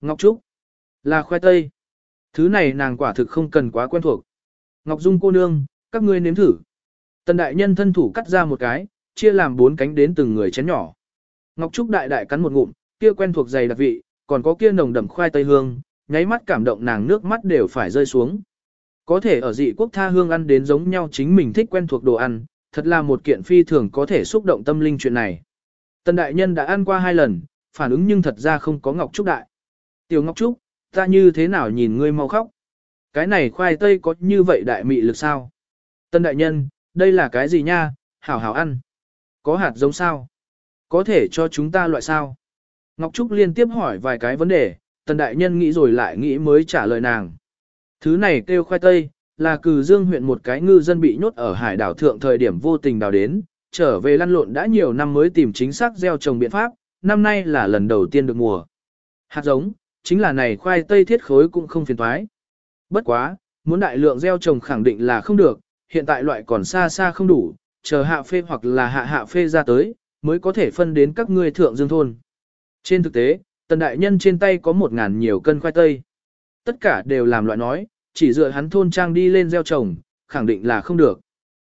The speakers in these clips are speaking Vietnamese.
Ngọc Trúc. Là khoai tây. Thứ này nàng quả thực không cần quá quen thuộc. Ngọc Dung cô nương, các ngươi nếm thử. Tần đại nhân thân thủ cắt ra một cái, chia làm bốn cánh đến từng người chén nhỏ. Ngọc Trúc đại đại cắn một ngụm, kia quen thuộc dày đặc vị, còn có kia nồng đậm khoai tây hương, nháy mắt cảm động nàng nước mắt đều phải rơi xuống. Có thể ở dị quốc tha hương ăn đến giống nhau chính mình thích quen thuộc đồ ăn, thật là một kiện phi thường có thể xúc động tâm linh chuyện này. Tần đại nhân đã ăn qua hai lần, phản ứng nhưng thật ra không có Ngọc Trúc đại. Tiểu Ngọc Trúc, ta như thế nào nhìn ngươi mau khóc? Cái này khoai tây có như vậy đại mị lực sao? Tân đại nhân, đây là cái gì nha, hảo hảo ăn. Có hạt giống sao? Có thể cho chúng ta loại sao? Ngọc Trúc liên tiếp hỏi vài cái vấn đề, tần đại nhân nghĩ rồi lại nghĩ mới trả lời nàng. Thứ này kêu khoai tây, là cử dương huyện một cái ngư dân bị nhốt ở hải đảo thượng thời điểm vô tình đào đến, trở về lăn lộn đã nhiều năm mới tìm chính xác gieo trồng biện pháp, năm nay là lần đầu tiên được mùa. Hạt giống, chính là này khoai tây thiết khối cũng không phiền toái. Bất quá, muốn đại lượng gieo trồng khẳng định là không được, hiện tại loại còn xa xa không đủ, chờ hạ phê hoặc là hạ hạ phê ra tới, mới có thể phân đến các ngươi thượng dương thôn. Trên thực tế, tần đại nhân trên tay có một ngàn nhiều cân khoai tây. Tất cả đều làm loại nói, chỉ dựa hắn thôn trang đi lên gieo trồng, khẳng định là không được.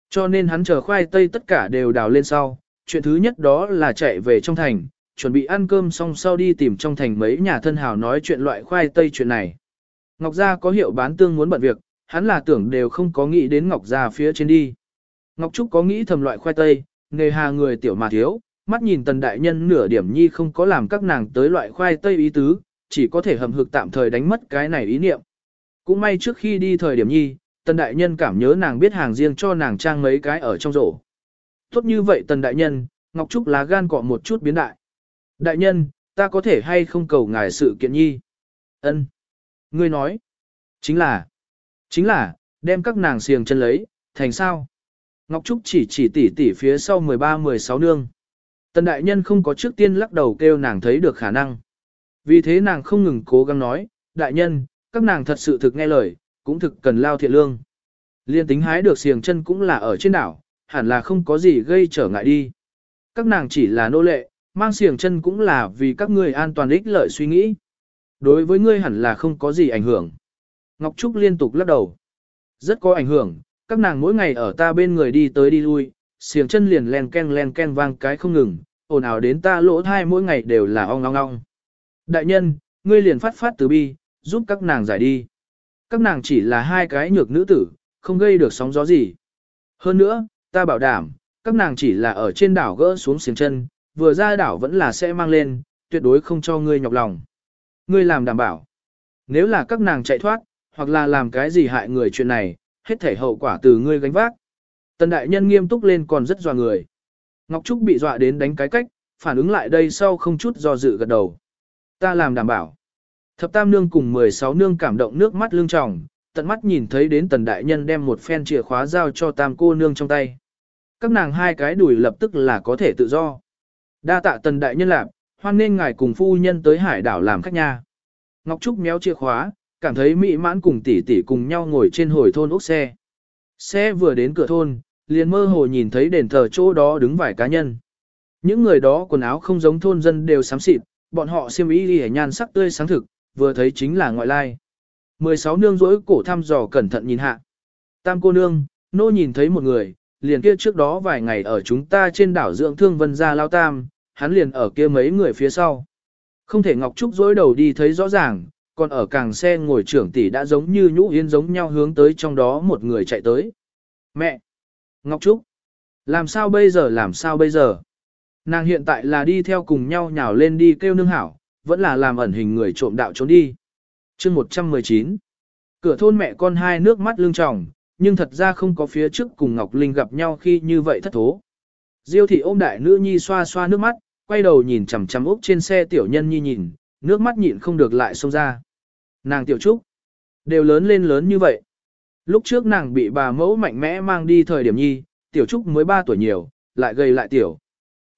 Cho nên hắn chờ khoai tây tất cả đều đào lên sau, chuyện thứ nhất đó là chạy về trong thành, chuẩn bị ăn cơm xong sau đi tìm trong thành mấy nhà thân hào nói chuyện loại khoai tây chuyện này. Ngọc Gia có hiệu bán tương muốn bận việc, hắn là tưởng đều không có nghĩ đến Ngọc Gia phía trên đi. Ngọc Trúc có nghĩ thầm loại khoai tây, nghề hà người tiểu mà thiếu, mắt nhìn tần đại nhân nửa điểm nhi không có làm các nàng tới loại khoai tây ý tứ, chỉ có thể hầm hực tạm thời đánh mất cái này ý niệm. Cũng may trước khi đi thời điểm nhi, tần đại nhân cảm nhớ nàng biết hàng riêng cho nàng trang mấy cái ở trong rổ. Tốt như vậy tần đại nhân, Ngọc Trúc lá gan cọ một chút biến đại. Đại nhân, ta có thể hay không cầu ngài sự kiện nhi? Ân. Ngươi nói. Chính là. Chính là, đem các nàng xiềng chân lấy, thành sao? Ngọc Trúc chỉ chỉ tỉ tỉ phía sau 13-16 nương. Tần đại nhân không có trước tiên lắc đầu kêu nàng thấy được khả năng. Vì thế nàng không ngừng cố gắng nói, đại nhân, các nàng thật sự thực nghe lời, cũng thực cần lao thiện lương. Liên tính hái được xiềng chân cũng là ở trên đảo, hẳn là không có gì gây trở ngại đi. Các nàng chỉ là nô lệ, mang xiềng chân cũng là vì các ngươi an toàn ích lợi suy nghĩ. Đối với ngươi hẳn là không có gì ảnh hưởng. Ngọc Trúc liên tục lắc đầu. Rất có ảnh hưởng, các nàng mỗi ngày ở ta bên người đi tới đi lui, xiềng chân liền len ken len ken vang cái không ngừng, ồn ào đến ta lỗ thai mỗi ngày đều là ong ong ong. Đại nhân, ngươi liền phát phát từ bi, giúp các nàng giải đi. Các nàng chỉ là hai cái nhược nữ tử, không gây được sóng gió gì. Hơn nữa, ta bảo đảm, các nàng chỉ là ở trên đảo gỡ xuống xiềng chân, vừa ra đảo vẫn là sẽ mang lên, tuyệt đối không cho ngươi nhọc lòng. Ngươi làm đảm bảo. Nếu là các nàng chạy thoát, hoặc là làm cái gì hại người chuyện này, hết thể hậu quả từ ngươi gánh vác. Tần đại nhân nghiêm túc lên còn rất dọa người. Ngọc Trúc bị dọa đến đánh cái cách, phản ứng lại đây sau không chút do dự gật đầu. Ta làm đảm bảo. Thập tam nương cùng 16 nương cảm động nước mắt lương tròng, tận mắt nhìn thấy đến tần đại nhân đem một phen chìa khóa giao cho tam cô nương trong tay. Các nàng hai cái đùi lập tức là có thể tự do. Đa tạ tần đại nhân lạp, hoan nên ngài cùng phu nhân tới hải đảo làm khách nha. Ngọc Trúc méo chìa khóa, cảm thấy mỹ mãn cùng tỷ tỷ cùng nhau ngồi trên hồi thôn ốc xe. Xe vừa đến cửa thôn, liền mơ hồ nhìn thấy đền thờ chỗ đó đứng vài cá nhân. Những người đó quần áo không giống thôn dân đều xám xịt, bọn họ xiêm y lìa nhan sắc tươi sáng thực, vừa thấy chính là ngoại lai. 16 nương rỗi cổ thăm dò cẩn thận nhìn hạ. Tam cô nương, nô nhìn thấy một người, liền kia trước đó vài ngày ở chúng ta trên đảo dưỡng thương vân gia lao tam, hắn liền ở kia mấy người phía sau. Không thể Ngọc Trúc dối đầu đi thấy rõ ràng, còn ở càng xe ngồi trưởng tỷ đã giống như nhũ yên giống nhau hướng tới trong đó một người chạy tới. Mẹ! Ngọc Trúc! Làm sao bây giờ làm sao bây giờ? Nàng hiện tại là đi theo cùng nhau nhào lên đi kêu nương hảo, vẫn là làm ẩn hình người trộm đạo trốn đi. chương 119 Cửa thôn mẹ con hai nước mắt lưng tròng, nhưng thật ra không có phía trước cùng Ngọc Linh gặp nhau khi như vậy thất thố. Diêu thị ôm đại nữ nhi xoa xoa nước mắt, quay đầu nhìn chằm chằm úc trên xe tiểu nhân nhi nhìn, nước mắt nhịn không được lại xông ra. Nàng tiểu trúc, đều lớn lên lớn như vậy. Lúc trước nàng bị bà mẫu mạnh mẽ mang đi thời điểm nhi, tiểu trúc mới 3 tuổi nhiều, lại gầy lại tiểu.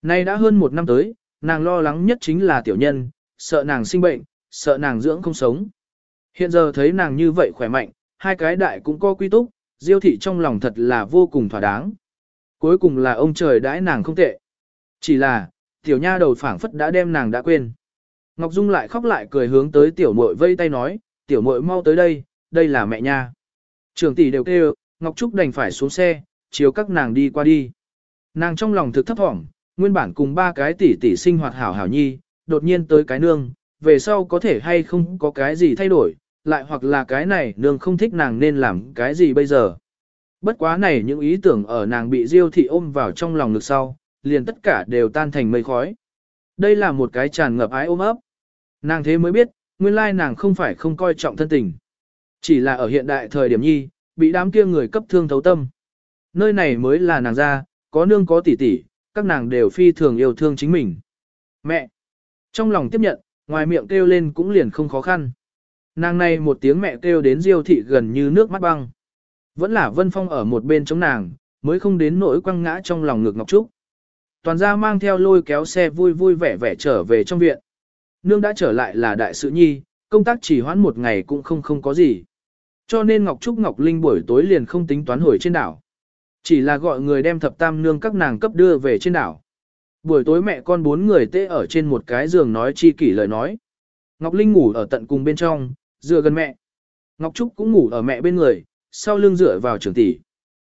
Nay đã hơn một năm tới, nàng lo lắng nhất chính là tiểu nhân, sợ nàng sinh bệnh, sợ nàng dưỡng không sống. Hiện giờ thấy nàng như vậy khỏe mạnh, hai cái đại cũng có quy túc, diêu thị trong lòng thật là vô cùng thỏa đáng. Cuối cùng là ông trời đãi nàng không tệ. Chỉ là, tiểu nha đầu phảng phất đã đem nàng đã quên. Ngọc Dung lại khóc lại cười hướng tới tiểu muội vây tay nói, tiểu muội mau tới đây, đây là mẹ nha. Trường tỷ đều kêu, Ngọc Trúc đành phải xuống xe, chiếu các nàng đi qua đi. Nàng trong lòng thực thấp thỏm, nguyên bản cùng ba cái tỷ tỷ sinh hoạt hảo hảo nhi, đột nhiên tới cái nương, về sau có thể hay không có cái gì thay đổi, lại hoặc là cái này nương không thích nàng nên làm cái gì bây giờ. Bất quá này những ý tưởng ở nàng bị diêu thị ôm vào trong lòng ngực sau, liền tất cả đều tan thành mây khói. Đây là một cái tràn ngập ái ôm ấp. Nàng thế mới biết, nguyên lai nàng không phải không coi trọng thân tình. Chỉ là ở hiện đại thời điểm nhi, bị đám kia người cấp thương thấu tâm. Nơi này mới là nàng ra, có nương có tỷ tỷ, các nàng đều phi thường yêu thương chính mình. Mẹ! Trong lòng tiếp nhận, ngoài miệng kêu lên cũng liền không khó khăn. Nàng này một tiếng mẹ kêu đến diêu thị gần như nước mắt băng. Vẫn là Vân Phong ở một bên chống nàng, mới không đến nỗi quăng ngã trong lòng ngược Ngọc Trúc. Toàn gia mang theo lôi kéo xe vui vui vẻ vẻ trở về trong viện. Nương đã trở lại là đại sự nhi, công tác chỉ hoãn một ngày cũng không không có gì. Cho nên Ngọc Trúc Ngọc Linh buổi tối liền không tính toán hồi trên đảo. Chỉ là gọi người đem thập tam nương các nàng cấp đưa về trên đảo. Buổi tối mẹ con bốn người tê ở trên một cái giường nói chi kỷ lời nói. Ngọc Linh ngủ ở tận cùng bên trong, dựa gần mẹ. Ngọc Trúc cũng ngủ ở mẹ bên người, sau lưng dựa vào trường tỷ.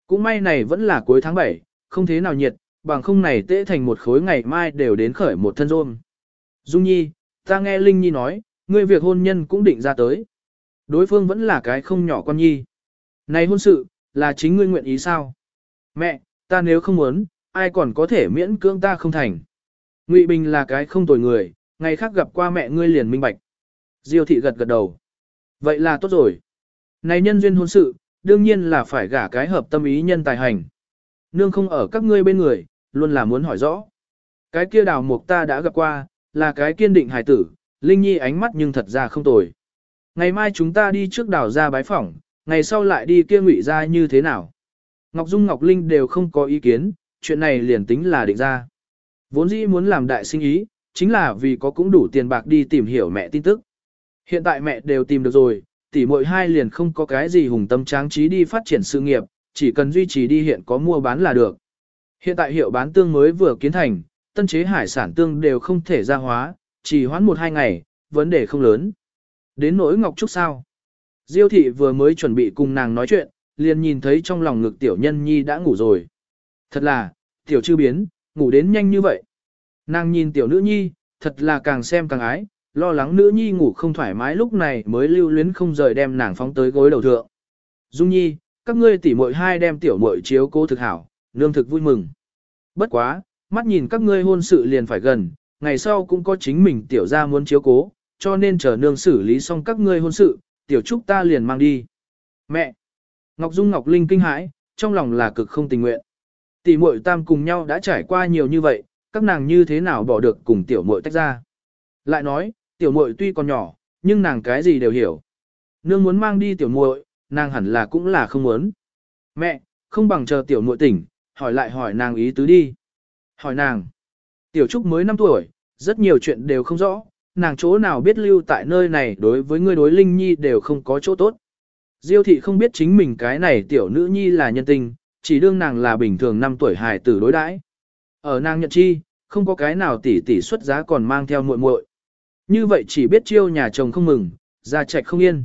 Cũng may này vẫn là cuối tháng 7, không thế nào nhiệt, bằng không này tễ thành một khối ngày mai đều đến khởi một thân rôm. Dung Nhi, ta nghe Linh Nhi nói, ngươi việc hôn nhân cũng định ra tới. Đối phương vẫn là cái không nhỏ con nhi. Này hôn sự, là chính ngươi nguyện ý sao? Mẹ, ta nếu không muốn, ai còn có thể miễn cưỡng ta không thành. Ngụy Bình là cái không tồi người, ngày khác gặp qua mẹ ngươi liền minh bạch. Diêu thị gật gật đầu. Vậy là tốt rồi. Này nhân duyên hôn sự, đương nhiên là phải gả cái hợp tâm ý nhân tài hành. Nương không ở các ngươi bên người, luôn là muốn hỏi rõ. Cái kia đào mục ta đã gặp qua, là cái kiên định hài tử, Linh Nhi ánh mắt nhưng thật ra không tồi. Ngày mai chúng ta đi trước đào ra bái phỏng, ngày sau lại đi kia ngụy ra như thế nào. Ngọc Dung Ngọc Linh đều không có ý kiến, chuyện này liền tính là định ra. Vốn dĩ muốn làm đại sinh ý, chính là vì có cũng đủ tiền bạc đi tìm hiểu mẹ tin tức. Hiện tại mẹ đều tìm được rồi, tỷ muội hai liền không có cái gì hùng tâm tráng trí đi phát triển sự nghiệp, chỉ cần duy trì đi hiện có mua bán là được. Hiện tại hiệu bán tương mới vừa kiến thành, tân chế hải sản tương đều không thể ra hóa, chỉ hoãn một hai ngày, vấn đề không lớn. Đến nỗi Ngọc Trúc sao? Diêu thị vừa mới chuẩn bị cùng nàng nói chuyện, liền nhìn thấy trong lòng ngực tiểu nhân nhi đã ngủ rồi. Thật là, tiểu chư biến, ngủ đến nhanh như vậy. Nàng nhìn tiểu nữ nhi, thật là càng xem càng ái, lo lắng nữ nhi ngủ không thoải mái lúc này mới lưu luyến không rời đem nàng phóng tới gối đầu thượng. Dung nhi, các ngươi tỉ muội hai đem tiểu muội chiếu cố thực hảo, nương thực vui mừng. Bất quá, mắt nhìn các ngươi hôn sự liền phải gần, ngày sau cũng có chính mình tiểu gia muốn chiếu cố, cho nên chờ nương xử lý xong các ngươi hôn sự, tiểu trúc ta liền mang đi. Mẹ! Ngọc Dung Ngọc Linh kinh hãi, trong lòng là cực không tình nguyện. Tỷ muội tam cùng nhau đã trải qua nhiều như vậy, các nàng như thế nào bỏ được cùng tiểu muội tách ra. Lại nói, tiểu muội tuy còn nhỏ, nhưng nàng cái gì đều hiểu. Nương muốn mang đi tiểu muội, nàng hẳn là cũng là không muốn. Mẹ, không bằng chờ tiểu muội tỉnh, hỏi lại hỏi nàng ý tứ đi. Hỏi nàng. Tiểu Trúc mới 5 tuổi, rất nhiều chuyện đều không rõ, nàng chỗ nào biết lưu tại nơi này đối với ngươi đối Linh Nhi đều không có chỗ tốt. Diêu thị không biết chính mình cái này tiểu nữ nhi là nhân tình, chỉ đương nàng là bình thường 5 tuổi hài tử đối đãi. Ở nàng nhận chi, không có cái nào tỷ tỷ xuất giá còn mang theo muội muội. Như vậy chỉ biết chiêu nhà chồng không mừng, ra trạch không yên.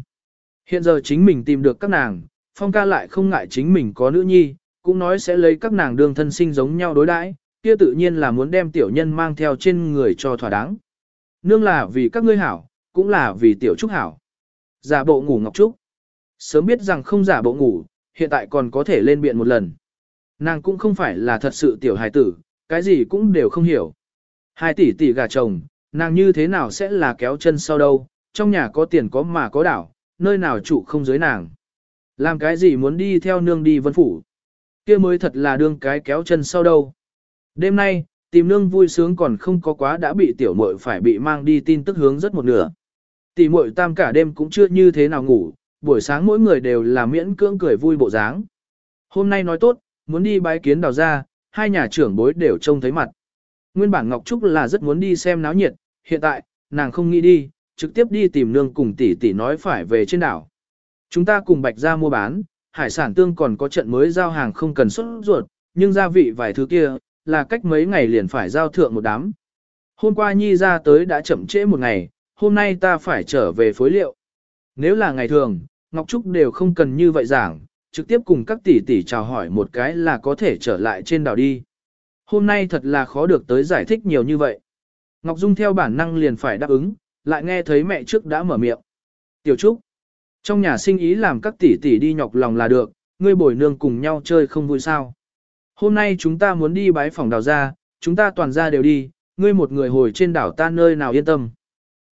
Hiện giờ chính mình tìm được các nàng, phong ca lại không ngại chính mình có nữ nhi, cũng nói sẽ lấy các nàng đương thân sinh giống nhau đối đãi, kia tự nhiên là muốn đem tiểu nhân mang theo trên người cho thỏa đáng. Nương là vì các ngươi hảo, cũng là vì tiểu trúc hảo. Giả bộ ngủ ngọc trúc. Sớm biết rằng không giả bộ ngủ, hiện tại còn có thể lên biện một lần. Nàng cũng không phải là thật sự tiểu hài tử, cái gì cũng đều không hiểu. Hai tỷ tỷ gà chồng, nàng như thế nào sẽ là kéo chân sau đâu, trong nhà có tiền có mà có đảo, nơi nào trụ không dưới nàng. Làm cái gì muốn đi theo nương đi vân phủ kia mới thật là đương cái kéo chân sau đâu. Đêm nay, tìm nương vui sướng còn không có quá đã bị tiểu muội phải bị mang đi tin tức hướng rất một nửa. Tỷ muội tam cả đêm cũng chưa như thế nào ngủ, buổi sáng mỗi người đều là miễn cưỡng cười vui bộ dáng. Hôm nay nói tốt, muốn đi bái kiến đào ra, hai nhà trưởng bối đều trông thấy mặt. Nguyên bản Ngọc Trúc là rất muốn đi xem náo nhiệt, hiện tại, nàng không nghĩ đi, trực tiếp đi tìm nương cùng tỷ tỷ nói phải về trên đảo. Chúng ta cùng bạch ra mua bán, hải sản tương còn có trận mới giao hàng không cần xuất ruột, nhưng gia vị vài thứ kia, là cách mấy ngày liền phải giao thượng một đám. Hôm qua Nhi ra tới đã chậm trễ một ngày, hôm nay ta phải trở về phối liệu. Nếu là ngày thường, Ngọc Trúc đều không cần như vậy giảng, trực tiếp cùng các tỷ tỷ chào hỏi một cái là có thể trở lại trên đảo đi. Hôm nay thật là khó được tới giải thích nhiều như vậy. Ngọc Dung theo bản năng liền phải đáp ứng, lại nghe thấy mẹ trước đã mở miệng. Tiểu Trúc, trong nhà sinh ý làm các tỷ tỷ đi nhọc lòng là được, ngươi bồi nương cùng nhau chơi không vui sao. Hôm nay chúng ta muốn đi bái phòng đào ra, chúng ta toàn ra đều đi, ngươi một người hồi trên đảo ta nơi nào yên tâm.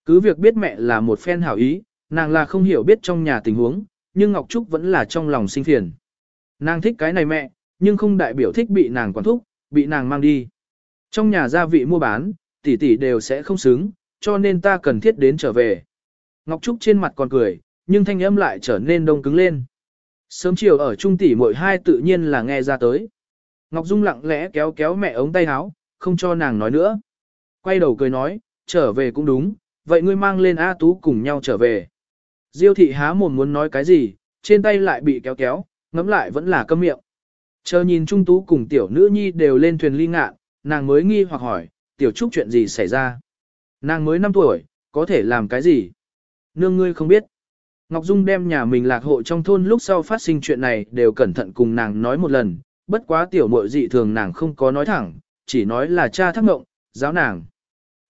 Cứ việc biết mẹ là một phen hảo ý, nàng là không hiểu biết trong nhà tình huống, nhưng Ngọc Trúc vẫn là trong lòng sinh phiền. Nàng thích cái này mẹ, nhưng không đại biểu thích bị nàng quản thúc, bị nàng mang đi. Trong nhà gia vị mua bán, tỷ tỷ đều sẽ không xứng, cho nên ta cần thiết đến trở về. Ngọc Trúc trên mặt còn cười, nhưng thanh âm lại trở nên đông cứng lên. Sớm chiều ở trung tỷ mỗi hai tự nhiên là nghe ra tới. Ngọc Dung lặng lẽ kéo kéo mẹ ống tay áo, không cho nàng nói nữa. Quay đầu cười nói, trở về cũng đúng, vậy ngươi mang lên A Tú cùng nhau trở về. Diêu thị há mồm muốn nói cái gì, trên tay lại bị kéo kéo, ngắm lại vẫn là câm miệng. Chờ nhìn Trung Tú cùng tiểu nữ nhi đều lên thuyền ly ngạn, nàng mới nghi hoặc hỏi, tiểu trúc chuyện gì xảy ra. Nàng mới 5 tuổi, có thể làm cái gì? Nương ngươi không biết. Ngọc Dung đem nhà mình lạc hộ trong thôn lúc sau phát sinh chuyện này đều cẩn thận cùng nàng nói một lần, bất quá tiểu muội dị thường nàng không có nói thẳng, chỉ nói là cha thắc ngộng, giáo nàng.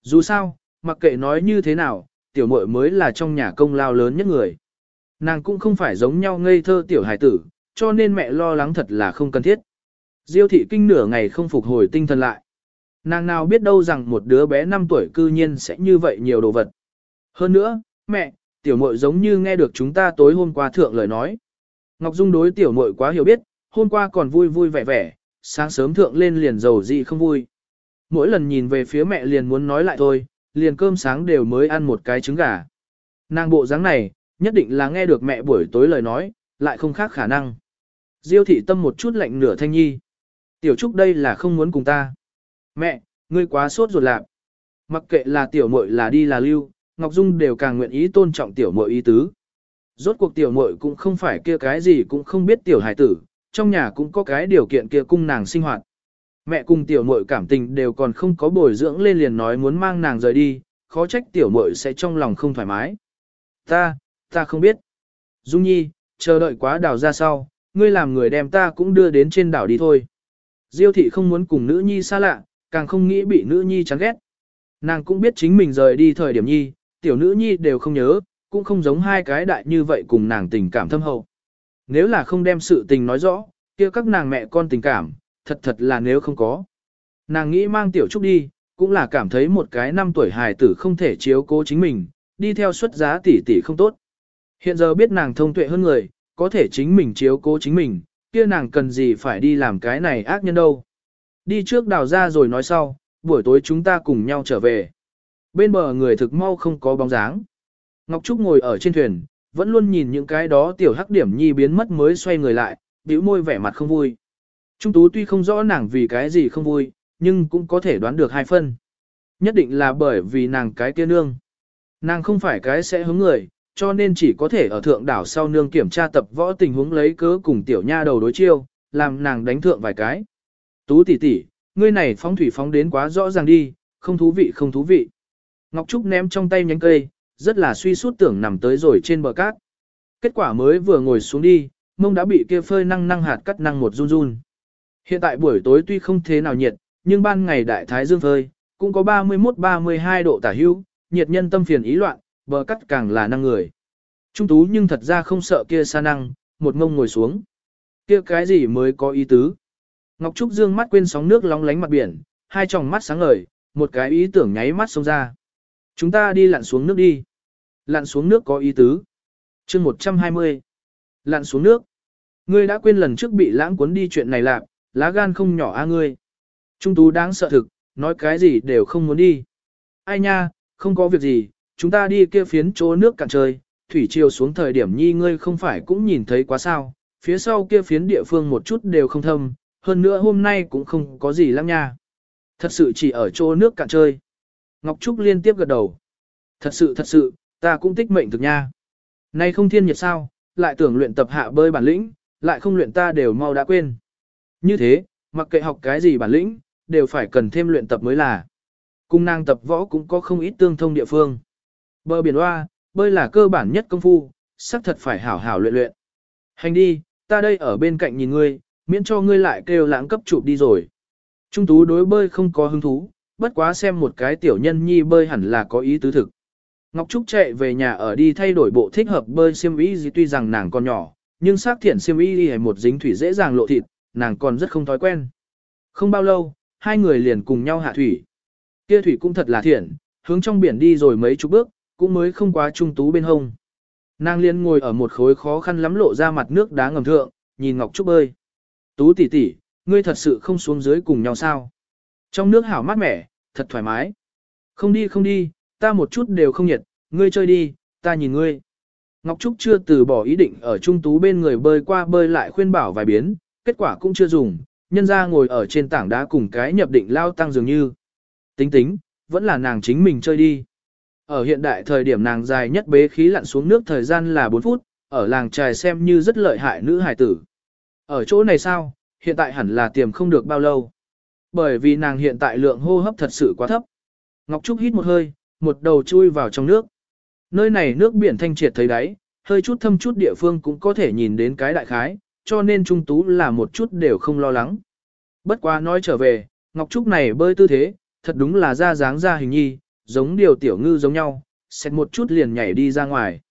Dù sao, mặc kệ nói như thế nào, tiểu muội mới là trong nhà công lao lớn nhất người. Nàng cũng không phải giống nhau ngây thơ tiểu hài tử, cho nên mẹ lo lắng thật là không cần thiết. Diêu thị kinh nửa ngày không phục hồi tinh thần lại. Nàng nào biết đâu rằng một đứa bé 5 tuổi cư nhiên sẽ như vậy nhiều đồ vật. Hơn nữa, mẹ, tiểu muội giống như nghe được chúng ta tối hôm qua thượng lời nói. Ngọc Dung đối tiểu muội quá hiểu biết, hôm qua còn vui vui vẻ vẻ, sáng sớm thượng lên liền giàu gì không vui. Mỗi lần nhìn về phía mẹ liền muốn nói lại thôi, liền cơm sáng đều mới ăn một cái trứng gà. Nàng bộ dáng này, nhất định là nghe được mẹ buổi tối lời nói, lại không khác khả năng. Diêu thị tâm một chút lạnh nửa thanh nhi. Tiểu Trúc đây là không muốn cùng ta. Mẹ, ngươi quá sốt ruột lạc. Mặc kệ là tiểu muội là đi là lưu, Ngọc Dung đều càng nguyện ý tôn trọng tiểu muội ý tứ. Rốt cuộc tiểu muội cũng không phải kia cái gì cũng không biết tiểu hải tử, trong nhà cũng có cái điều kiện kia cung nàng sinh hoạt. Mẹ cùng tiểu muội cảm tình đều còn không có bồi dưỡng lên liền nói muốn mang nàng rời đi, khó trách tiểu muội sẽ trong lòng không thoải mái. Ta, ta không biết. Dung Nhi, chờ đợi quá đào ra sau, ngươi làm người đem ta cũng đưa đến trên đảo đi thôi. Diêu thị không muốn cùng nữ nhi xa lạ, càng không nghĩ bị nữ nhi chán ghét. Nàng cũng biết chính mình rời đi thời điểm nhi, tiểu nữ nhi đều không nhớ, cũng không giống hai cái đại như vậy cùng nàng tình cảm thâm hậu. Nếu là không đem sự tình nói rõ, kia các nàng mẹ con tình cảm, thật thật là nếu không có. Nàng nghĩ mang tiểu trúc đi, cũng là cảm thấy một cái năm tuổi hài tử không thể chiếu cố chính mình, đi theo xuất giá tỷ tỷ không tốt. Hiện giờ biết nàng thông tuệ hơn người, có thể chính mình chiếu cố chính mình, kia nàng cần gì phải đi làm cái này ác nhân đâu. Đi trước đào ra rồi nói sau, buổi tối chúng ta cùng nhau trở về. Bên bờ người thực mau không có bóng dáng. Ngọc Trúc ngồi ở trên thuyền, vẫn luôn nhìn những cái đó tiểu hắc điểm nhi biến mất mới xoay người lại, bĩu môi vẻ mặt không vui. Trung tú tuy không rõ nàng vì cái gì không vui, nhưng cũng có thể đoán được hai phân. Nhất định là bởi vì nàng cái kia nương. Nàng không phải cái sẽ hướng người, cho nên chỉ có thể ở thượng đảo sau nương kiểm tra tập võ tình huống lấy cớ cùng tiểu nha đầu đối chiêu, làm nàng đánh thượng vài cái. Tú tỷ tỷ, ngươi này phóng thủy phóng đến quá rõ ràng đi, không thú vị không thú vị. Ngọc Trúc ném trong tay nhánh cây, rất là suy sút tưởng nằm tới rồi trên bờ cát. Kết quả mới vừa ngồi xuống đi, mông đã bị kia phơi năng năng hạt cắt năng một run run. Hiện tại buổi tối tuy không thế nào nhiệt, nhưng ban ngày đại thái dương phơi, cũng có 31-32 độ tả hữu, nhiệt nhân tâm phiền ý loạn, bờ cắt càng là năng người. Trung tú nhưng thật ra không sợ kia xa năng, một mông ngồi xuống. Kia cái gì mới có ý tứ. Ngọc Trúc dương mắt quên sóng nước lóng lánh mặt biển, hai tròng mắt sáng ngời, một cái ý tưởng nháy mắt xông ra. Chúng ta đi lặn xuống nước đi. Lặn xuống nước có ý tứ. chương 120. Lặn xuống nước. Ngươi đã quên lần trước bị lãng cuốn đi chuyện này lạc, lá gan không nhỏ a ngươi. Trung tú đáng sợ thực, nói cái gì đều không muốn đi. Ai nha, không có việc gì, chúng ta đi kia phiến chỗ nước cạn chơi, thủy triều xuống thời điểm nhi ngươi không phải cũng nhìn thấy quá sao, phía sau kia phiến địa phương một chút đều không thâm, hơn nữa hôm nay cũng không có gì lắm nha. Thật sự chỉ ở chỗ nước cạn chơi. Ngọc Trúc liên tiếp gật đầu. Thật sự thật sự, ta cũng tích mệnh thực nha. Nay không thiên nhiệt sao, lại tưởng luyện tập hạ bơi bản lĩnh, lại không luyện ta đều mau đã quên. Như thế, mặc kệ học cái gì bản lĩnh, đều phải cần thêm luyện tập mới là. Cung nàng tập võ cũng có không ít tương thông địa phương. Bờ biển hoa, bơi là cơ bản nhất công phu, sắc thật phải hảo hảo luyện luyện. Hành đi, ta đây ở bên cạnh nhìn ngươi, miễn cho ngươi lại kêu lãng cấp chụp đi rồi. Trung tú đối bơi không có hứng thú, bất quá xem một cái tiểu nhân nhi bơi hẳn là có ý tứ thực. Ngọc Trúc chạy về nhà ở đi thay đổi bộ thích hợp bơi xiêm y gì tuy rằng nàng còn nhỏ, nhưng xác thiện xiêm y hay một dính thủy dễ dàng lộ thịt, nàng còn rất không thói quen. Không bao lâu, hai người liền cùng nhau hạ thủy. Kia thủy cũng thật là thiện, hướng trong biển đi rồi mấy chục bước, cũng mới không quá trung tú bên hông. Nàng liên ngồi ở một khối khó khăn lắm lộ ra mặt nước đá ngầm thượng, nhìn Ngọc Trúc bơi. Tú tỷ tỷ, ngươi thật sự không xuống dưới cùng nhau sao? Trong nước hảo mát mẻ, thật thoải mái. Không đi không đi, ta một chút đều không nhiệt, ngươi chơi đi, ta nhìn ngươi. Ngọc Trúc chưa từ bỏ ý định ở trung tú bên người bơi qua bơi lại khuyên bảo vài biến, kết quả cũng chưa dùng, nhân ra ngồi ở trên tảng đá cùng cái nhập định lao tăng dường như. Tính tính, vẫn là nàng chính mình chơi đi. Ở hiện đại thời điểm nàng dài nhất bế khí lặn xuống nước thời gian là 4 phút, ở làng trài xem như rất lợi hại nữ hài tử. Ở chỗ này sao, hiện tại hẳn là tiềm không được bao lâu. Bởi vì nàng hiện tại lượng hô hấp thật sự quá thấp. Ngọc Trúc hít một hơi, một đầu chui vào trong nước. Nơi này nước biển thanh triệt thấy đáy, hơi chút thâm chút địa phương cũng có thể nhìn đến cái đại khái, cho nên Trung Tú là một chút đều không lo lắng. Bất quá nói trở về, Ngọc Trúc này bơi tư thế, thật đúng là ra dáng ra hình nhi, giống điều tiểu ngư giống nhau, xét một chút liền nhảy đi ra ngoài.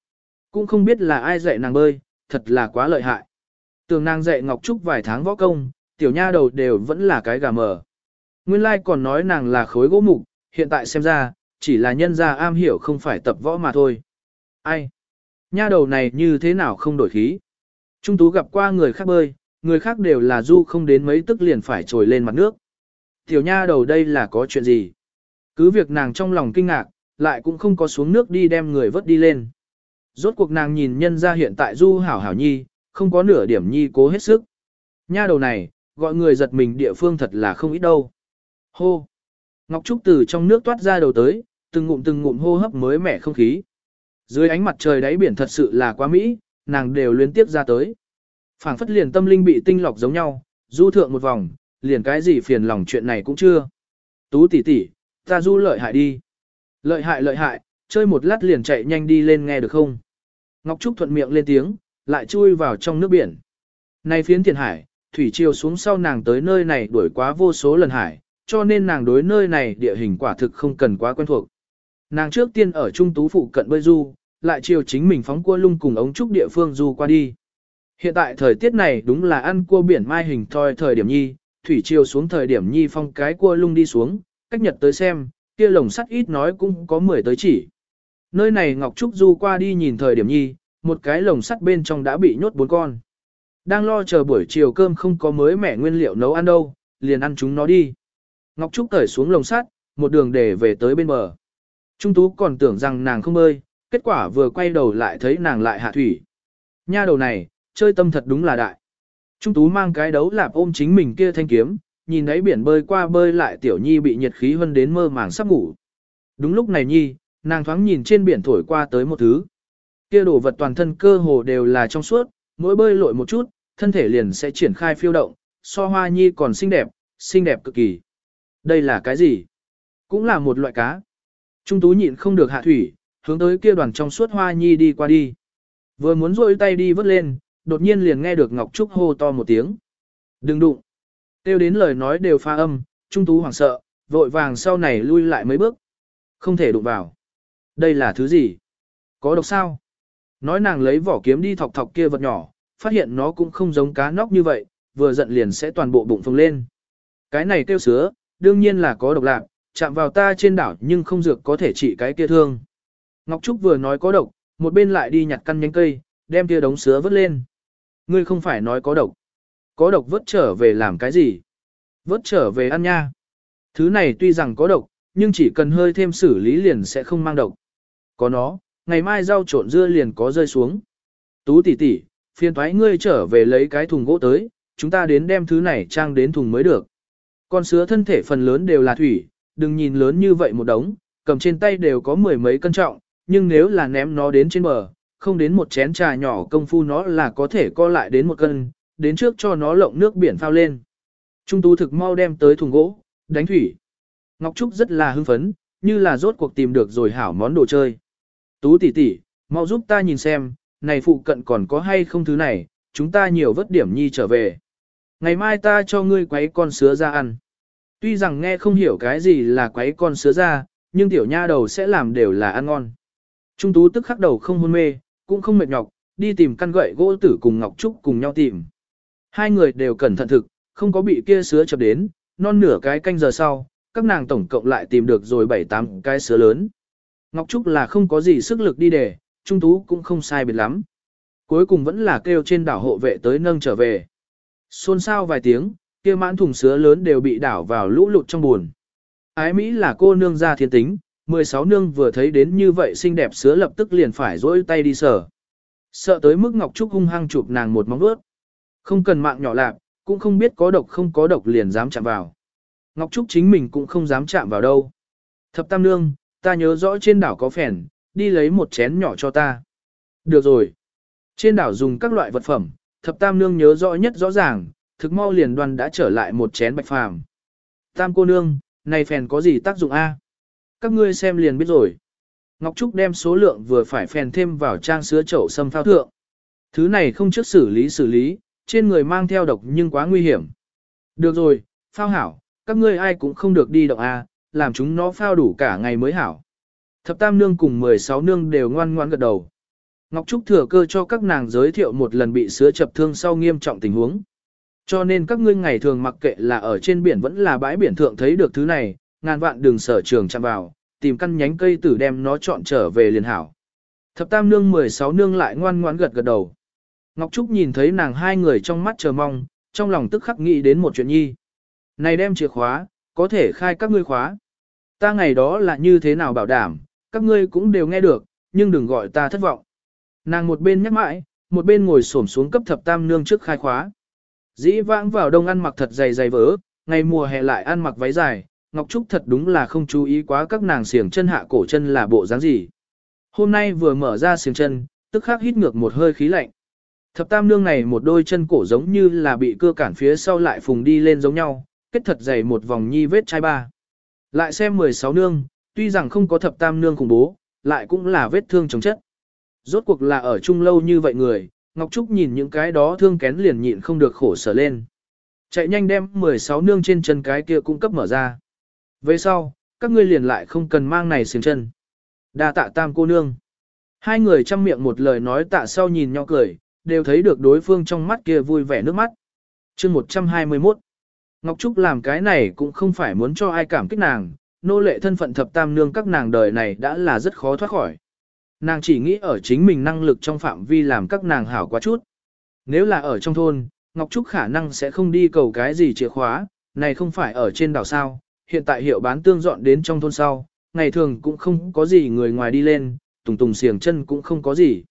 Cũng không biết là ai dạy nàng bơi, thật là quá lợi hại. Tường nàng dạy Ngọc Trúc vài tháng võ công, tiểu nha đầu đều vẫn là cái gà mờ. Nguyên lai like còn nói nàng là khối gỗ mục, hiện tại xem ra, chỉ là nhân gia am hiểu không phải tập võ mà thôi. Ai? Nha đầu này như thế nào không đổi khí? Trung tú gặp qua người khác bơi, người khác đều là du không đến mấy tức liền phải trồi lên mặt nước. Tiểu nha đầu đây là có chuyện gì? Cứ việc nàng trong lòng kinh ngạc, lại cũng không có xuống nước đi đem người vớt đi lên. Rốt cuộc nàng nhìn nhân ra hiện tại du hảo hảo nhi, không có nửa điểm nhi cố hết sức. Nha đầu này, gọi người giật mình địa phương thật là không ít đâu. Hô! Ngọc Trúc từ trong nước toát ra đầu tới, từng ngụm từng ngụm hô hấp mới mẻ không khí. Dưới ánh mặt trời đáy biển thật sự là quá mỹ, nàng đều liên tiếp ra tới. phảng phất liền tâm linh bị tinh lọc giống nhau, du thượng một vòng, liền cái gì phiền lòng chuyện này cũng chưa. Tú tỷ tỷ, ta du lợi hại đi. Lợi hại lợi hại, chơi một lát liền chạy nhanh đi lên nghe được không? Ngọc Trúc thuận miệng lên tiếng, lại chui vào trong nước biển. Này phiến thiền hải, thủy triều xuống sau nàng tới nơi này đuổi quá vô số lần hải, cho nên nàng đối nơi này địa hình quả thực không cần quá quen thuộc. Nàng trước tiên ở trung tú phụ cận bơi du, lại chiều chính mình phóng cua lung cùng ống trúc địa phương du qua đi. Hiện tại thời tiết này đúng là ăn cua biển mai hình thoi thời điểm nhi, thủy chiều xuống thời điểm nhi phong cái cua lung đi xuống, cách nhật tới xem, kia lồng sắt ít nói cũng có 10 tới chỉ. Nơi này Ngọc Trúc du qua đi nhìn thời điểm nhi, một cái lồng sắt bên trong đã bị nhốt bốn con. Đang lo chờ buổi chiều cơm không có mới mẻ nguyên liệu nấu ăn đâu, liền ăn chúng nó đi. Ngọc Trúc cởi xuống lồng sắt, một đường để về tới bên bờ. Trung Tú còn tưởng rằng nàng không bơi, kết quả vừa quay đầu lại thấy nàng lại hạ thủy. Nha đầu này, chơi tâm thật đúng là đại. Trung Tú mang cái đấu lạp ôm chính mình kia thanh kiếm, nhìn thấy biển bơi qua bơi lại tiểu nhi bị nhiệt khí hơn đến mơ màng sắp ngủ. Đúng lúc này nhi, nàng thoáng nhìn trên biển thổi qua tới một thứ. Kia đồ vật toàn thân cơ hồ đều là trong suốt, mỗi bơi lội một chút, thân thể liền sẽ triển khai phiêu động, so hoa nhi còn xinh đẹp, xinh đẹp cực kỳ. Đây là cái gì? Cũng là một loại cá. Trung tú nhịn không được hạ thủy, hướng tới kia đoàn trong suốt hoa nhi đi qua đi. Vừa muốn rôi tay đi vớt lên, đột nhiên liền nghe được Ngọc Trúc hô to một tiếng. Đừng đụng. Tiêu đến lời nói đều pha âm, Trung tú hoảng sợ, vội vàng sau này lui lại mấy bước. Không thể đụng vào. Đây là thứ gì? Có độc sao? Nói nàng lấy vỏ kiếm đi thọc thọc kia vật nhỏ, phát hiện nó cũng không giống cá nóc như vậy, vừa giận liền sẽ toàn bộ bụng phồng lên. Cái này tiêu sứa, đương nhiên là có độc lạc, chạm vào ta trên đảo nhưng không dược có thể trị cái kia thương. Ngọc Trúc vừa nói có độc, một bên lại đi nhặt căn nhánh cây, đem kia đống sứa vớt lên. Ngươi không phải nói có độc. Có độc vớt trở về làm cái gì? Vớt trở về ăn nha. Thứ này tuy rằng có độc, nhưng chỉ cần hơi thêm xử lý liền sẽ không mang độc. Có nó, ngày mai rau trộn dưa liền có rơi xuống. Tú tỷ tỷ, phiền thoái ngươi trở về lấy cái thùng gỗ tới, chúng ta đến đem thứ này trang đến thùng mới được. Con sứa thân thể phần lớn đều là thủy, đừng nhìn lớn như vậy một đống, cầm trên tay đều có mười mấy cân trọng, nhưng nếu là ném nó đến trên bờ, không đến một chén trà nhỏ công phu nó là có thể co lại đến một cân, đến trước cho nó lộng nước biển phao lên. Trung tú thực mau đem tới thùng gỗ, đánh thủy. Ngọc Trúc rất là hưng phấn, như là rốt cuộc tìm được rồi hảo món đồ chơi. Tú tỷ tỷ, mau giúp ta nhìn xem, này phụ cận còn có hay không thứ này, chúng ta nhiều vất điểm nhi trở về. Ngày mai ta cho ngươi quấy con sứa ra ăn. Tuy rằng nghe không hiểu cái gì là quấy con sứa ra, nhưng tiểu nha đầu sẽ làm đều là ăn ngon. Trung tú tức khắc đầu không hôn mê, cũng không mệt nhọc, đi tìm căn gậy gỗ tử cùng Ngọc Trúc cùng nhau tìm. Hai người đều cẩn thận thực, không có bị kia sứa chập đến, non nửa cái canh giờ sau, các nàng tổng cộng lại tìm được rồi bảy tám cái sứa lớn. Ngọc Trúc là không có gì sức lực đi để, Trung Tú cũng không sai biệt lắm. Cuối cùng vẫn là kêu trên đảo hộ vệ tới nâng trở về. Xôn xao vài tiếng, kia mãn thùng sứa lớn đều bị đảo vào lũ lụt trong buồn. Ái Mỹ là cô nương gia thiên tính, 16 nương vừa thấy đến như vậy xinh đẹp sứa lập tức liền phải rỗi tay đi sở. Sợ tới mức Ngọc Trúc hung hăng chụp nàng một móng vuốt. Không cần mạng nhỏ lạc, cũng không biết có độc không có độc liền dám chạm vào. Ngọc Trúc chính mình cũng không dám chạm vào đâu. Thập Tam Nương, ta nhớ rõ trên đảo có phèn, đi lấy một chén nhỏ cho ta. Được rồi. Trên đảo dùng các loại vật phẩm, Thập Tam Nương nhớ rõ nhất rõ ràng, thực mau liền đoan đã trở lại một chén bạch phàm. Tam cô nương, này phèn có gì tác dụng a? Các ngươi xem liền biết rồi. Ngọc Trúc đem số lượng vừa phải phèn thêm vào trang sứa chậu sâm phao thượng. Thứ này không trước xử lý xử lý, trên người mang theo độc nhưng quá nguy hiểm. Được rồi, phao hảo, các ngươi ai cũng không được đi động a, làm chúng nó phao đủ cả ngày mới hảo. Thập tam nương cùng 16 nương đều ngoan ngoan gật đầu. Ngọc Trúc thừa cơ cho các nàng giới thiệu một lần bị sứa chập thương sau nghiêm trọng tình huống. Cho nên các ngươi ngày thường mặc kệ là ở trên biển vẫn là bãi biển thượng thấy được thứ này, ngàn vạn đường sở trường chạm vào, tìm căn nhánh cây tử đem nó chọn trở về liền hảo. Thập tam nương 16 nương lại ngoan ngoãn gật gật đầu. Ngọc Trúc nhìn thấy nàng hai người trong mắt chờ mong, trong lòng tức khắc nghĩ đến một chuyện nhi. Này đem chìa khóa, có thể khai các ngươi khóa. Ta ngày đó là như thế nào bảo đảm, các ngươi cũng đều nghe được, nhưng đừng gọi ta thất vọng. Nàng một bên nhắc mãi, một bên ngồi xổm xuống cấp thập tam nương trước khai khóa. Dĩ vãng vào đông ăn mặc thật dày dày vỡ, ngày mùa hè lại ăn mặc váy dài, Ngọc Trúc thật đúng là không chú ý quá các nàng xiềng chân hạ cổ chân là bộ dáng gì. Hôm nay vừa mở ra xiềng chân, tức khắc hít ngược một hơi khí lạnh. Thập tam nương này một đôi chân cổ giống như là bị cưa cản phía sau lại phùng đi lên giống nhau, kết thật dày một vòng nhi vết chai ba. Lại xem 16 nương, tuy rằng không có thập tam nương khủng bố, lại cũng là vết thương chống chất. Rốt cuộc là ở chung lâu như vậy người, Ngọc Trúc nhìn những cái đó thương kén liền nhịn không được khổ sở lên. Chạy nhanh đem 16 nương trên chân cái kia cung cấp mở ra. Về sau, các ngươi liền lại không cần mang này xiềng chân. đa tạ tam cô nương. Hai người chăm miệng một lời nói tạ sau nhìn nhau cười, đều thấy được đối phương trong mắt kia vui vẻ nước mắt. chương 121 Ngọc Trúc làm cái này cũng không phải muốn cho ai cảm kích nàng, nô lệ thân phận thập tam nương các nàng đời này đã là rất khó thoát khỏi. Nàng chỉ nghĩ ở chính mình năng lực trong phạm vi làm các nàng hảo quá chút. Nếu là ở trong thôn, Ngọc Trúc khả năng sẽ không đi cầu cái gì chìa khóa, này không phải ở trên đảo sao, hiện tại hiệu bán tương dọn đến trong thôn sau, ngày thường cũng không có gì người ngoài đi lên, tùng tùng xiềng chân cũng không có gì.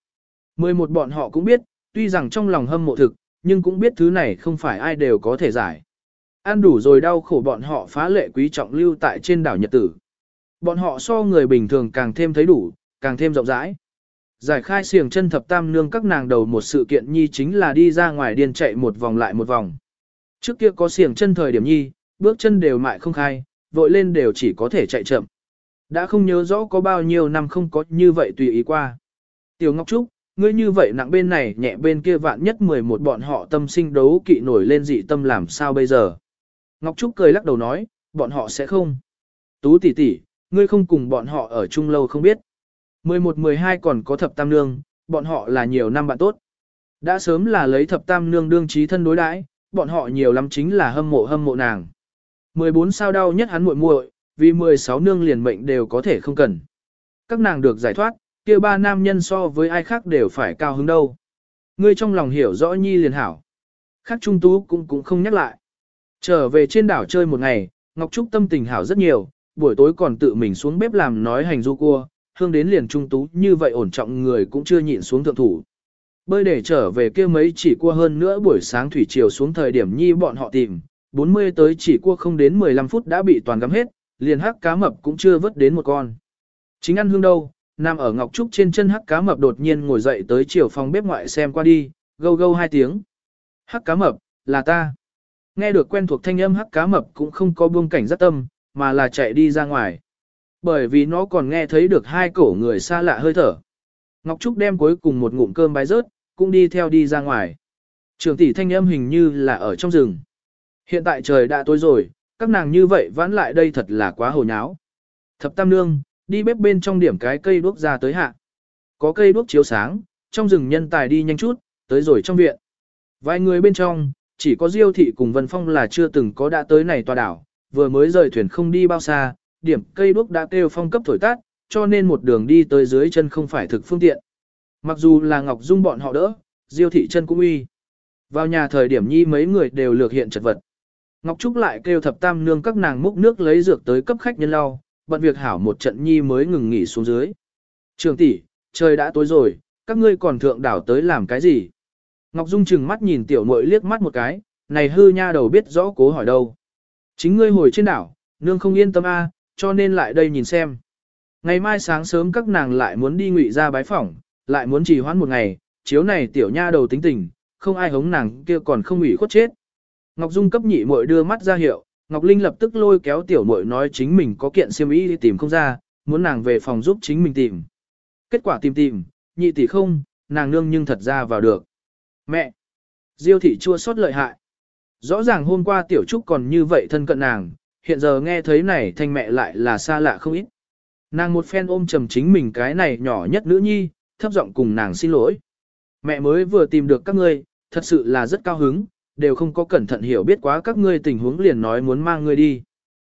Mười một bọn họ cũng biết, tuy rằng trong lòng hâm mộ thực, nhưng cũng biết thứ này không phải ai đều có thể giải. Ăn đủ rồi đau khổ bọn họ phá lệ quý trọng lưu tại trên đảo Nhật Tử. Bọn họ so người bình thường càng thêm thấy đủ, càng thêm rộng rãi. Giải khai xiềng chân thập tam nương các nàng đầu một sự kiện nhi chính là đi ra ngoài điên chạy một vòng lại một vòng. Trước kia có xiềng chân thời điểm nhi, bước chân đều mại không khai, vội lên đều chỉ có thể chạy chậm. Đã không nhớ rõ có bao nhiêu năm không có như vậy tùy ý qua. Tiểu Ngọc Trúc, ngươi như vậy nặng bên này nhẹ bên kia vạn nhất 11 bọn họ tâm sinh đấu kỵ nổi lên dị tâm làm sao bây giờ. Ngọc Trúc cười lắc đầu nói, bọn họ sẽ không. Tú tỷ tỷ, ngươi không cùng bọn họ ở chung lâu không biết. 11-12 còn có thập tam nương, bọn họ là nhiều năm bạn tốt. Đã sớm là lấy thập tam nương đương trí thân đối đãi, bọn họ nhiều lắm chính là hâm mộ hâm mộ nàng. 14 sao đau nhất hắn muội muội, vì 16 nương liền mệnh đều có thể không cần. Các nàng được giải thoát, kia ba nam nhân so với ai khác đều phải cao hứng đâu. Ngươi trong lòng hiểu rõ nhi liền hảo. Khác trung tú cũng cũng không nhắc lại. Trở về trên đảo chơi một ngày, Ngọc Trúc tâm tình hảo rất nhiều, buổi tối còn tự mình xuống bếp làm nói hành du cua, hương đến liền trung tú như vậy ổn trọng người cũng chưa nhịn xuống thượng thủ. Bơi để trở về kia mấy chỉ cua hơn nữa buổi sáng thủy chiều xuống thời điểm nhi bọn họ tìm, 40 tới chỉ cua không đến 15 phút đã bị toàn gắm hết, liền hắc cá mập cũng chưa vớt đến một con. Chính ăn hương đâu, nằm ở ngọc trúc trên chân hắc cá mập đột nhiên ngồi dậy tới chiều phòng bếp ngoại xem qua đi, gâu gâu hai tiếng. Hắc cá mập, là ta. Nghe được quen thuộc thanh âm hắc cá mập cũng không có buông cảnh rất tâm, mà là chạy đi ra ngoài. Bởi vì nó còn nghe thấy được hai cổ người xa lạ hơi thở. Ngọc Trúc đem cuối cùng một ngụm cơm bái rớt, cũng đi theo đi ra ngoài. Trường tỷ thanh âm hình như là ở trong rừng. Hiện tại trời đã tối rồi, các nàng như vậy vãn lại đây thật là quá hồ nháo. Thập tam nương, đi bếp bên trong điểm cái cây đuốc ra tới hạ. Có cây đuốc chiếu sáng, trong rừng nhân tài đi nhanh chút, tới rồi trong viện. Vài người bên trong, chỉ có Diêu thị cùng Vân Phong là chưa từng có đã tới này tòa đảo, vừa mới rời thuyền không đi bao xa, điểm cây đuốc đã kêu phong cấp thổi tát, cho nên một đường đi tới dưới chân không phải thực phương tiện. Mặc dù là Ngọc Dung bọn họ đỡ, Diêu thị chân cũng uy. Vào nhà thời điểm nhi mấy người đều lược hiện chật vật. Ngọc Trúc lại kêu thập tam nương các nàng múc nước lấy dược tới cấp khách nhân lau, bận việc hảo một trận nhi mới ngừng nghỉ xuống dưới. Trường tỷ, trời đã tối rồi, các ngươi còn thượng đảo tới làm cái gì? Ngọc Dung chừng mắt nhìn tiểu muội liếc mắt một cái, này hư nha đầu biết rõ cố hỏi đâu. Chính ngươi hồi trên đảo, nương không yên tâm a, cho nên lại đây nhìn xem. Ngày mai sáng sớm các nàng lại muốn đi ngụy ra bái phỏng, lại muốn trì hoãn một ngày, chiếu này tiểu nha đầu tính tình, không ai hống nàng kia còn không ủy khuất chết. Ngọc Dung cấp nhị muội đưa mắt ra hiệu, Ngọc Linh lập tức lôi kéo tiểu muội nói chính mình có kiện xiêm y đi tìm không ra, muốn nàng về phòng giúp chính mình tìm. Kết quả tìm tìm, nhị tỷ không, nàng nương nhưng thật ra vào được. Mẹ! Diêu thị chua xót lợi hại. Rõ ràng hôm qua tiểu trúc còn như vậy thân cận nàng, hiện giờ nghe thấy này thanh mẹ lại là xa lạ không ít. Nàng một phen ôm trầm chính mình cái này nhỏ nhất nữ nhi, thấp giọng cùng nàng xin lỗi. Mẹ mới vừa tìm được các ngươi, thật sự là rất cao hứng, đều không có cẩn thận hiểu biết quá các ngươi tình huống liền nói muốn mang ngươi đi.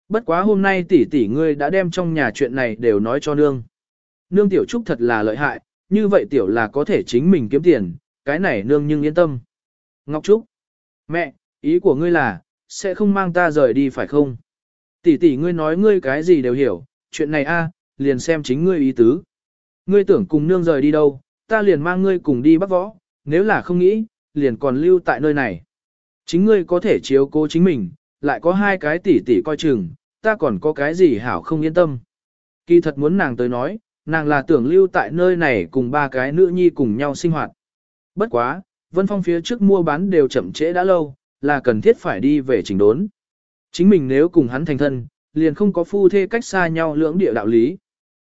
Bất quá hôm nay tỷ tỷ ngươi đã đem trong nhà chuyện này đều nói cho nương. Nương tiểu trúc thật là lợi hại, như vậy tiểu là có thể chính mình kiếm tiền, cái này nương nhưng yên tâm. Ngọc Trúc, mẹ, ý của ngươi là, sẽ không mang ta rời đi phải không? Tỷ tỷ ngươi nói ngươi cái gì đều hiểu, chuyện này a, liền xem chính ngươi ý tứ. Ngươi tưởng cùng nương rời đi đâu, ta liền mang ngươi cùng đi bắt võ, nếu là không nghĩ, liền còn lưu tại nơi này. Chính ngươi có thể chiếu cố chính mình, lại có hai cái tỷ tỷ coi chừng, ta còn có cái gì hảo không yên tâm. Kỳ thật muốn nàng tới nói, nàng là tưởng lưu tại nơi này cùng ba cái nữ nhi cùng nhau sinh hoạt. Bất quá, Vân Phong phía trước mua bán đều chậm trễ đã lâu, là cần thiết phải đi về trình đốn. Chính mình nếu cùng hắn thành thân, liền không có phu thê cách xa nhau lưỡng địa đạo lý.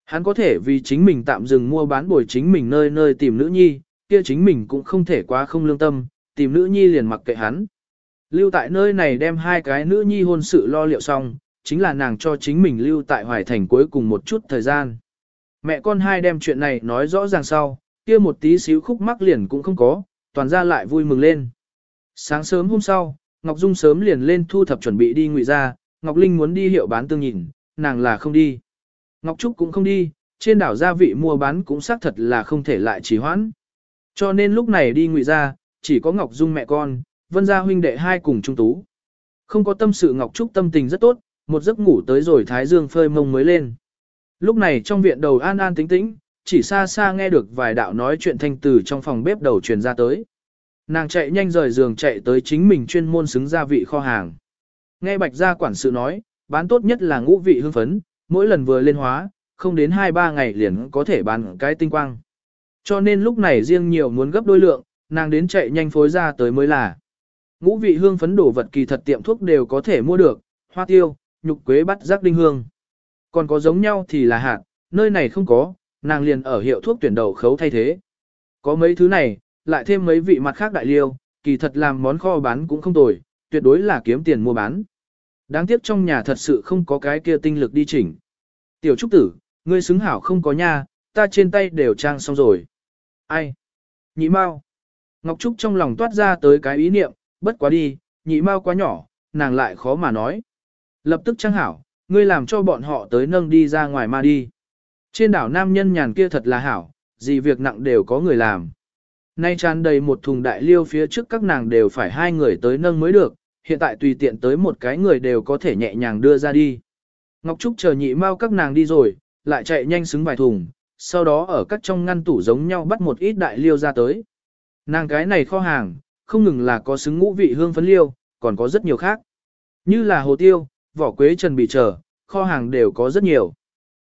Hắn có thể vì chính mình tạm dừng mua bán bồi chính mình nơi nơi tìm nữ nhi, kia chính mình cũng không thể quá không lương tâm, tìm nữ nhi liền mặc kệ hắn. Lưu tại nơi này đem hai cái nữ nhi hôn sự lo liệu xong, chính là nàng cho chính mình lưu tại Hoài Thành cuối cùng một chút thời gian. Mẹ con hai đem chuyện này nói rõ ràng sau, kia một tí xíu khúc mắc liền cũng không có, toàn ra lại vui mừng lên. Sáng sớm hôm sau, Ngọc Dung sớm liền lên thu thập chuẩn bị đi ngụy ra, Ngọc Linh muốn đi hiệu bán tương nhìn, nàng là không đi. Ngọc Trúc cũng không đi, trên đảo gia vị mua bán cũng xác thật là không thể lại trì hoãn. Cho nên lúc này đi ngụy ra, chỉ có Ngọc Dung mẹ con, vân gia huynh đệ hai cùng trung tú. Không có tâm sự Ngọc Trúc tâm tình rất tốt, một giấc ngủ tới rồi Thái Dương phơi mông mới lên. Lúc này trong viện đầu an an tĩnh tĩnh, chỉ xa xa nghe được vài đạo nói chuyện thanh từ trong phòng bếp đầu truyền ra tới. Nàng chạy nhanh rời giường chạy tới chính mình chuyên môn xứng gia vị kho hàng. Nghe bạch gia quản sự nói, bán tốt nhất là ngũ vị hương phấn, mỗi lần vừa lên hóa, không đến 2-3 ngày liền có thể bán cái tinh quang. Cho nên lúc này riêng nhiều muốn gấp đôi lượng, nàng đến chạy nhanh phối ra tới mới là. Ngũ vị hương phấn đổ vật kỳ thật tiệm thuốc đều có thể mua được, hoa tiêu, nhục quế bắt giác đinh hương. Còn có giống nhau thì là hạt, nơi này không có, nàng liền ở hiệu thuốc tuyển đầu khấu thay thế. Có mấy thứ này, lại thêm mấy vị mặt khác đại liêu, kỳ thật làm món kho bán cũng không tồi, tuyệt đối là kiếm tiền mua bán. Đáng tiếc trong nhà thật sự không có cái kia tinh lực đi chỉnh. Tiểu Trúc Tử, ngươi xứng hảo không có nha, ta trên tay đều trang xong rồi. Ai? Nhị Mao. Ngọc Trúc trong lòng toát ra tới cái ý niệm, bất quá đi, nhị Mao quá nhỏ, nàng lại khó mà nói. Lập tức trang hảo, ngươi làm cho bọn họ tới nâng đi ra ngoài ma đi. Trên đảo nam nhân nhàn kia thật là hảo, gì việc nặng đều có người làm. Nay tràn đầy một thùng đại liêu phía trước các nàng đều phải hai người tới nâng mới được, hiện tại tùy tiện tới một cái người đều có thể nhẹ nhàng đưa ra đi. Ngọc Trúc chờ nhị mau các nàng đi rồi, lại chạy nhanh xứng vài thùng, sau đó ở các trong ngăn tủ giống nhau bắt một ít đại liêu ra tới. Nàng cái này kho hàng, không ngừng là có xứng ngũ vị hương phấn liêu, còn có rất nhiều khác. Như là hồ tiêu, vỏ quế trần bị trở, kho hàng đều có rất nhiều.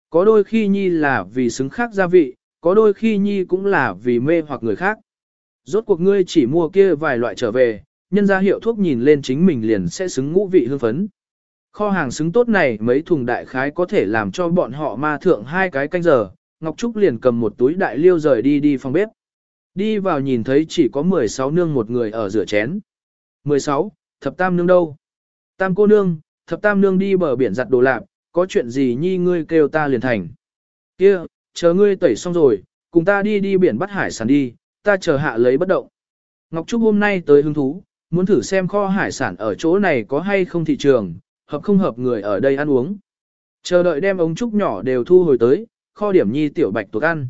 Có đôi khi nhi là vì xứng khác gia vị, có đôi khi nhi cũng là vì mê hoặc người khác. Rốt cuộc ngươi chỉ mua kia vài loại trở về, nhân ra hiệu thuốc nhìn lên chính mình liền sẽ xứng ngũ vị hương phấn. Kho hàng xứng tốt này mấy thùng đại khái có thể làm cho bọn họ ma thượng hai cái canh giờ, Ngọc Trúc liền cầm một túi đại liêu rời đi đi phòng bếp. Đi vào nhìn thấy chỉ có 16 nương một người ở rửa chén. 16, thập tam nương đâu? Tam cô nương, thập tam nương đi bờ biển giặt đồ lạp, có chuyện gì nhi ngươi kêu ta liền thành. Kia, chờ ngươi tẩy xong rồi, cùng ta đi đi biển bắt hải sản đi, ta chờ hạ lấy bất động. Ngọc Trúc hôm nay tới hứng thú, muốn thử xem kho hải sản ở chỗ này có hay không thị trường, hợp không hợp người ở đây ăn uống. Chờ đợi đem ống trúc nhỏ đều thu hồi tới, kho điểm nhi tiểu bạch tuộc ăn.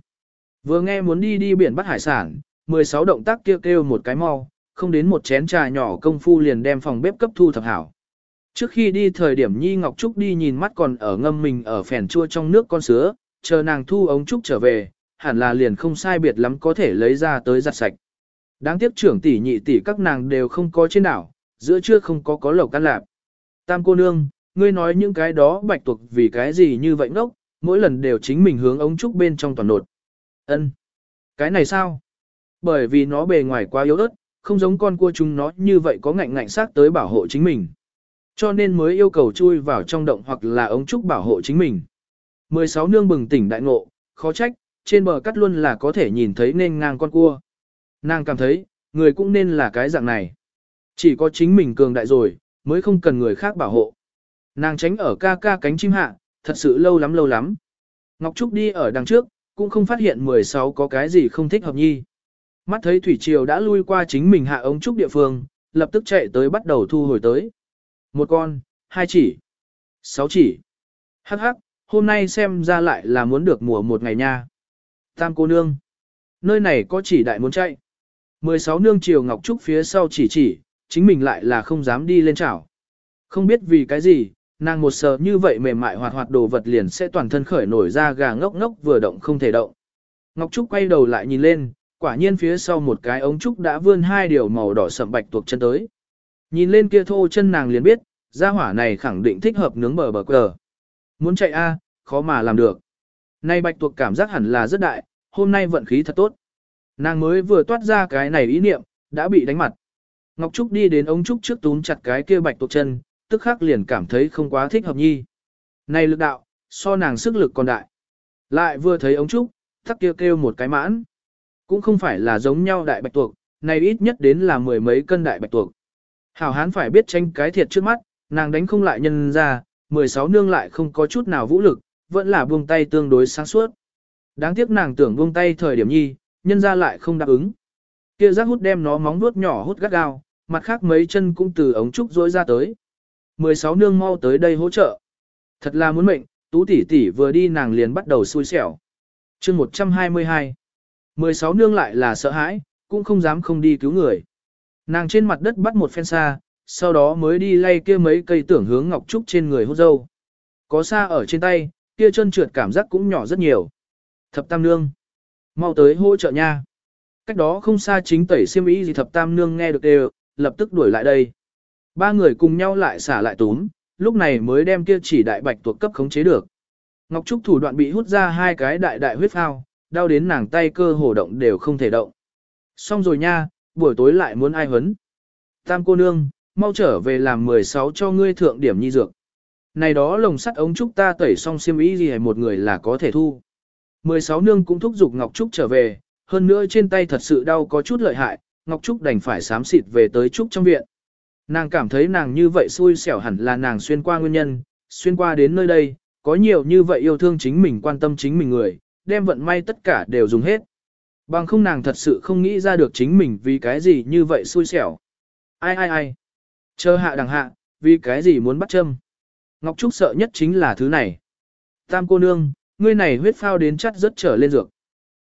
Vừa nghe muốn đi đi biển bắt hải sản, 16 động tác kêu kêu một cái mau, không đến một chén trà nhỏ công phu liền đem phòng bếp cấp thu thập hảo. Trước khi đi thời điểm Nhi Ngọc Trúc đi nhìn mắt còn ở ngâm mình ở phèn chua trong nước con sứa, chờ nàng thu ống Trúc trở về, hẳn là liền không sai biệt lắm có thể lấy ra tới giặt sạch. Đáng tiếc trưởng tỷ nhị tỷ các nàng đều không có trên đảo, giữa trưa không có có lẩu can lạp. Tam cô nương, ngươi nói những cái đó bạch tuộc vì cái gì như vậy ngốc, mỗi lần đều chính mình hướng ống trúc bên trong toàn nột. Ân, Cái này sao? Bởi vì nó bề ngoài quá yếu ớt, không giống con cua chúng nó như vậy có ngạnh ngạnh sát tới bảo hộ chính mình. Cho nên mới yêu cầu chui vào trong động hoặc là ống trúc bảo hộ chính mình. 16 nương bừng tỉnh đại ngộ, khó trách, trên bờ cắt luôn là có thể nhìn thấy nên ngang con cua. Nàng cảm thấy, người cũng nên là cái dạng này. Chỉ có chính mình cường đại rồi, mới không cần người khác bảo hộ. Nàng tránh ở ca ca cánh chim hạ, thật sự lâu lắm lâu lắm. Ngọc Trúc đi ở đằng trước, cũng không phát hiện 16 có cái gì không thích hợp nhi. Mắt thấy Thủy Triều đã lui qua chính mình hạ ống trúc địa phương, lập tức chạy tới bắt đầu thu hồi tới. Một con, hai chỉ, sáu chỉ. Hắc hắc, hôm nay xem ra lại là muốn được mùa một ngày nha. Tam cô nương. Nơi này có chỉ đại muốn chạy. 16 nương triều Ngọc Trúc phía sau chỉ chỉ, chính mình lại là không dám đi lên chảo. Không biết vì cái gì, nàng một sờ như vậy mềm mại hoạt hoạt đồ vật liền sẽ toàn thân khởi nổi ra gà ngốc ngốc vừa động không thể động. Ngọc Trúc quay đầu lại nhìn lên, quả nhiên phía sau một cái ống trúc đã vươn hai điều màu đỏ sậm bạch tuộc chân tới. Nhìn lên kia thô chân nàng liền biết, gia hỏa này khẳng định thích hợp nướng bờ bờ cờ. Muốn chạy a, khó mà làm được. Nay bạch tuộc cảm giác hẳn là rất đại, hôm nay vận khí thật tốt. Nàng mới vừa toát ra cái này ý niệm, đã bị đánh mặt. Ngọc Trúc đi đến ống trúc trước túm chặt cái kia bạch tuộc chân, tức khắc liền cảm thấy không quá thích hợp nhi. Này lực đạo, so nàng sức lực còn đại. Lại vừa thấy ống trúc, thắc kia kêu, kêu một cái mãn. Cũng không phải là giống nhau đại bạch tuộc, này ít nhất đến là mười mấy cân đại bạch tuộc. Hảo hán phải biết tranh cái thiệt trước mắt, nàng đánh không lại nhân ra, 16 nương lại không có chút nào vũ lực, vẫn là buông tay tương đối sáng suốt. Đáng tiếc nàng tưởng buông tay thời điểm nhi, nhân ra lại không đáp ứng. Kia giác hút đem nó móng vuốt nhỏ hút gắt gao, mặt khác mấy chân cũng từ ống trúc rỗi ra tới. 16 nương mau tới đây hỗ trợ. Thật là muốn mệnh, tú tỷ tỷ vừa đi nàng liền bắt đầu xui xẻo. chương 122 16 nương lại là sợ hãi, cũng không dám không đi cứu người. Nàng trên mặt đất bắt một phen xa, sau đó mới đi lay kia mấy cây tưởng hướng ngọc trúc trên người hút dâu. Có xa ở trên tay, kia chân trượt cảm giác cũng nhỏ rất nhiều. Thập tam nương. Mau tới hỗ trợ nha. Cách đó không xa chính tẩy xiêm ý gì thập tam nương nghe được đều, lập tức đuổi lại đây. Ba người cùng nhau lại xả lại túm, lúc này mới đem kia chỉ đại bạch tuộc cấp khống chế được. Ngọc Trúc thủ đoạn bị hút ra hai cái đại đại huyết phao, đau đến nàng tay cơ hồ động đều không thể động. Xong rồi nha, buổi tối lại muốn ai hấn. Tam cô nương, mau trở về làm 16 cho ngươi thượng điểm nhi dược. Này đó lồng sắt ống trúc ta tẩy xong xiêm ý gì một người là có thể thu. 16 nương cũng thúc giục Ngọc Trúc trở về, hơn nữa trên tay thật sự đau có chút lợi hại, Ngọc Trúc đành phải xám xịt về tới Trúc trong viện. Nàng cảm thấy nàng như vậy xui xẻo hẳn là nàng xuyên qua nguyên nhân, xuyên qua đến nơi đây, có nhiều như vậy yêu thương chính mình quan tâm chính mình người, đem vận may tất cả đều dùng hết. Bằng không nàng thật sự không nghĩ ra được chính mình vì cái gì như vậy xui xẻo. Ai ai ai. Chờ hạ đằng hạ, vì cái gì muốn bắt châm. Ngọc Trúc sợ nhất chính là thứ này. Tam cô nương, ngươi này huyết phao đến chắt rất trở lên dược.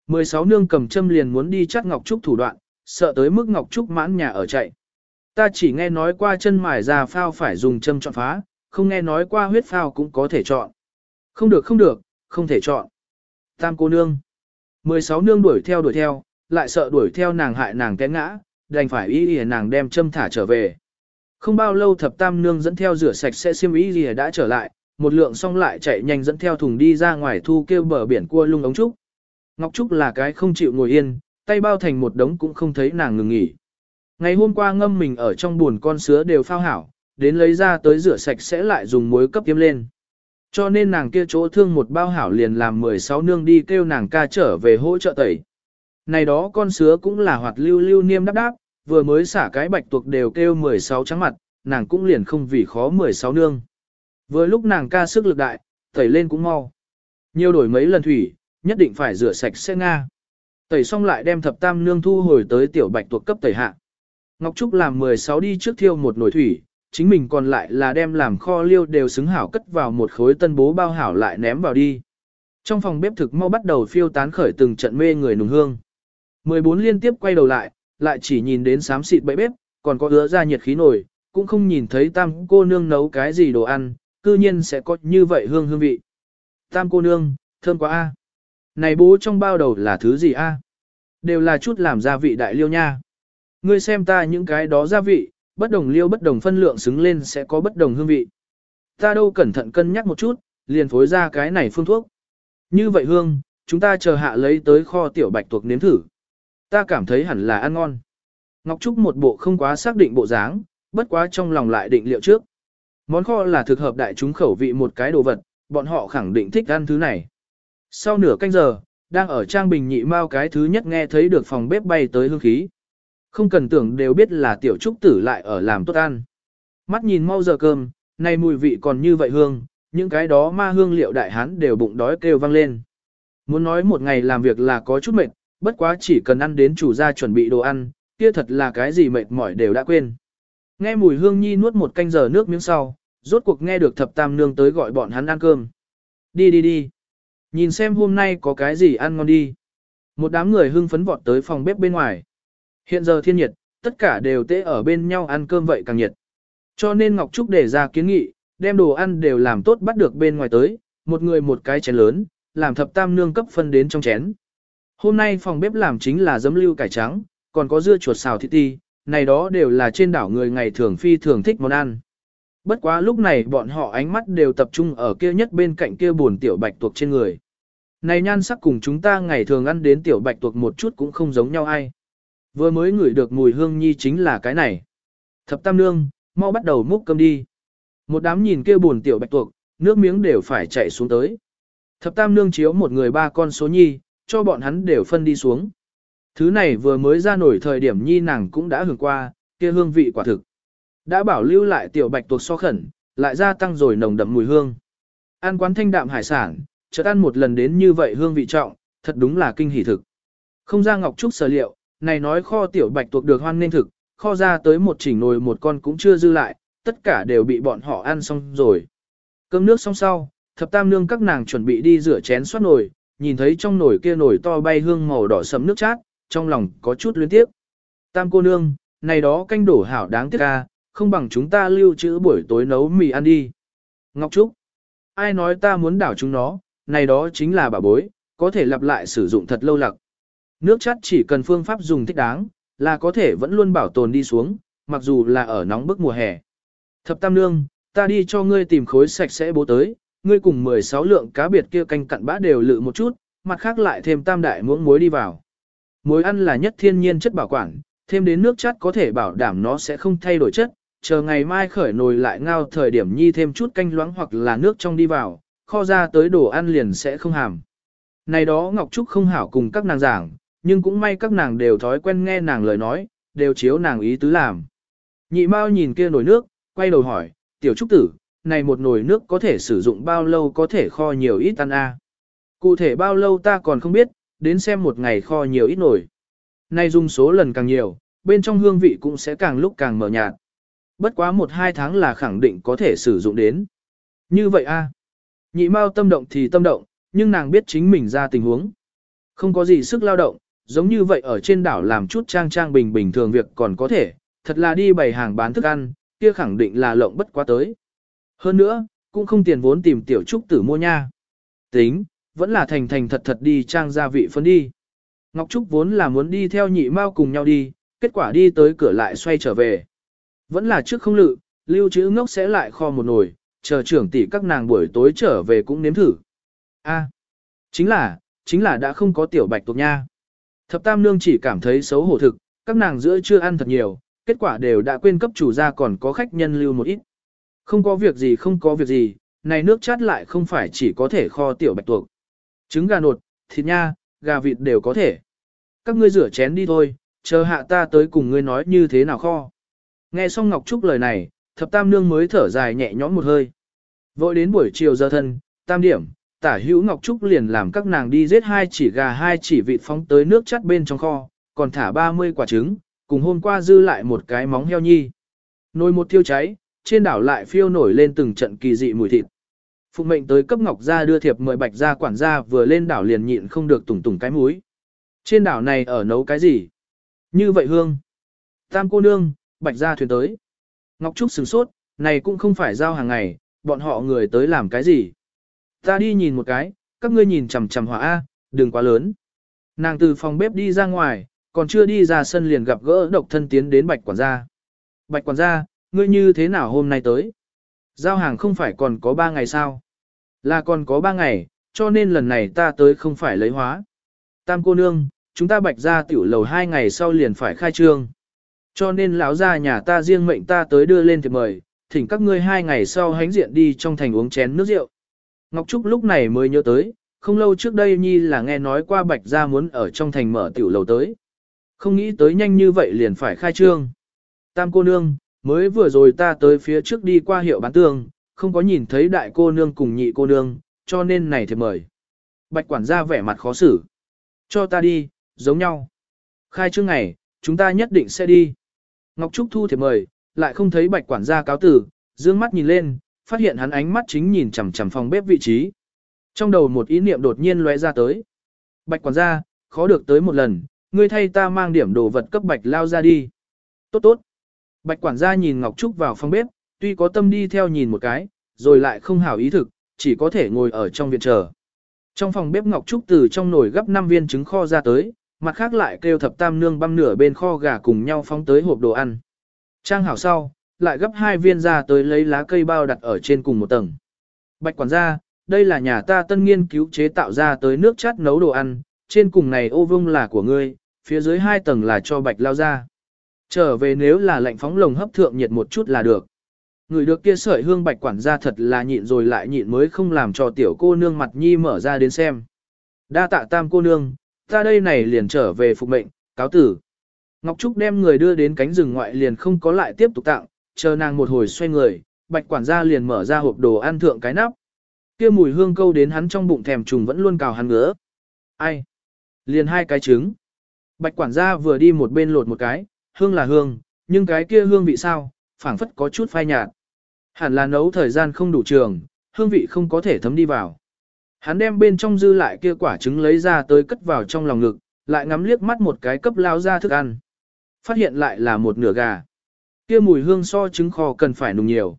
16 nương cầm châm liền muốn đi chắt Ngọc Trúc thủ đoạn, sợ tới mức Ngọc Trúc mãn nhà ở chạy. Ta chỉ nghe nói qua chân mài ra phao phải dùng châm chọn phá, không nghe nói qua huyết phao cũng có thể chọn. Không được không được, không thể chọn. Tam cô nương. 16 nương đuổi theo đuổi theo, lại sợ đuổi theo nàng hại nàng té ngã, đành phải y y nàng đem châm thả trở về. Không bao lâu thập tam nương dẫn theo rửa sạch sẽ xiêm y gì đã trở lại, một lượng xong lại chạy nhanh dẫn theo thùng đi ra ngoài thu kêu bờ biển cua lung ống trúc. Ngọc Trúc là cái không chịu ngồi yên, tay bao thành một đống cũng không thấy nàng ngừng nghỉ. Ngày hôm qua ngâm mình ở trong buồn con sứa đều phao hảo, đến lấy ra tới rửa sạch sẽ lại dùng muối cấp tiêm lên. Cho nên nàng kia chỗ thương một bao hảo liền làm 16 nương đi kêu nàng ca trở về hỗ trợ tẩy. Này đó con sứa cũng là hoạt lưu lưu niêm đáp đáp, vừa mới xả cái bạch tuộc đều kêu 16 trắng mặt, nàng cũng liền không vì khó 16 nương. Vừa lúc nàng ca sức lực đại, tẩy lên cũng mau. Nhiều đổi mấy lần thủy, nhất định phải rửa sạch sẽ nga. Tẩy xong lại đem thập tam nương thu hồi tới tiểu bạch tuộc cấp tẩy hạ. Ngọc Trúc làm 16 đi trước thiêu một nồi thủy, chính mình còn lại là đem làm kho liêu đều xứng hảo cất vào một khối tân bố bao hảo lại ném vào đi. Trong phòng bếp thực mau bắt đầu phiêu tán khởi từng trận mê người nùng hương. 14 liên tiếp quay đầu lại, lại chỉ nhìn đến xám xịt bẫy bếp, còn có ứa ra nhiệt khí nổi, cũng không nhìn thấy tam cô nương nấu cái gì đồ ăn, cư nhiên sẽ có như vậy hương hương vị. Tam cô nương, thơm quá a. Này bố trong bao đầu là thứ gì a? Đều là chút làm gia vị đại liêu nha. Ngươi xem ta những cái đó gia vị, bất đồng liêu bất đồng phân lượng xứng lên sẽ có bất đồng hương vị. Ta đâu cẩn thận cân nhắc một chút, liền phối ra cái này phương thuốc. Như vậy hương, chúng ta chờ hạ lấy tới kho tiểu bạch tuộc nếm thử. Ta cảm thấy hẳn là ăn ngon. Ngọc Trúc một bộ không quá xác định bộ dáng, bất quá trong lòng lại định liệu trước. Món kho là thực hợp đại chúng khẩu vị một cái đồ vật, bọn họ khẳng định thích ăn thứ này. Sau nửa canh giờ, đang ở trang bình nhị mao cái thứ nhất nghe thấy được phòng bếp bay tới hương khí. Không cần tưởng đều biết là tiểu trúc tử lại ở làm tốt ăn. Mắt nhìn mau giờ cơm, nay mùi vị còn như vậy hương, những cái đó ma hương liệu đại hán đều bụng đói kêu vang lên. Muốn nói một ngày làm việc là có chút mệt, bất quá chỉ cần ăn đến chủ gia chuẩn bị đồ ăn, kia thật là cái gì mệt mỏi đều đã quên. Nghe mùi hương nhi nuốt một canh giờ nước miếng sau, rốt cuộc nghe được thập tam nương tới gọi bọn hắn ăn cơm. Đi đi đi. Nhìn xem hôm nay có cái gì ăn ngon đi. Một đám người hưng phấn vọt tới phòng bếp bên ngoài. Hiện giờ thiên nhiệt, tất cả đều tễ ở bên nhau ăn cơm vậy càng nhiệt. Cho nên Ngọc Trúc để ra kiến nghị, đem đồ ăn đều làm tốt bắt được bên ngoài tới, một người một cái chén lớn, làm thập tam nương cấp phân đến trong chén. Hôm nay phòng bếp làm chính là giấm lưu cải trắng, còn có dưa chuột xào thịt ti, này đó đều là trên đảo người ngày thường phi thường thích món ăn. Bất quá lúc này bọn họ ánh mắt đều tập trung ở kia nhất bên cạnh kia buồn tiểu bạch tuộc trên người. Này nhan sắc cùng chúng ta ngày thường ăn đến tiểu bạch tuộc một chút cũng không giống nhau ai. Vừa mới ngửi được mùi hương nhi chính là cái này. Thập tam nương, mau bắt đầu múc cơm đi. Một đám nhìn kia buồn tiểu bạch tuộc, nước miếng đều phải chảy xuống tới. Thập tam nương chiếu một người ba con số nhi, cho bọn hắn đều phân đi xuống. Thứ này vừa mới ra nổi thời điểm nhi nàng cũng đã hưởng qua, kia hương vị quả thực. Đã bảo lưu lại tiểu bạch tuộc so khẩn, lại gia tăng rồi nồng đậm mùi hương. Ăn quán thanh đạm hải sản, chợt ăn một lần đến như vậy hương vị trọng, thật đúng là kinh hỉ thực. Không ra ngọc trúc sở liệu, này nói kho tiểu bạch tuộc được hoan nên thực, kho ra tới một chỉnh nồi một con cũng chưa dư lại, tất cả đều bị bọn họ ăn xong rồi. Cơm nước xong sau, thập tam nương các nàng chuẩn bị đi rửa chén xoát nồi, nhìn thấy trong nồi kia nồi to bay hương màu đỏ sẫm nước chát, trong lòng có chút luyến tiếc. Tam cô nương, này đó canh đổ hảo đáng tiếc ca, không bằng chúng ta lưu trữ buổi tối nấu mì ăn đi. Ngọc Trúc, ai nói ta muốn đảo chúng nó, này đó chính là bà bối, có thể lặp lại sử dụng thật lâu lặc. Nước chát chỉ cần phương pháp dùng thích đáng, là có thể vẫn luôn bảo tồn đi xuống, mặc dù là ở nóng bức mùa hè. Thập Tam Nương, ta đi cho ngươi tìm khối sạch sẽ bố tới, ngươi cùng 16 lượng cá biệt kia canh cặn bã đều lự một chút, mặt khác lại thêm tam đại muỗng muối đi vào. Muối ăn là nhất thiên nhiên chất bảo quản, thêm đến nước chát có thể bảo đảm nó sẽ không thay đổi chất, chờ ngày mai khởi nồi lại ngao thời điểm nhi thêm chút canh loãng hoặc là nước trong đi vào, kho ra tới đồ ăn liền sẽ không hàm. Này đó Ngọc Trúc không hảo cùng các nàng giảng, nhưng cũng may các nàng đều thói quen nghe nàng lời nói, đều chiếu nàng ý tứ làm. Nhị Mao nhìn kia nồi nước, quay đầu hỏi, tiểu trúc tử, này một nồi nước có thể sử dụng bao lâu có thể kho nhiều ít ăn a? Cụ thể bao lâu ta còn không biết, đến xem một ngày kho nhiều ít nồi. Nay dùng số lần càng nhiều, bên trong hương vị cũng sẽ càng lúc càng mở nhạt. Bất quá một hai tháng là khẳng định có thể sử dụng đến. Như vậy a? Nhị Mao tâm động thì tâm động, nhưng nàng biết chính mình ra tình huống. Không có gì sức lao động, giống như vậy ở trên đảo làm chút trang trang bình bình thường việc còn có thể, thật là đi bày hàng bán thức ăn, kia khẳng định là lộng bất quá tới. Hơn nữa, cũng không tiền vốn tìm tiểu trúc tử mua nha. Tính, vẫn là thành thành thật thật đi trang gia vị phân đi. Ngọc Trúc vốn là muốn đi theo nhị mao cùng nhau đi, kết quả đi tới cửa lại xoay trở về. Vẫn là trước không lự, lưu trữ ngốc sẽ lại kho một nồi, chờ trưởng tỷ các nàng buổi tối trở về cũng nếm thử. A, chính là, chính là đã không có tiểu bạch tuộc nha. Thập tam nương chỉ cảm thấy xấu hổ thực, các nàng giữa chưa ăn thật nhiều, kết quả đều đã quên cấp chủ gia còn có khách nhân lưu một ít. Không có việc gì không có việc gì, này nước chát lại không phải chỉ có thể kho tiểu bạch tuộc. Trứng gà nột, thịt nha, gà vịt đều có thể. Các ngươi rửa chén đi thôi, chờ hạ ta tới cùng ngươi nói như thế nào kho. Nghe xong Ngọc Trúc lời này, thập tam nương mới thở dài nhẹ nhõm một hơi. Vội đến buổi chiều giờ thân, tam điểm, tả hữu Ngọc Trúc liền làm các nàng đi giết hai chỉ gà hai chỉ vịt phóng tới nước chắt bên trong kho, còn thả 30 quả trứng, cùng hôm qua dư lại một cái móng heo nhi. Nồi một thiêu cháy, trên đảo lại phiêu nổi lên từng trận kỳ dị mùi thịt. Phục mệnh tới cấp Ngọc gia đưa thiệp mời Bạch gia quản gia vừa lên đảo liền nhịn không được tùng tùng cái muối. Trên đảo này ở nấu cái gì? Như vậy hương. Tam cô nương, Bạch gia thuyền tới. Ngọc Trúc sửng sốt, này cũng không phải giao hàng ngày, bọn họ người tới làm cái gì? Ta đi nhìn một cái, các ngươi nhìn chằm chằm hỏa A, đừng quá lớn. Nàng từ phòng bếp đi ra ngoài, còn chưa đi ra sân liền gặp gỡ độc thân tiến đến bạch quản gia. Bạch quản gia, ngươi như thế nào hôm nay tới? Giao hàng không phải còn có ba ngày sao? Là còn có ba ngày, cho nên lần này ta tới không phải lấy hóa. Tam cô nương, chúng ta bạch ra tiểu lầu hai ngày sau liền phải khai trương. Cho nên lão gia nhà ta riêng mệnh ta tới đưa lên thiệp mời, thỉnh các ngươi hai ngày sau hánh diện đi trong thành uống chén nước rượu. Ngọc Trúc lúc này mới nhớ tới, không lâu trước đây Nhi là nghe nói qua Bạch Gia muốn ở trong thành mở tiểu lầu tới. Không nghĩ tới nhanh như vậy liền phải khai trương. Tam cô nương, mới vừa rồi ta tới phía trước đi qua hiệu bán tương, không có nhìn thấy đại cô nương cùng nhị cô nương, cho nên này thì mời. Bạch quản gia vẻ mặt khó xử. Cho ta đi, giống nhau. Khai trương ngày, chúng ta nhất định sẽ đi. Ngọc Trúc thu thì mời, lại không thấy bạch quản gia cáo tử, dương mắt nhìn lên, phát hiện hắn ánh mắt chính nhìn chằm chằm phòng bếp vị trí. Trong đầu một ý niệm đột nhiên lóe ra tới. Bạch quản gia, khó được tới một lần, ngươi thay ta mang điểm đồ vật cấp bạch lao ra đi. Tốt tốt. Bạch quản gia nhìn Ngọc Trúc vào phòng bếp, tuy có tâm đi theo nhìn một cái, rồi lại không hảo ý thực, chỉ có thể ngồi ở trong viện chờ. Trong phòng bếp Ngọc Trúc từ trong nồi gấp 5 viên trứng kho ra tới, mặt khác lại kêu thập tam nương băm nửa bên kho gà cùng nhau phóng tới hộp đồ ăn. Trang hảo sau, lại gấp hai viên ra tới lấy lá cây bao đặt ở trên cùng một tầng. Bạch quản gia, đây là nhà ta tân nghiên cứu chế tạo ra tới nước chát nấu đồ ăn, trên cùng này ô vung là của ngươi, phía dưới hai tầng là cho bạch lao ra. Trở về nếu là lạnh phóng lồng hấp thượng nhiệt một chút là được. Người được kia sợi hương bạch quản gia thật là nhịn rồi lại nhịn mới không làm cho tiểu cô nương mặt nhi mở ra đến xem. Đa tạ tam cô nương, ta đây này liền trở về phục mệnh, cáo tử. Ngọc Trúc đem người đưa đến cánh rừng ngoại liền không có lại tiếp tục tặng, chờ nàng một hồi xoay người, bạch quản gia liền mở ra hộp đồ ăn thượng cái nắp. Kia mùi hương câu đến hắn trong bụng thèm trùng vẫn luôn cào hắn ngứa. Ai? Liền hai cái trứng. Bạch quản gia vừa đi một bên lột một cái, hương là hương, nhưng cái kia hương vị sao, phảng phất có chút phai nhạt. Hẳn là nấu thời gian không đủ trường, hương vị không có thể thấm đi vào. Hắn đem bên trong dư lại kia quả trứng lấy ra tới cất vào trong lòng ngực, lại ngắm liếc mắt một cái cấp lao ra thức ăn. Phát hiện lại là một nửa gà. Kia mùi hương so trứng kho cần phải nùng nhiều.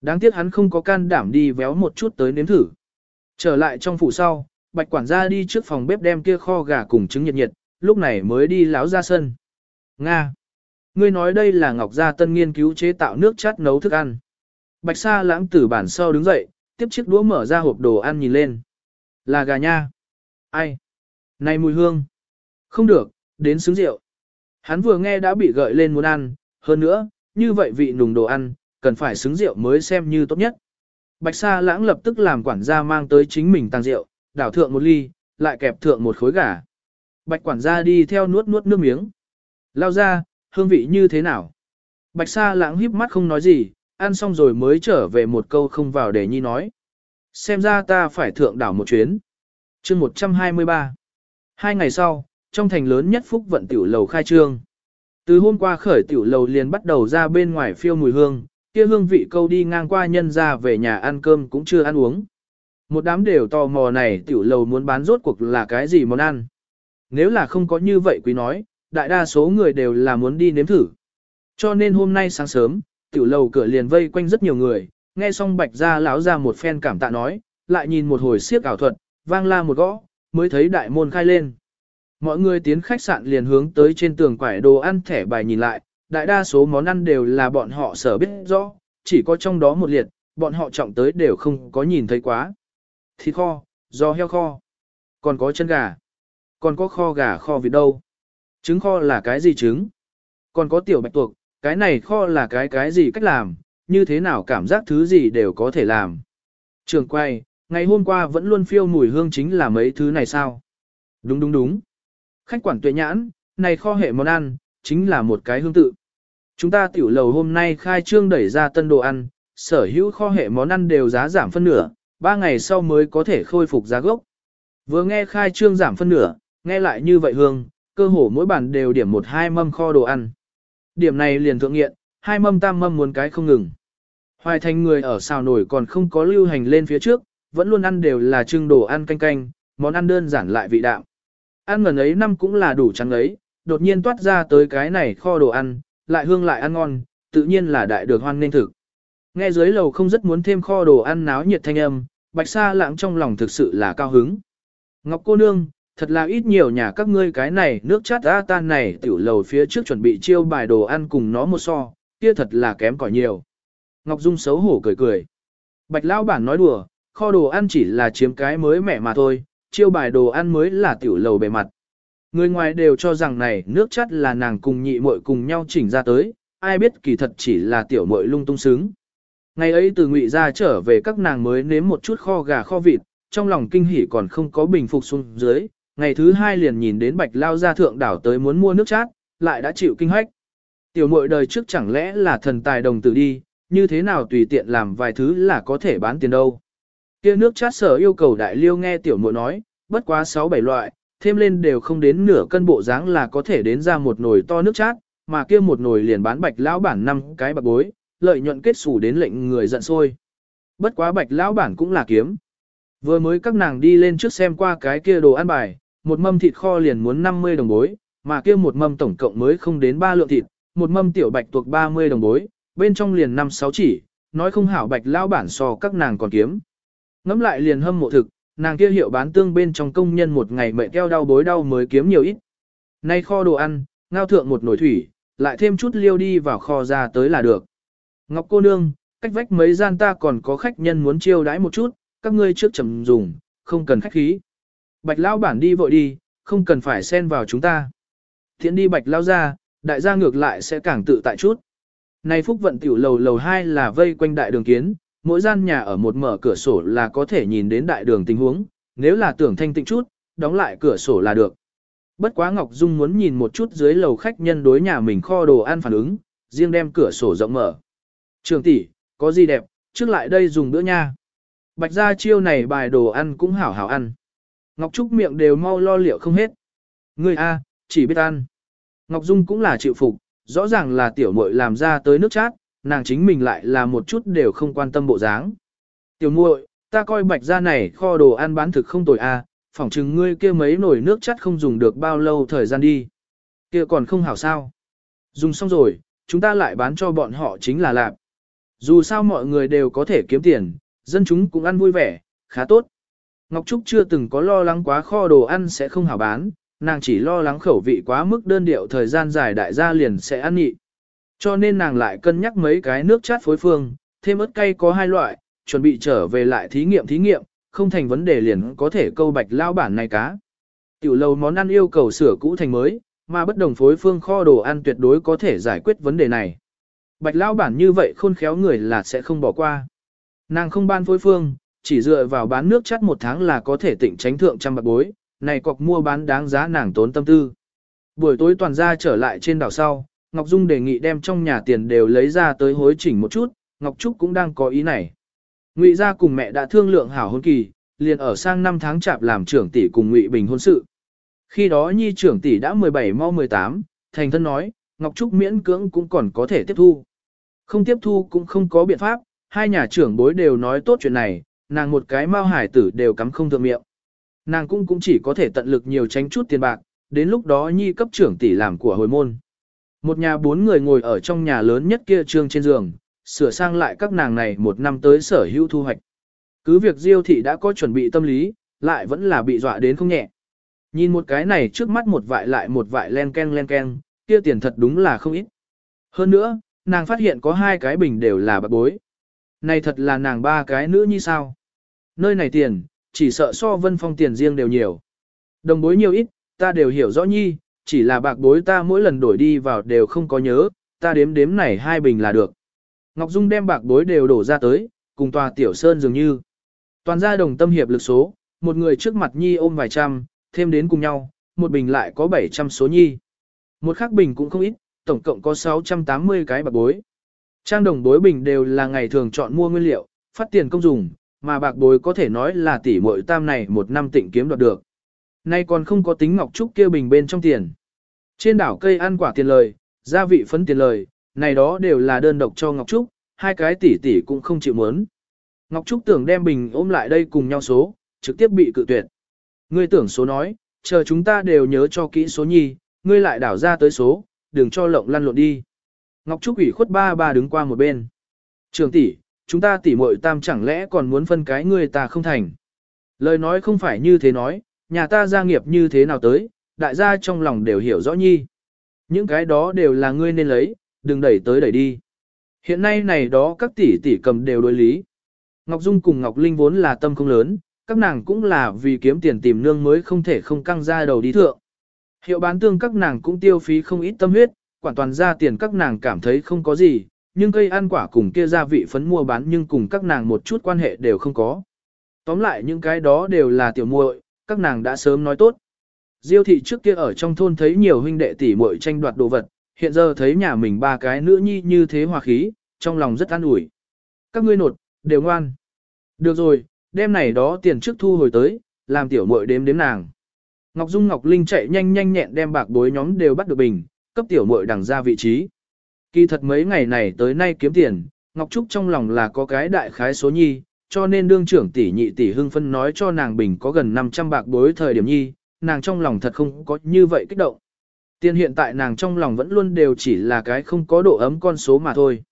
Đáng tiếc hắn không có can đảm đi véo một chút tới nếm thử. Trở lại trong phủ sau, bạch quản gia đi trước phòng bếp đem kia kho gà cùng trứng nhiệt nhiệt, lúc này mới đi láo ra sân. Nga! Ngươi nói đây là Ngọc Gia Tân nghiên cứu chế tạo nước chát nấu thức ăn. Bạch Sa lãng tử bản sau đứng dậy, tiếp chiếc đũa mở ra hộp đồ ăn nhìn lên. Là gà nha. Ai? Này mùi hương. Không được, đến xứng rượu. Hắn vừa nghe đã bị gợi lên muốn ăn, hơn nữa, như vậy vị nùng đồ ăn, cần phải xứng rượu mới xem như tốt nhất. Bạch Sa lãng lập tức làm quản gia mang tới chính mình tăng rượu, đảo thượng một ly, lại kẹp thượng một khối gà. Bạch quản gia đi theo nuốt nuốt nước miếng. Lao ra, hương vị như thế nào? Bạch Sa lãng híp mắt không nói gì, ăn xong rồi mới trở về một câu không vào để nhi nói. Xem ra ta phải thượng đảo một chuyến. chương 123. Hai ngày sau, trong thành lớn nhất phúc vận tiểu lầu khai trương. Từ hôm qua khởi tiểu lầu liền bắt đầu ra bên ngoài phiêu mùi hương, kia hương vị câu đi ngang qua nhân ra về nhà ăn cơm cũng chưa ăn uống. Một đám đều tò mò này tiểu lầu muốn bán rốt cuộc là cái gì món ăn. Nếu là không có như vậy quý nói, đại đa số người đều là muốn đi nếm thử. Cho nên hôm nay sáng sớm, tiểu lầu cửa liền vây quanh rất nhiều người, nghe xong bạch ra lão ra một phen cảm tạ nói, lại nhìn một hồi siếc ảo thuật, vang la một gõ, mới thấy đại môn khai lên. Mọi người tiến khách sạn liền hướng tới trên tường quải đồ ăn thẻ bài nhìn lại, đại đa số món ăn đều là bọn họ sở biết rõ, chỉ có trong đó một liệt, bọn họ trọng tới đều không có nhìn thấy quá. Thịt kho, giò heo kho, còn có chân gà, còn có kho gà kho vịt đâu. Trứng kho là cái gì trứng? Còn có tiểu bạch tuộc, cái này kho là cái cái gì cách làm, như thế nào cảm giác thứ gì đều có thể làm. Trường quay, ngày hôm qua vẫn luôn phiêu mùi hương chính là mấy thứ này sao? Đúng đúng đúng. Khách quản tuệ nhãn, này kho hệ món ăn, chính là một cái hương tự. Chúng ta tiểu lầu hôm nay khai trương đẩy ra tân đồ ăn, sở hữu kho hệ món ăn đều giá giảm phân nửa, ba ngày sau mới có thể khôi phục giá gốc. Vừa nghe khai trương giảm phân nửa, nghe lại như vậy hương, cơ hồ mỗi bàn đều điểm một hai mâm kho đồ ăn. Điểm này liền thượng nghiện, hai mâm tam mâm muốn cái không ngừng. Hoài thành người ở xào nổi còn không có lưu hành lên phía trước, vẫn luôn ăn đều là trưng đồ ăn canh canh, món ăn đơn giản lại vị đạo. Ăn ngần ấy năm cũng là đủ trắng ấy, đột nhiên toát ra tới cái này kho đồ ăn, lại hương lại ăn ngon, tự nhiên là đại được hoan nên thực. Nghe dưới lầu không rất muốn thêm kho đồ ăn náo nhiệt thanh âm, bạch sa lãng trong lòng thực sự là cao hứng. Ngọc cô nương, thật là ít nhiều nhà các ngươi cái này nước chát ra tan này tiểu lầu phía trước chuẩn bị chiêu bài đồ ăn cùng nó một so, kia thật là kém cỏi nhiều. Ngọc Dung xấu hổ cười cười. Bạch lão bản nói đùa, kho đồ ăn chỉ là chiếm cái mới mẻ mà thôi, chiêu bài đồ ăn mới là tiểu lầu bề mặt. Người ngoài đều cho rằng này nước chát là nàng cùng nhị muội cùng nhau chỉnh ra tới, ai biết kỳ thật chỉ là tiểu muội lung tung sướng Ngày ấy từ ngụy ra trở về các nàng mới nếm một chút kho gà kho vịt, trong lòng kinh hỉ còn không có bình phục xuống dưới, ngày thứ hai liền nhìn đến bạch lao ra thượng đảo tới muốn mua nước chát, lại đã chịu kinh hoách. Tiểu muội đời trước chẳng lẽ là thần tài đồng tử đi, như thế nào tùy tiện làm vài thứ là có thể bán tiền đâu. Kia nước chát sở yêu cầu đại liêu nghe tiểu muội nói, bất quá 6-7 loại, thêm lên đều không đến nửa cân bộ dáng là có thể đến ra một nồi to nước chát, mà kia một nồi liền bán bạch lão bản năm cái bạc bối, lợi nhuận kết xù đến lệnh người giận sôi. Bất quá bạch lão bản cũng là kiếm. Vừa mới các nàng đi lên trước xem qua cái kia đồ ăn bài, một mâm thịt kho liền muốn 50 đồng bối, mà kia một mâm tổng cộng mới không đến 3 lượng thịt, một mâm tiểu bạch tuộc 30 đồng bối, bên trong liền 5-6 chỉ, nói không hảo bạch lao bản so các nàng còn kiếm. Ngắm lại liền hâm mộ thực, nàng kia hiệu bán tương bên trong công nhân một ngày mệt keo đau bối đau mới kiếm nhiều ít. Nay kho đồ ăn, ngao thượng một nồi thủy, lại thêm chút liêu đi vào kho ra tới là được. Ngọc cô nương, cách vách mấy gian ta còn có khách nhân muốn chiêu đãi một chút, các ngươi trước chầm dùng, không cần khách khí. Bạch lão bản đi vội đi, không cần phải xen vào chúng ta. Thiện đi bạch lão ra, đại gia ngược lại sẽ càng tự tại chút. Này phúc vận tiểu lầu lầu 2 là vây quanh đại đường kiến, mỗi gian nhà ở một mở cửa sổ là có thể nhìn đến đại đường tình huống, nếu là tưởng thanh tịnh chút, đóng lại cửa sổ là được. Bất quá Ngọc Dung muốn nhìn một chút dưới lầu khách nhân đối nhà mình kho đồ ăn phản ứng, riêng đem cửa sổ rộng mở. Trường tỷ, có gì đẹp, trước lại đây dùng bữa nha. Bạch gia chiêu này bài đồ ăn cũng hảo hảo ăn. Ngọc Trúc miệng đều mau lo liệu không hết. Ngươi a, chỉ biết ăn. Ngọc Dung cũng là chịu phục, rõ ràng là tiểu muội làm ra tới nước chát, nàng chính mình lại là một chút đều không quan tâm bộ dáng. Tiểu muội, ta coi bạch gia này kho đồ ăn bán thực không tồi a, phỏng chừng ngươi kia mấy nồi nước chát không dùng được bao lâu thời gian đi. Kia còn không hảo sao. Dùng xong rồi, chúng ta lại bán cho bọn họ chính là lạp. Dù sao mọi người đều có thể kiếm tiền, dân chúng cũng ăn vui vẻ, khá tốt. Ngọc Trúc chưa từng có lo lắng quá kho đồ ăn sẽ không hảo bán, nàng chỉ lo lắng khẩu vị quá mức đơn điệu thời gian dài đại gia liền sẽ ăn nhị. Cho nên nàng lại cân nhắc mấy cái nước chát phối phương, thêm ớt cay có hai loại, chuẩn bị trở về lại thí nghiệm thí nghiệm, không thành vấn đề liền có thể câu bạch lao bản này cá. Tiểu lầu món ăn yêu cầu sửa cũ thành mới, mà bất đồng phối phương kho đồ ăn tuyệt đối có thể giải quyết vấn đề này. Bạch lao bản như vậy khôn khéo người là sẽ không bỏ qua. Nàng không ban phối phương, chỉ dựa vào bán nước chắt một tháng là có thể tỉnh tránh thượng trăm bạc bối, này cọc mua bán đáng giá nàng tốn tâm tư. Buổi tối toàn ra trở lại trên đảo sau, Ngọc Dung đề nghị đem trong nhà tiền đều lấy ra tới hối chỉnh một chút, Ngọc Trúc cũng đang có ý này. Ngụy gia cùng mẹ đã thương lượng hảo hôn kỳ, liền ở sang năm tháng chạp làm trưởng tỷ cùng Ngụy Bình hôn sự. Khi đó nhi trưởng tỷ đã 17 mau 18, thành thân nói, Ngọc Trúc miễn cưỡng cũng còn có thể tiếp thu. Không tiếp thu cũng không có biện pháp, hai nhà trưởng bối đều nói tốt chuyện này, nàng một cái mau hải tử đều cắm không thượng miệng. Nàng cũng cũng chỉ có thể tận lực nhiều tránh chút tiền bạc, đến lúc đó nhi cấp trưởng tỷ làm của hồi môn. Một nhà bốn người ngồi ở trong nhà lớn nhất kia trương trên giường, sửa sang lại các nàng này một năm tới sở hữu thu hoạch. Cứ việc Diêu thị đã có chuẩn bị tâm lý, lại vẫn là bị dọa đến không nhẹ. Nhìn một cái này trước mắt một vại lại một vại len ken len ken, kia tiền thật đúng là không ít. Hơn nữa, nàng phát hiện có hai cái bình đều là bạc bối. Này thật là nàng ba cái nữ như sao. Nơi này tiền, chỉ sợ so vân phong tiền riêng đều nhiều. Đồng bối nhiều ít, ta đều hiểu rõ nhi, chỉ là bạc bối ta mỗi lần đổi đi vào đều không có nhớ, ta đếm đếm này hai bình là được. Ngọc Dung đem bạc bối đều đổ ra tới, cùng tòa tiểu sơn dường như. Toàn gia đồng tâm hiệp lực số, một người trước mặt nhi ôm vài trăm, thêm đến cùng nhau, một bình lại có 700 số nhi. Một khác bình cũng không ít, tổng cộng có 680 cái bạc bối. Trang đồng bối bình đều là ngày thường chọn mua nguyên liệu, phát tiền công dùng, mà bạc bối có thể nói là tỷ muội tam này một năm tịnh kiếm đoạt được. Nay còn không có tính ngọc trúc kia bình bên trong tiền. Trên đảo cây ăn quả tiền lời, gia vị phấn tiền lời, này đó đều là đơn độc cho ngọc trúc, hai cái tỷ tỷ cũng không chịu muốn. Ngọc trúc tưởng đem bình ôm lại đây cùng nhau số, trực tiếp bị cự tuyệt. Ngươi tưởng số nói, chờ chúng ta đều nhớ cho kỹ số nhi, ngươi lại đảo ra tới số, đừng cho lộng lăn lộn đi. Ngọc Trúc ủy khuất ba ba đứng qua một bên. Trường tỷ, chúng ta tỷ muội tam chẳng lẽ còn muốn phân cái người ta không thành. Lời nói không phải như thế nói, nhà ta gia nghiệp như thế nào tới, đại gia trong lòng đều hiểu rõ nhi. Những cái đó đều là ngươi nên lấy, đừng đẩy tới đẩy đi. Hiện nay này đó các tỷ tỷ cầm đều đối lý. Ngọc Dung cùng Ngọc Linh vốn là tâm không lớn, các nàng cũng là vì kiếm tiền tìm nương mới không thể không căng ra đầu đi thượng. Hiệu bán tương các nàng cũng tiêu phí không ít tâm huyết, quản toàn ra tiền các nàng cảm thấy không có gì, nhưng cây ăn quả cùng kia gia vị phấn mua bán nhưng cùng các nàng một chút quan hệ đều không có. Tóm lại những cái đó đều là tiểu muội, các nàng đã sớm nói tốt. Diêu thị trước kia ở trong thôn thấy nhiều huynh đệ tỷ muội tranh đoạt đồ vật, hiện giờ thấy nhà mình ba cái nữ nhi như thế hòa khí, trong lòng rất an ủi. Các ngươi nột, đều ngoan. Được rồi, đêm này đó tiền trước thu hồi tới, làm tiểu muội đếm đếm nàng. Ngọc Dung Ngọc Linh chạy nhanh nhanh nhẹn đem bạc bối nhóm đều bắt được bình, cấp tiểu muội đằng ra vị trí. Kỳ thật mấy ngày này tới nay kiếm tiền, Ngọc Trúc trong lòng là có cái đại khái số nhi, cho nên đương trưởng tỷ nhị tỷ hưng phân nói cho nàng bình có gần 500 bạc bối thời điểm nhi, nàng trong lòng thật không có như vậy kích động. Tiền hiện tại nàng trong lòng vẫn luôn đều chỉ là cái không có độ ấm con số mà thôi.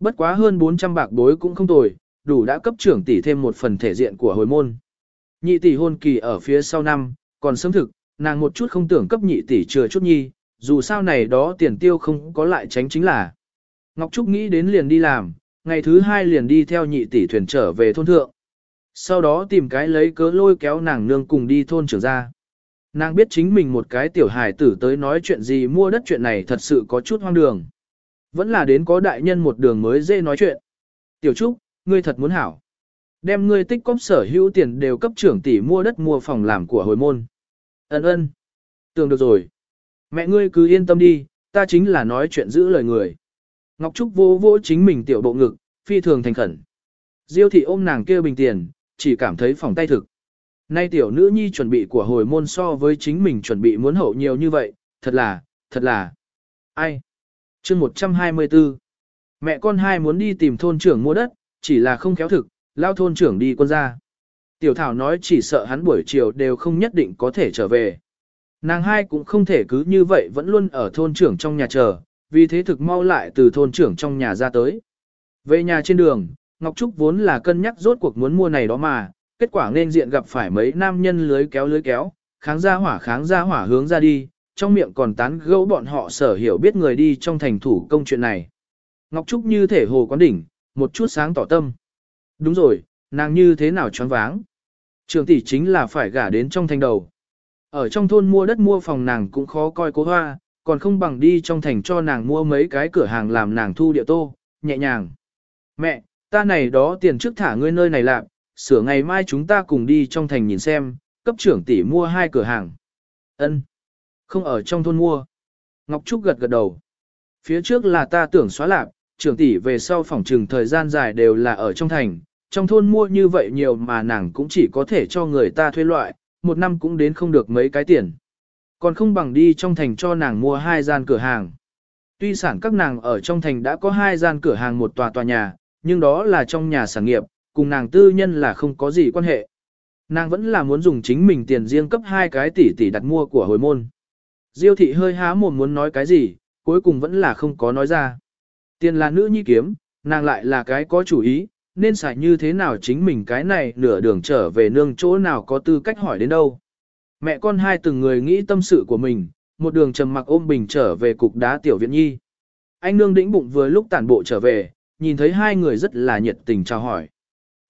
Bất quá hơn 400 bạc bối cũng không tồi, đủ đã cấp trưởng tỷ thêm một phần thể diện của hồi môn. Nhị tỷ hôn kỳ ở phía sau năm, còn sớm thực, nàng một chút không tưởng cấp nhị tỷ chừa chút nhi, dù sao này đó tiền tiêu không có lại tránh chính là. Ngọc Trúc nghĩ đến liền đi làm, ngày thứ hai liền đi theo nhị tỷ thuyền trở về thôn thượng. Sau đó tìm cái lấy cớ lôi kéo nàng nương cùng đi thôn trưởng ra. Nàng biết chính mình một cái tiểu hài tử tới nói chuyện gì mua đất chuyện này thật sự có chút hoang đường. Vẫn là đến có đại nhân một đường mới dễ nói chuyện. Tiểu Trúc, ngươi thật muốn hảo. Đem ngươi tích cóp sở hữu tiền đều cấp trưởng tỷ mua đất mua phòng làm của hồi môn. Ấn ơn. Tưởng được rồi. Mẹ ngươi cứ yên tâm đi, ta chính là nói chuyện giữ lời người. Ngọc Trúc vô vô chính mình tiểu bộ ngực, phi thường thành khẩn. Diêu thị ôm nàng kêu bình tiền, chỉ cảm thấy phòng tay thực. Nay tiểu nữ nhi chuẩn bị của hồi môn so với chính mình chuẩn bị muốn hậu nhiều như vậy, thật là, thật là. Ai? chương 124. Mẹ con hai muốn đi tìm thôn trưởng mua đất, chỉ là không khéo thực, lao thôn trưởng đi quân ra. Tiểu Thảo nói chỉ sợ hắn buổi chiều đều không nhất định có thể trở về. Nàng hai cũng không thể cứ như vậy vẫn luôn ở thôn trưởng trong nhà chờ, vì thế thực mau lại từ thôn trưởng trong nhà ra tới. Về nhà trên đường, Ngọc Trúc vốn là cân nhắc rốt cuộc muốn mua này đó mà, kết quả nên diện gặp phải mấy nam nhân lưới kéo lưới kéo, kháng ra hỏa kháng ra hỏa hướng ra đi, trong miệng còn tán gẫu bọn họ sở hiểu biết người đi trong thành thủ công chuyện này. Ngọc Trúc như thể hồ quán đỉnh, một chút sáng tỏ tâm. Đúng rồi, nàng như thế nào choáng váng. Trường tỷ chính là phải gả đến trong thành đầu. Ở trong thôn mua đất mua phòng nàng cũng khó coi cố hoa, còn không bằng đi trong thành cho nàng mua mấy cái cửa hàng làm nàng thu địa tô, nhẹ nhàng. Mẹ, ta này đó tiền trước thả ngươi nơi này làm, sửa ngày mai chúng ta cùng đi trong thành nhìn xem, cấp trưởng tỷ mua hai cửa hàng. Ân, Không ở trong thôn mua. Ngọc Trúc gật gật đầu. Phía trước là ta tưởng xóa lạc, trưởng tỷ về sau phòng trừng thời gian dài đều là ở trong thành, trong thôn mua như vậy nhiều mà nàng cũng chỉ có thể cho người ta thuê loại, một năm cũng đến không được mấy cái tiền. Còn không bằng đi trong thành cho nàng mua hai gian cửa hàng. Tuy sản các nàng ở trong thành đã có hai gian cửa hàng một tòa tòa nhà, nhưng đó là trong nhà sản nghiệp, cùng nàng tư nhân là không có gì quan hệ. Nàng vẫn là muốn dùng chính mình tiền riêng cấp hai cái tỷ tỷ đặt mua của hồi môn. Diêu thị hơi há mồm muốn nói cái gì, cuối cùng vẫn là không có nói ra. Tiền là nữ nhi kiếm, nàng lại là cái có chủ ý, nên xài như thế nào chính mình cái này nửa đường trở về nương chỗ nào có tư cách hỏi đến đâu. Mẹ con hai từng người nghĩ tâm sự của mình, một đường trầm mặc ôm bình trở về cục đá tiểu viện nhi. Anh nương đĩnh bụng vừa lúc tản bộ trở về, nhìn thấy hai người rất là nhiệt tình chào hỏi.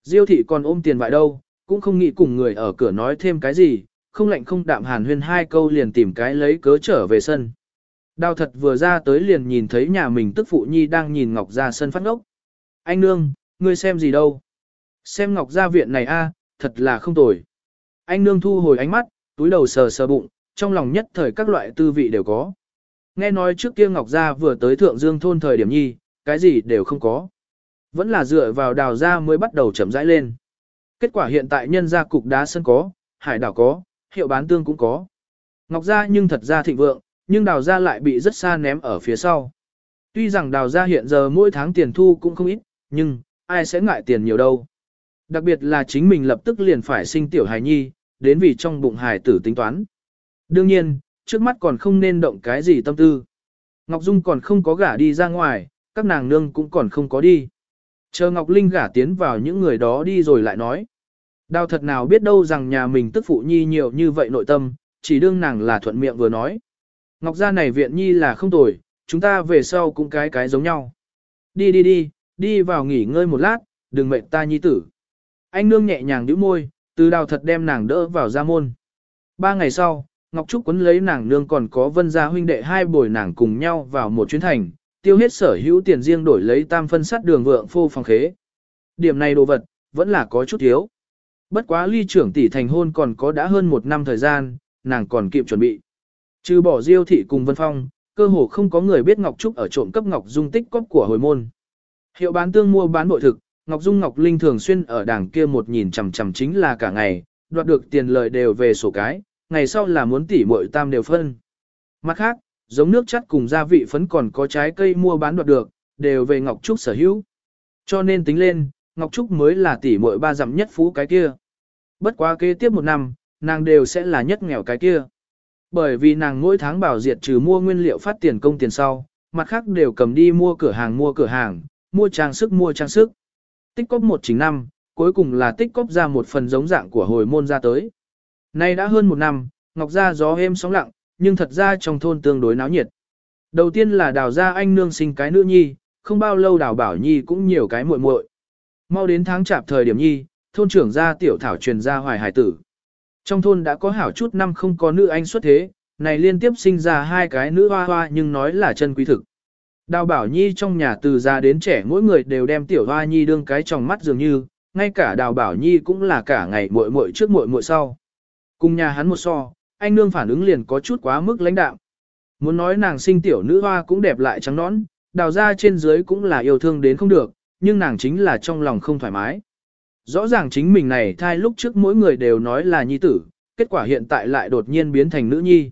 Diêu thị còn ôm tiền vại đâu, cũng không nghĩ cùng người ở cửa nói thêm cái gì, không lạnh không đạm hàn huyên hai câu liền tìm cái lấy cớ trở về sân. Đào thật vừa ra tới liền nhìn thấy nhà mình tức phụ nhi đang nhìn Ngọc ra sân phát ngốc. Anh nương, ngươi xem gì đâu? Xem ngọc gia viện này a, thật là không tồi. Anh nương thu hồi ánh mắt, túi đầu sờ sờ bụng, trong lòng nhất thời các loại tư vị đều có. Nghe nói trước kia Ngọc Gia vừa tới Thượng Dương thôn thời điểm nhi, cái gì đều không có. Vẫn là dựa vào đào gia mới bắt đầu chậm rãi lên. Kết quả hiện tại nhân gia cục đá sân có, hải đảo có, hiệu bán tương cũng có. Ngọc Gia nhưng thật ra thịnh vượng, nhưng đào gia lại bị rất xa ném ở phía sau. Tuy rằng đào gia hiện giờ mỗi tháng tiền thu cũng không ít, nhưng, ai sẽ ngại tiền nhiều đâu. Đặc biệt là chính mình lập tức liền phải sinh tiểu hài nhi, đến vì trong bụng hài tử tính toán. Đương nhiên, trước mắt còn không nên động cái gì tâm tư. Ngọc Dung còn không có gả đi ra ngoài, các nàng nương cũng còn không có đi. Chờ Ngọc Linh gả tiến vào những người đó đi rồi lại nói. Đào thật nào biết đâu rằng nhà mình tức phụ nhi nhiều như vậy nội tâm, chỉ đương nàng là thuận miệng vừa nói. Ngọc gia này viện nhi là không tồi, chúng ta về sau cũng cái cái giống nhau. Đi đi đi, đi vào nghỉ ngơi một lát, đừng mệt ta nhi tử. Anh nương nhẹ nhàng nhíu môi, từ đào thật đem nàng đỡ vào ra môn. Ba ngày sau, Ngọc Trúc quấn lấy nàng nương còn có vân gia huynh đệ hai bồi nàng cùng nhau vào một chuyến thành, tiêu hết sở hữu tiền riêng đổi lấy tam phân sắt đường vượng phô phòng khế. Điểm này đồ vật, vẫn là có chút thiếu. Bất quá ly trưởng tỷ thành hôn còn có đã hơn một năm thời gian, nàng còn kịp chuẩn bị. Trừ bỏ diêu thị cùng vân phong, cơ hồ không có người biết Ngọc Trúc ở trộm cấp Ngọc Dung tích cóp của hồi môn. Hiệu bán tương mua bán bội thực, Ngọc Dung Ngọc Linh thường xuyên ở đảng kia một nhìn chằm chằm chính là cả ngày, đoạt được tiền lời đều về sổ cái, ngày sau là muốn tỉ muội tam đều phân. Mặt khác, giống nước chắt cùng gia vị phấn còn có trái cây mua bán đoạt được, đều về Ngọc Trúc sở hữu. Cho nên tính lên, Ngọc Trúc mới là tỉ muội ba dặm nhất phú cái kia. Bất quá kế tiếp một năm, nàng đều sẽ là nhất nghèo cái kia. Bởi vì nàng mỗi tháng bảo diệt trừ mua nguyên liệu phát tiền công tiền sau, mặt khác đều cầm đi mua cửa hàng mua cửa hàng, mua trang sức mua trang sức. Tích cóp một chính năm, cuối cùng là tích cóp ra một phần giống dạng của hồi môn ra tới. Nay đã hơn một năm, Ngọc Gia gió êm sóng lặng, nhưng thật ra trong thôn tương đối náo nhiệt. Đầu tiên là đào ra anh nương sinh cái nữ nhi, không bao lâu đào bảo nhi cũng nhiều cái muội muội. Mau đến tháng chạp thời điểm nhi, thôn trưởng gia tiểu thảo truyền ra hoài hải tử. Trong thôn đã có hảo chút năm không có nữ anh xuất thế, này liên tiếp sinh ra hai cái nữ hoa hoa nhưng nói là chân quý thực. Đào bảo nhi trong nhà từ già đến trẻ mỗi người đều đem tiểu hoa nhi đương cái trong mắt dường như, ngay cả đào bảo nhi cũng là cả ngày muội muội trước muội muội sau. Cùng nhà hắn một so, anh nương phản ứng liền có chút quá mức lãnh đạm Muốn nói nàng sinh tiểu nữ hoa cũng đẹp lại trắng nõn, đào ra trên dưới cũng là yêu thương đến không được, nhưng nàng chính là trong lòng không thoải mái. Rõ ràng chính mình này thai lúc trước mỗi người đều nói là nhi tử, kết quả hiện tại lại đột nhiên biến thành nữ nhi.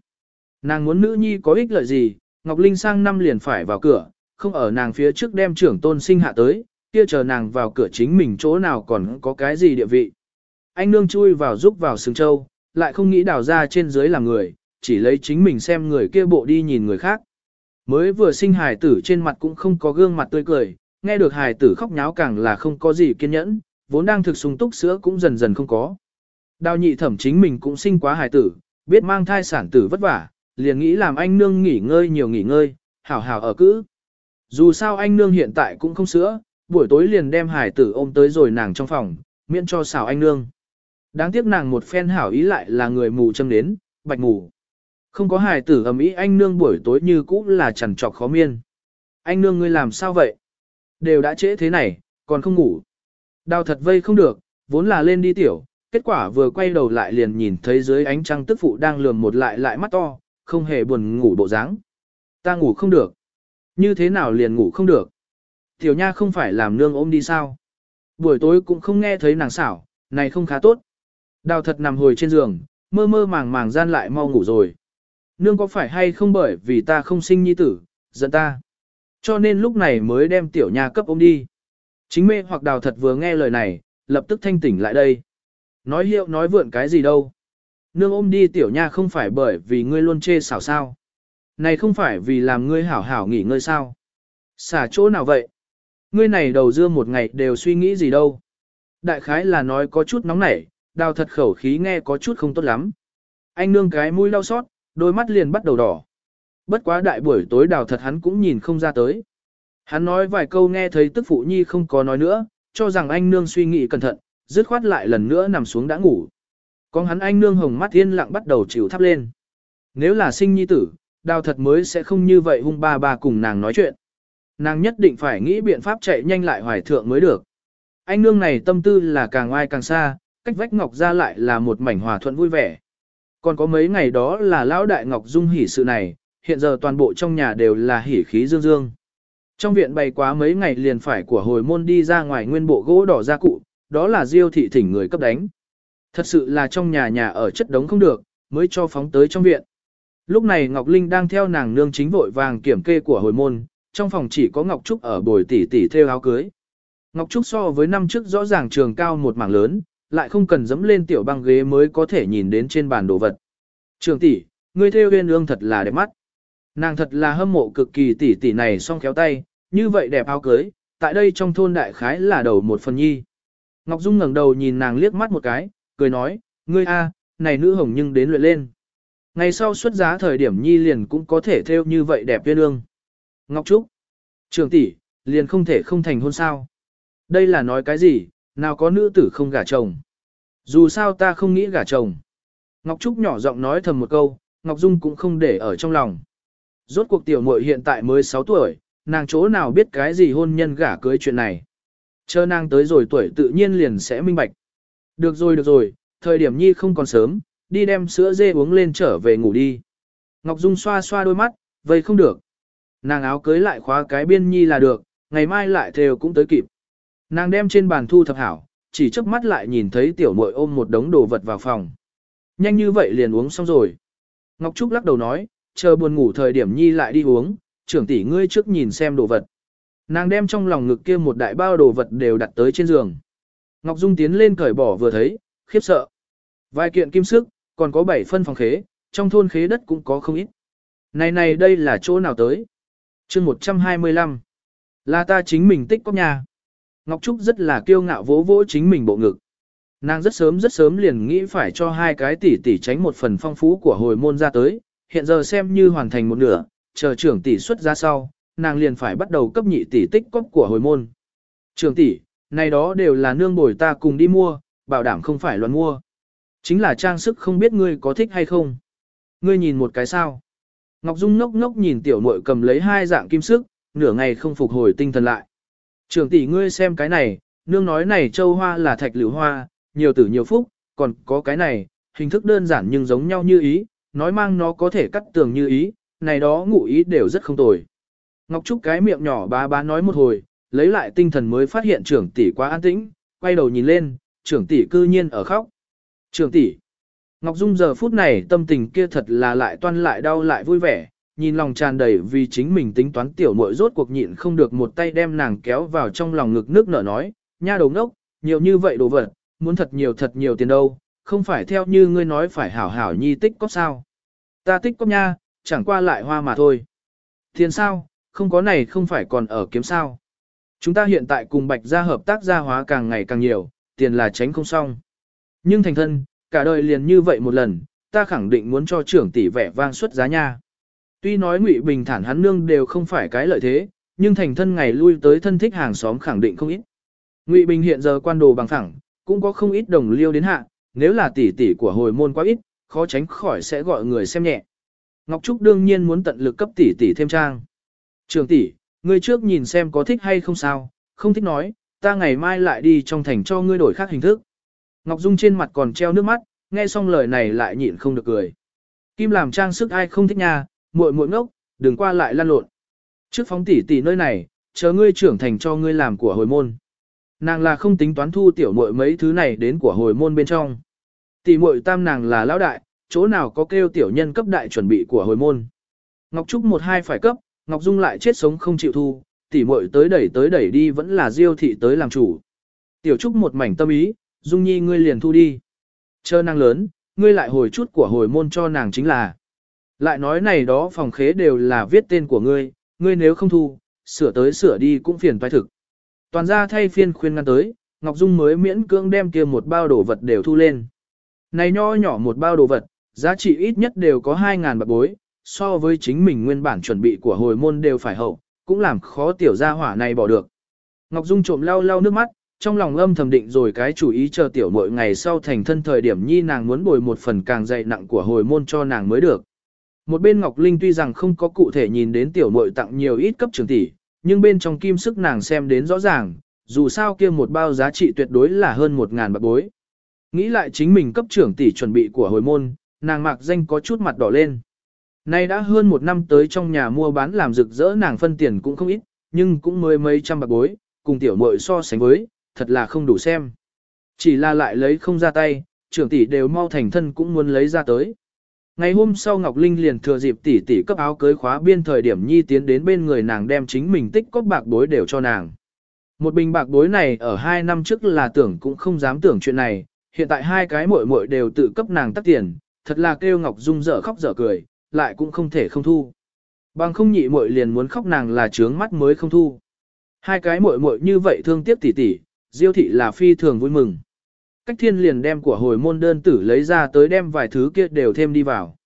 Nàng muốn nữ nhi có ích lợi gì, Ngọc Linh sang năm liền phải vào cửa, không ở nàng phía trước đem trưởng tôn sinh hạ tới, kia chờ nàng vào cửa chính mình chỗ nào còn có cái gì địa vị. Anh nương chui vào giúp vào sừng châu, lại không nghĩ đào ra trên dưới là người, chỉ lấy chính mình xem người kia bộ đi nhìn người khác. Mới vừa sinh hài tử trên mặt cũng không có gương mặt tươi cười, nghe được hài tử khóc nháo càng là không có gì kiên nhẫn, vốn đang thực sung túc sữa cũng dần dần không có. Đào nhị thẩm chính mình cũng sinh quá hài tử, biết mang thai sản tử vất vả, liền nghĩ làm anh nương nghỉ ngơi nhiều nghỉ ngơi, hảo hảo ở cữ. Dù sao anh nương hiện tại cũng không sữa, buổi tối liền đem Hải tử ôm tới rồi nàng trong phòng, miễn cho xảo anh nương. Đáng tiếc nàng một phen hảo ý lại là người mù châm đến, bạch mù. Không có hài tử ầm ĩ anh nương buổi tối như cũ là chằn trọc khó miên. Anh nương ngươi làm sao vậy? Đều đã trễ thế này, còn không ngủ. Đào thật vây không được, vốn là lên đi tiểu, kết quả vừa quay đầu lại liền nhìn thấy dưới ánh trăng tức phụ đang lườm một lại lại mắt to, không hề buồn ngủ bộ dáng. Ta ngủ không được. Như thế nào liền ngủ không được? Tiểu nha không phải làm nương ôm đi sao? Buổi tối cũng không nghe thấy nàng xảo, này không khá tốt. Đào thật nằm hồi trên giường, mơ mơ màng màng gian lại mau ngủ rồi. Nương có phải hay không bởi vì ta không sinh nhi tử, giận ta. Cho nên lúc này mới đem tiểu nha cấp ôm đi. Chính mê hoặc đào thật vừa nghe lời này, lập tức thanh tỉnh lại đây. Nói hiệu nói vượn cái gì đâu. Nương ôm đi tiểu nha không phải bởi vì ngươi luôn chê xảo sao. Này không phải vì làm ngươi hảo hảo nghỉ ngơi sao. Xả chỗ nào vậy? Ngươi này đầu dưa một ngày đều suy nghĩ gì đâu. Đại khái là nói có chút nóng nảy, đào thật khẩu khí nghe có chút không tốt lắm. Anh nương cái mũi đau xót, đôi mắt liền bắt đầu đỏ. Bất quá đại buổi tối đào thật hắn cũng nhìn không ra tới. Hắn nói vài câu nghe thấy tức phụ nhi không có nói nữa, cho rằng anh nương suy nghĩ cẩn thận, dứt khoát lại lần nữa nằm xuống đã ngủ. Con hắn anh nương hồng mắt yên lặng bắt đầu chịu thắp lên. Nếu là sinh nhi tử, đào thật mới sẽ không như vậy hung ba ba cùng nàng nói chuyện. Nàng nhất định phải nghĩ biện pháp chạy nhanh lại hoài thượng mới được. Anh nương này tâm tư là càng ai càng xa, cách vách Ngọc ra lại là một mảnh hòa thuận vui vẻ. Còn có mấy ngày đó là lão đại Ngọc Dung hỉ sự này, hiện giờ toàn bộ trong nhà đều là hỉ khí dương dương. Trong viện bày quá mấy ngày liền phải của hồi môn đi ra ngoài nguyên bộ gỗ đỏ gia cụ, đó là diêu thị thỉnh người cấp đánh. Thật sự là trong nhà nhà ở chất đống không được, mới cho phóng tới trong viện. Lúc này Ngọc Linh đang theo nàng nương chính vội vàng kiểm kê của hồi môn, trong phòng chỉ có Ngọc Trúc ở bồi tỷ tỷ theo áo cưới. Ngọc Trúc so với năm trước rõ ràng trường cao một mảng lớn, lại không cần dẫm lên tiểu băng ghế mới có thể nhìn đến trên bàn đồ vật. Trường tỷ, ngươi theo huyên ương thật là đẹp mắt. Nàng thật là hâm mộ cực kỳ tỷ tỷ này song khéo tay, như vậy đẹp áo cưới, tại đây trong thôn đại khái là đầu một phần nhi. Ngọc Dung ngẩng đầu nhìn nàng liếc mắt một cái, cười nói, ngươi a, này nữ hồng nhưng đến luyện lên. Ngày sau xuất giá thời điểm nhi liền cũng có thể theo như vậy đẹp viên ương. Ngọc Trúc, trường tỷ, liền không thể không thành hôn sao. Đây là nói cái gì, nào có nữ tử không gả chồng. Dù sao ta không nghĩ gả chồng. Ngọc Trúc nhỏ giọng nói thầm một câu, Ngọc Dung cũng không để ở trong lòng. Rốt cuộc tiểu muội hiện tại mới 6 tuổi, nàng chỗ nào biết cái gì hôn nhân gả cưới chuyện này. Chờ nàng tới rồi tuổi tự nhiên liền sẽ minh bạch. Được rồi được rồi, thời điểm nhi không còn sớm, đi đem sữa dê uống lên trở về ngủ đi. Ngọc Dung xoa xoa đôi mắt, vậy không được. Nàng áo cưới lại khóa cái biên nhi là được, ngày mai lại thều cũng tới kịp. Nàng đem trên bàn thu thập hảo, chỉ chớp mắt lại nhìn thấy tiểu muội ôm một đống đồ vật vào phòng. Nhanh như vậy liền uống xong rồi. Ngọc Trúc lắc đầu nói, chờ buồn ngủ thời điểm nhi lại đi uống, trưởng tỷ ngươi trước nhìn xem đồ vật. Nàng đem trong lòng ngực kia một đại bao đồ vật đều đặt tới trên giường. Ngọc Dung tiến lên cởi bỏ vừa thấy, khiếp sợ. Vài kiện kim sức, còn có bảy phân phòng khế, trong thôn khế đất cũng có không ít. Này này đây là chỗ nào tới? chương 125. Là ta chính mình tích có nhà. Ngọc Trúc rất là kiêu ngạo vỗ vỗ chính mình bộ ngực. Nàng rất sớm rất sớm liền nghĩ phải cho hai cái tỷ tỷ tránh một phần phong phú của hồi môn ra tới, hiện giờ xem như hoàn thành một nửa, chờ trưởng tỷ xuất ra sau, nàng liền phải bắt đầu cấp nhị tỷ tích cóp của hồi môn. Trưởng tỷ, này đó đều là nương bồi ta cùng đi mua, bảo đảm không phải loạn mua. Chính là trang sức không biết ngươi có thích hay không. Ngươi nhìn một cái sao. Ngọc Dung ngốc ngốc nhìn tiểu muội cầm lấy hai dạng kim sức, nửa ngày không phục hồi tinh thần lại. Trưởng tỷ ngươi xem cái này, nương nói này châu hoa là thạch liễu hoa, nhiều tử nhiều phúc, còn có cái này, hình thức đơn giản nhưng giống nhau như ý, nói mang nó có thể cắt tường như ý, này đó ngụ ý đều rất không tồi. Ngọc Trúc cái miệng nhỏ bá bá nói một hồi, lấy lại tinh thần mới phát hiện trưởng tỷ quá an tĩnh, quay đầu nhìn lên, trưởng tỷ cư nhiên ở khóc. Trưởng tỷ. Ngọc Dung giờ phút này tâm tình kia thật là lại toan lại đau lại vui vẻ, nhìn lòng tràn đầy vì chính mình tính toán tiểu muội rốt cuộc nhịn không được một tay đem nàng kéo vào trong lòng ngực nước nở nói, nha đầu ngốc, nhiều như vậy đồ vật, muốn thật nhiều thật nhiều tiền đâu, không phải theo như ngươi nói phải hảo hảo nhi tích có sao. Ta tích có nha, chẳng qua lại hoa mà thôi. Tiền sao, không có này không phải còn ở kiếm sao. Chúng ta hiện tại cùng bạch gia hợp tác gia hóa càng ngày càng nhiều, tiền là tránh không xong. Nhưng thành thân, cả đời liền như vậy một lần, ta khẳng định muốn cho trưởng tỷ vẻ vang xuất giá nha. Tuy nói Ngụy Bình thản hắn nương đều không phải cái lợi thế, nhưng thành thân ngày lui tới thân thích hàng xóm khẳng định không ít. Ngụy Bình hiện giờ quan đồ bằng phẳng, cũng có không ít đồng liêu đến hạ, nếu là tỷ tỷ của hồi môn quá ít, khó tránh khỏi sẽ gọi người xem nhẹ. Ngọc Trúc đương nhiên muốn tận lực cấp tỷ tỷ thêm trang. Trường tỷ, ngươi trước nhìn xem có thích hay không sao, không thích nói, ta ngày mai lại đi trong thành cho ngươi đổi khác hình thức. Ngọc Dung trên mặt còn treo nước mắt, nghe xong lời này lại nhịn không được cười. Kim làm trang sức ai không thích nha, muội muội ngốc, đừng qua lại lăn lộn. Trước phóng tỷ tỷ nơi này, chờ ngươi trưởng thành cho ngươi làm của hồi môn. Nàng là không tính toán thu tiểu muội mấy thứ này đến của hồi môn bên trong. Tỷ muội tam nàng là lão đại, chỗ nào có kêu tiểu nhân cấp đại chuẩn bị của hồi môn. Ngọc Trúc một hai phải cấp, Ngọc Dung lại chết sống không chịu thu, tỷ muội tới đẩy tới đẩy đi vẫn là Diêu thị tới làm chủ. Tiểu Trúc một mảnh tâm ý, Dung Nhi ngươi liền thu đi. Chờ nàng lớn, ngươi lại hồi chút của hồi môn cho nàng chính là. Lại nói này đó phòng khế đều là viết tên của ngươi, ngươi nếu không thu, sửa tới sửa đi cũng phiền toái thực. Toàn ra thay phiên khuyên ngăn tới, Ngọc Dung mới miễn cưỡng đem kia một bao đồ vật đều thu lên. Này nho nhỏ một bao đồ vật, giá trị ít nhất đều có 2.000 bạc bối, so với chính mình nguyên bản chuẩn bị của hồi môn đều phải hậu, cũng làm khó tiểu gia hỏa này bỏ được. Ngọc Dung trộm lau lau nước mắt, trong lòng âm thầm định rồi cái chủ ý chờ tiểu muội ngày sau thành thân thời điểm nhi nàng muốn bồi một phần càng dày nặng của hồi môn cho nàng mới được. Một bên Ngọc Linh tuy rằng không có cụ thể nhìn đến tiểu muội tặng nhiều ít cấp trường tỷ, nhưng bên trong kim sức nàng xem đến rõ ràng, dù sao kia một bao giá trị tuyệt đối là hơn một ngàn bạc bối. Nghĩ lại chính mình cấp trưởng tỷ chuẩn bị của hồi môn, nàng mạc danh có chút mặt đỏ lên. Nay đã hơn một năm tới trong nhà mua bán làm rực rỡ nàng phân tiền cũng không ít, nhưng cũng mới mấy trăm bạc bối, cùng tiểu muội so sánh với, thật là không đủ xem. Chỉ là lại lấy không ra tay, trưởng tỷ đều mau thành thân cũng muốn lấy ra tới. Ngày hôm sau Ngọc Linh liền thừa dịp tỷ tỷ cấp áo cưới khóa biên thời điểm nhi tiến đến bên người nàng đem chính mình tích cóp bạc bối đều cho nàng. Một bình bạc bối này ở hai năm trước là tưởng cũng không dám tưởng chuyện này, hiện tại hai cái muội muội đều tự cấp nàng tắt tiền, thật là kêu Ngọc Dung dở khóc dở cười, lại cũng không thể không thu. Bằng không nhị muội liền muốn khóc nàng là trướng mắt mới không thu. Hai cái muội muội như vậy thương tiếc tỉ tỉ Diêu thị là phi thường vui mừng. Cách thiên liền đem của hồi môn đơn tử lấy ra tới đem vài thứ kia đều thêm đi vào.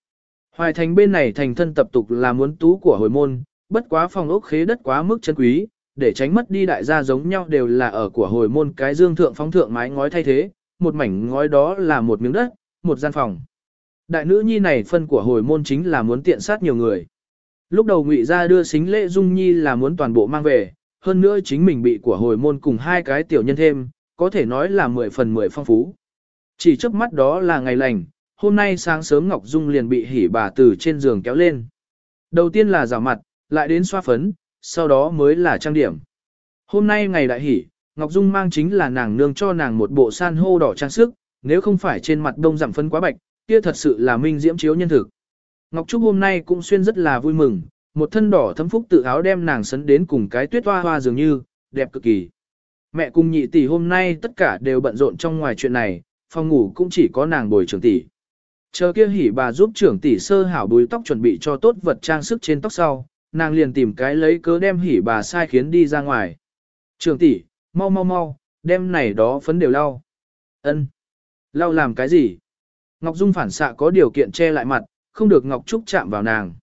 Hoài thành bên này thành thân tập tục là muốn tú của hồi môn, bất quá phòng ốc khế đất quá mức chân quý, để tránh mất đi đại gia giống nhau đều là ở của hồi môn cái dương thượng phóng thượng mái ngói thay thế, một mảnh ngói đó là một miếng đất, một gian phòng. Đại nữ nhi này phân của hồi môn chính là muốn tiện sát nhiều người. Lúc đầu ngụy ra đưa xính lễ dung nhi là muốn toàn bộ mang về, hơn nữa chính mình bị của hồi môn cùng hai cái tiểu nhân thêm, có thể nói là mười phần mười phong phú. Chỉ trước mắt đó là ngày lành, hôm nay sáng sớm Ngọc Dung liền bị hỉ bà từ trên giường kéo lên. Đầu tiên là rào mặt, lại đến xoa phấn, sau đó mới là trang điểm. Hôm nay ngày đại hỉ, Ngọc Dung mang chính là nàng nương cho nàng một bộ san hô đỏ trang sức, nếu không phải trên mặt đông giảm phấn quá bạch, kia thật sự là minh diễm chiếu nhân thực. Ngọc Trúc hôm nay cũng xuyên rất là vui mừng, một thân đỏ thấm phúc tự áo đem nàng sấn đến cùng cái tuyết hoa hoa dường như, đẹp cực kỳ. Mẹ cùng nhị tỷ hôm nay tất cả đều bận rộn trong ngoài chuyện này, phòng ngủ cũng chỉ có nàng bồi trưởng tỷ. Chờ kia hỉ bà giúp trưởng tỷ sơ hảo búi tóc chuẩn bị cho tốt vật trang sức trên tóc sau, nàng liền tìm cái lấy cớ đem hỉ bà sai khiến đi ra ngoài. Trưởng tỷ, mau mau mau, đem này đó phấn đều lau. Ân, Lau làm cái gì? Ngọc Dung phản xạ có điều kiện che lại mặt, không được Ngọc Trúc chạm vào nàng.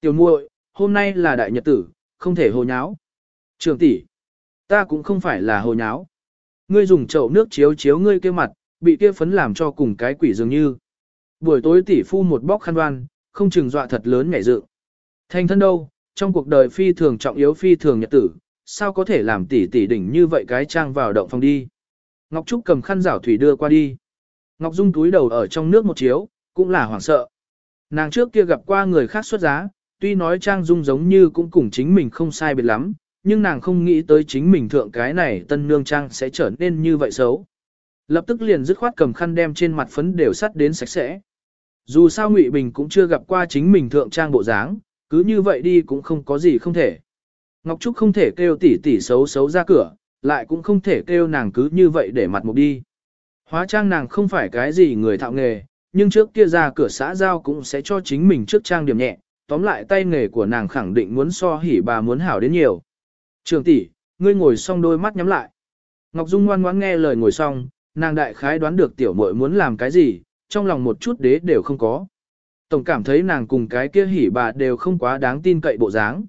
Tiểu muội, hôm nay là đại nhật tử, không thể hồ nháo. Trường tỷ, ta cũng không phải là hồ nháo. Ngươi dùng chậu nước chiếu chiếu ngươi kia mặt, bị kia phấn làm cho cùng cái quỷ dường như. Buổi tối tỷ phu một bóc khăn đoan, không chừng dọa thật lớn nhảy dự. Thành thân đâu, trong cuộc đời phi thường trọng yếu phi thường nhật tử, sao có thể làm tỷ tỷ đỉnh như vậy cái trang vào động phòng đi. Ngọc Trúc cầm khăn rảo thủy đưa qua đi. Ngọc Dung túi đầu ở trong nước một chiếu, cũng là hoảng sợ. Nàng trước kia gặp qua người khác xuất giá, tuy nói Trang Dung giống như cũng cùng chính mình không sai biệt lắm, nhưng nàng không nghĩ tới chính mình thượng cái này tân nương Trang sẽ trở nên như vậy xấu. Lập tức liền dứt khoát cầm khăn đem trên mặt phấn đều sắt đến sạch sẽ. Dù sao Ngụy Bình cũng chưa gặp qua chính mình thượng trang bộ dáng, cứ như vậy đi cũng không có gì không thể. Ngọc Trúc không thể kêu tỉ tỉ xấu xấu ra cửa, lại cũng không thể kêu nàng cứ như vậy để mặt mục đi. Hóa trang nàng không phải cái gì người thạo nghề, nhưng trước kia ra cửa xã giao cũng sẽ cho chính mình trước trang điểm nhẹ, tóm lại tay nghề của nàng khẳng định muốn so hỉ bà muốn hảo đến nhiều. Trường tỷ, ngươi ngồi xong đôi mắt nhắm lại. Ngọc Dung ngoan ngoãn nghe lời ngồi xong, nàng đại khái đoán được tiểu muội muốn làm cái gì, trong lòng một chút đế đều không có. Tổng cảm thấy nàng cùng cái kia hỉ bà đều không quá đáng tin cậy bộ dáng.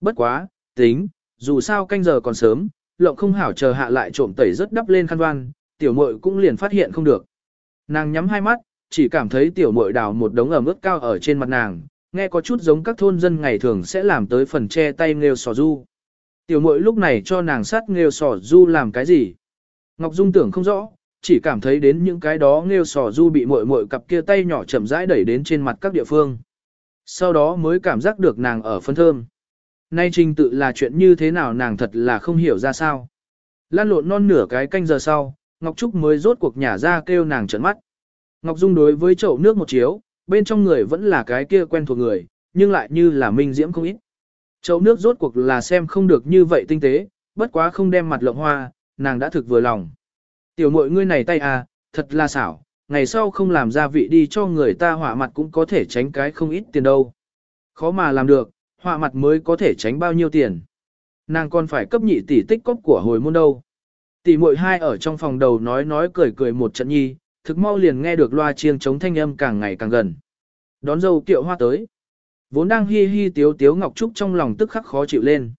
Bất quá, tính, dù sao canh giờ còn sớm, lộng không hảo chờ hạ lại trộm tẩy rất đắp lên khăn đoan, tiểu muội cũng liền phát hiện không được. Nàng nhắm hai mắt, chỉ cảm thấy tiểu muội đào một đống ẩm ướt cao ở trên mặt nàng, nghe có chút giống các thôn dân ngày thường sẽ làm tới phần che tay nghêu sò du. Tiểu muội lúc này cho nàng sát nghêu sò du làm cái gì? Ngọc Dung tưởng không rõ, chỉ cảm thấy đến những cái đó nghêu sò du bị muội muội cặp kia tay nhỏ chậm rãi đẩy đến trên mặt các địa phương. Sau đó mới cảm giác được nàng ở phân thơm. Nay trình tự là chuyện như thế nào nàng thật là không hiểu ra sao. Lan lộn non nửa cái canh giờ sau, Ngọc Trúc mới rốt cuộc nhả ra kêu nàng trợn mắt. Ngọc Dung đối với chậu nước một chiếu, bên trong người vẫn là cái kia quen thuộc người, nhưng lại như là minh diễm không ít. Chậu nước rốt cuộc là xem không được như vậy tinh tế, bất quá không đem mặt lộng hoa, nàng đã thực vừa lòng. Tiểu mội ngươi này tay à, thật là xảo, ngày sau không làm gia vị đi cho người ta họa mặt cũng có thể tránh cái không ít tiền đâu. Khó mà làm được, họa mặt mới có thể tránh bao nhiêu tiền. Nàng còn phải cấp nhị tỷ tích cóp của hồi môn đâu. Tỷ muội hai ở trong phòng đầu nói nói cười cười một trận nhi, thực mau liền nghe được loa chiêng chống thanh âm càng ngày càng gần. Đón dâu kiệu hoa tới. Vốn đang hi hi tiếu tiếu Ngọc Trúc trong lòng tức khắc khó chịu lên.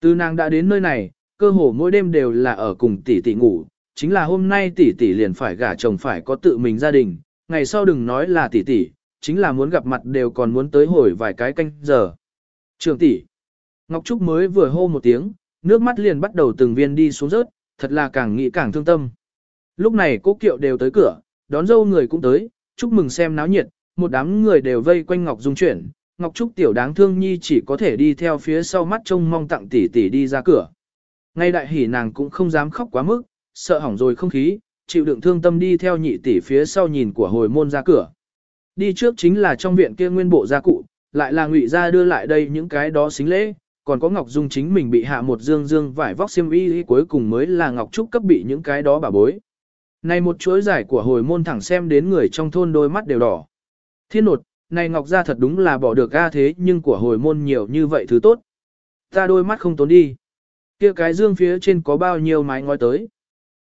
Từ nàng đã đến nơi này, cơ hồ mỗi đêm đều là ở cùng tỷ tỷ ngủ, chính là hôm nay tỷ tỷ liền phải gả chồng phải có tự mình gia đình, ngày sau đừng nói là tỷ tỷ, chính là muốn gặp mặt đều còn muốn tới hồi vài cái canh giờ. Trường tỷ. Ngọc Trúc mới vừa hô một tiếng, nước mắt liền bắt đầu từng viên đi xuống rớt, thật là càng nghĩ càng thương tâm. Lúc này cố kiệu đều tới cửa, đón dâu người cũng tới, chúc mừng xem náo nhiệt, một đám người đều vây quanh Ngọc Dung chuyển, Ngọc Trúc tiểu đáng thương nhi chỉ có thể đi theo phía sau mắt trông mong tặng tỷ tỷ đi ra cửa. Ngay đại hỉ nàng cũng không dám khóc quá mức, sợ hỏng rồi không khí, chịu đựng thương tâm đi theo nhị tỷ phía sau nhìn của hồi môn ra cửa. Đi trước chính là trong viện kia nguyên bộ gia cụ, lại là ngụy gia đưa lại đây những cái đó xính lễ, còn có Ngọc Dung chính mình bị hạ một dương dương vải vóc xiêm y cuối cùng mới là Ngọc Trúc cấp bị những cái đó bà bối. Này một chuỗi giải của hồi môn thẳng xem đến người trong thôn đôi mắt đều đỏ. Thiên nột, này Ngọc gia thật đúng là bỏ được ga thế nhưng của hồi môn nhiều như vậy thứ tốt. Ta đôi mắt không tốn đi. kia cái dương phía trên có bao nhiêu mái ngói tới.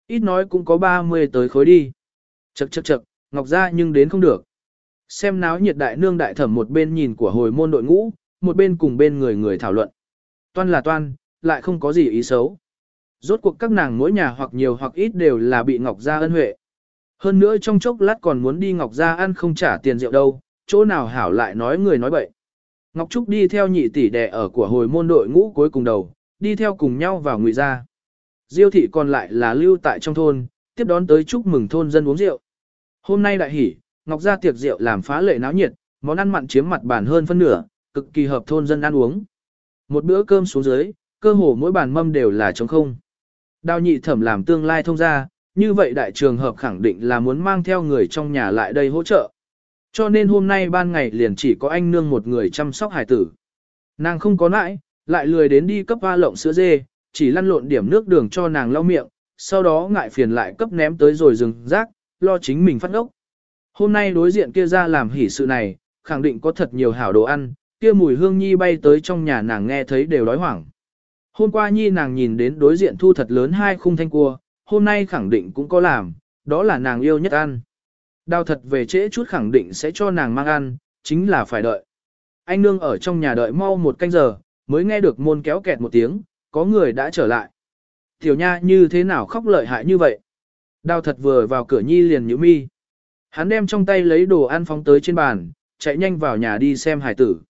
Ít nói cũng có 30 tới khối đi. Chậc chậc chậc, Ngọc gia nhưng đến không được. Xem náo nhiệt đại nương đại thẩm một bên nhìn của hồi môn đội ngũ, một bên cùng bên người người thảo luận. Toan là toan, lại không có gì ý xấu. Rốt cuộc các nàng mỗi nhà hoặc nhiều hoặc ít đều là bị Ngọc Gia ân huệ. Hơn nữa trong chốc lát còn muốn đi Ngọc Gia ăn không trả tiền rượu đâu, chỗ nào hảo lại nói người nói bậy. Ngọc Trúc đi theo nhị tỷ đệ ở của hồi môn đội ngũ cuối cùng đầu, đi theo cùng nhau vào ngụy gia. Diêu thị còn lại là lưu tại trong thôn, tiếp đón tới chúc mừng thôn dân uống rượu. Hôm nay đại hỉ, Ngọc gia tiệc rượu làm phá lệ náo nhiệt, món ăn mặn chiếm mặt bàn hơn phân nửa, cực kỳ hợp thôn dân ăn uống. Một bữa cơm xuống dưới, cơ hồ mỗi bàn mâm đều là trống không. Đào nhị thẩm làm tương lai thông gia, như vậy đại trường hợp khẳng định là muốn mang theo người trong nhà lại đây hỗ trợ. Cho nên hôm nay ban ngày liền chỉ có anh nương một người chăm sóc hải tử. Nàng không có nãi, lại lười đến đi cấp hoa lộng sữa dê, chỉ lăn lộn điểm nước đường cho nàng lau miệng, sau đó ngại phiền lại cấp ném tới rồi rừng rác, lo chính mình phát ốc. Hôm nay đối diện kia ra làm hỉ sự này, khẳng định có thật nhiều hảo đồ ăn, kia mùi hương nhi bay tới trong nhà nàng nghe thấy đều đói hoảng. Hôm qua nhi nàng nhìn đến đối diện thu thật lớn hai khung thanh cua, hôm nay khẳng định cũng có làm, đó là nàng yêu nhất ăn. Đào thật về trễ chút khẳng định sẽ cho nàng mang ăn, chính là phải đợi. Anh nương ở trong nhà đợi mau một canh giờ, mới nghe được môn kéo kẹt một tiếng, có người đã trở lại. Tiểu nha như thế nào khóc lợi hại như vậy? Đào thật vừa vào cửa nhi liền nhíu mi. Hắn đem trong tay lấy đồ ăn phóng tới trên bàn, chạy nhanh vào nhà đi xem hải tử.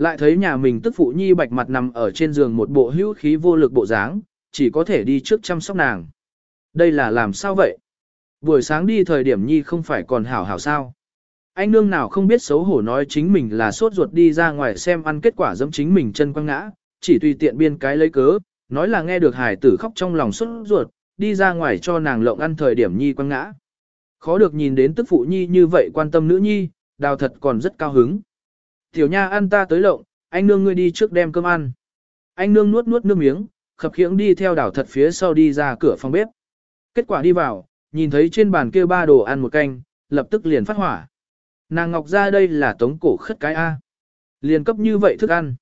Lại thấy nhà mình tức phụ nhi bạch mặt nằm ở trên giường một bộ hữu khí vô lực bộ dáng, chỉ có thể đi trước chăm sóc nàng. Đây là làm sao vậy? Buổi sáng đi thời điểm nhi không phải còn hảo hảo sao? Anh nương nào không biết xấu hổ nói chính mình là sốt ruột đi ra ngoài xem ăn kết quả giống chính mình chân quăng ngã, chỉ tùy tiện biên cái lấy cớ, nói là nghe được hải tử khóc trong lòng sốt ruột, đi ra ngoài cho nàng lộng ăn thời điểm nhi quăng ngã. Khó được nhìn đến tức phụ nhi như vậy quan tâm nữ nhi, đào thật còn rất cao hứng. Tiểu nha ăn ta tới lộng, anh nương ngươi đi trước đem cơm ăn. Anh nương nuốt nuốt nước miếng, khập khiễng đi theo đào thật phía sau đi ra cửa phòng bếp. Kết quả đi vào, nhìn thấy trên bàn kia ba đồ ăn một canh, lập tức liền phát hỏa. Nàng ngọc ra đây là tống cổ khất cái A. Liền cấp như vậy thức ăn.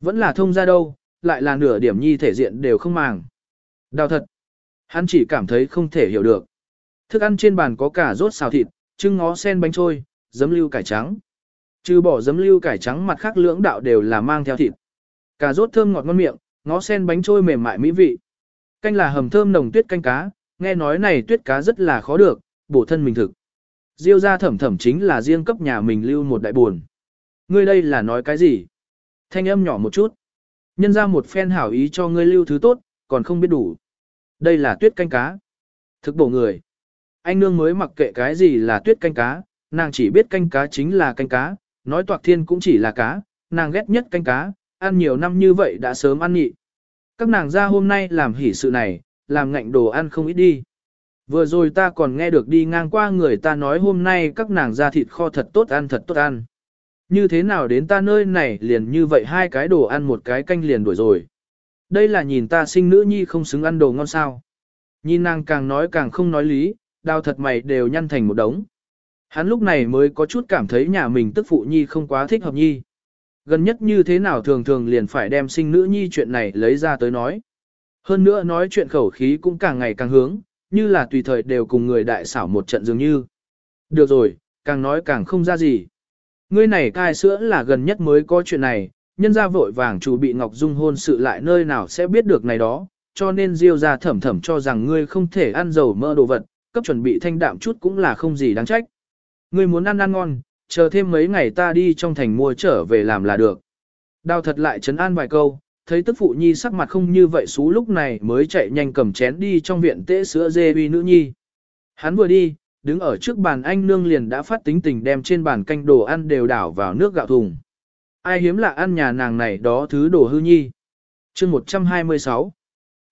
Vẫn là thông ra đâu, lại là nửa điểm nhi thể diện đều không màng. Đào thật. Hắn chỉ cảm thấy không thể hiểu được. Thức ăn trên bàn có cả rốt xào thịt, trưng ngó sen bánh trôi, giấm lưu cải trắng. Trừ bỏ giấm lưu cải trắng mặt khác lưỡng đạo đều là mang theo thịt. Cà rốt thơm ngọt ngon miệng, ngó sen bánh trôi mềm mại mỹ vị. Canh là hầm thơm nồng tuyết canh cá, nghe nói này tuyết cá rất là khó được, bổ thân mình thực. Diêu ra thẩm thẩm chính là riêng cấp nhà mình lưu một đại buồn. Ngươi đây là nói cái gì? Thanh âm nhỏ một chút. Nhân ra một phen hảo ý cho ngươi lưu thứ tốt, còn không biết đủ. Đây là tuyết canh cá. Thực bổ người. Anh nương mới mặc kệ cái gì là tuyết canh cá, nàng chỉ biết canh cá chính là canh cá, nói toạc thiên cũng chỉ là cá, nàng ghét nhất canh cá, ăn nhiều năm như vậy đã sớm ăn nhị. Các nàng ra hôm nay làm hỉ sự này, làm ngạnh đồ ăn không ít đi. Vừa rồi ta còn nghe được đi ngang qua người ta nói hôm nay các nàng ra thịt kho thật tốt ăn thật tốt ăn. Như thế nào đến ta nơi này liền như vậy hai cái đồ ăn một cái canh liền đuổi rồi. Đây là nhìn ta sinh nữ nhi không xứng ăn đồ ngon sao. Nhìn nàng càng nói càng không nói lý, đào thật mày đều nhăn thành một đống. Hắn lúc này mới có chút cảm thấy nhà mình tức phụ nhi không quá thích hợp nhi. Gần nhất như thế nào thường thường liền phải đem sinh nữ nhi chuyện này lấy ra tới nói. Hơn nữa nói chuyện khẩu khí cũng càng ngày càng hướng, như là tùy thời đều cùng người đại xảo một trận dường như. Được rồi, càng nói càng không ra gì. Ngươi này cai sữa là gần nhất mới có chuyện này, nhân ra vội vàng chủ bị Ngọc Dung hôn sự lại nơi nào sẽ biết được này đó, cho nên Diêu ra thẩm thẩm cho rằng ngươi không thể ăn dầu mỡ đồ vật, cấp chuẩn bị thanh đạm chút cũng là không gì đáng trách. Ngươi muốn ăn ăn ngon, chờ thêm mấy ngày ta đi trong thành mua trở về làm là được. Đào thật lại chấn an vài câu, thấy tức phụ nhi sắc mặt không như vậy xú lúc này mới chạy nhanh cầm chén đi trong viện tễ sữa dê uy nữ nhi. Hắn vừa đi, đứng ở trước bàn anh nương liền đã phát tính tình đem trên bàn canh đồ ăn đều đảo vào nước gạo thùng. Ai hiếm lạ ăn nhà nàng này đó thứ đồ hư nhi. chương 126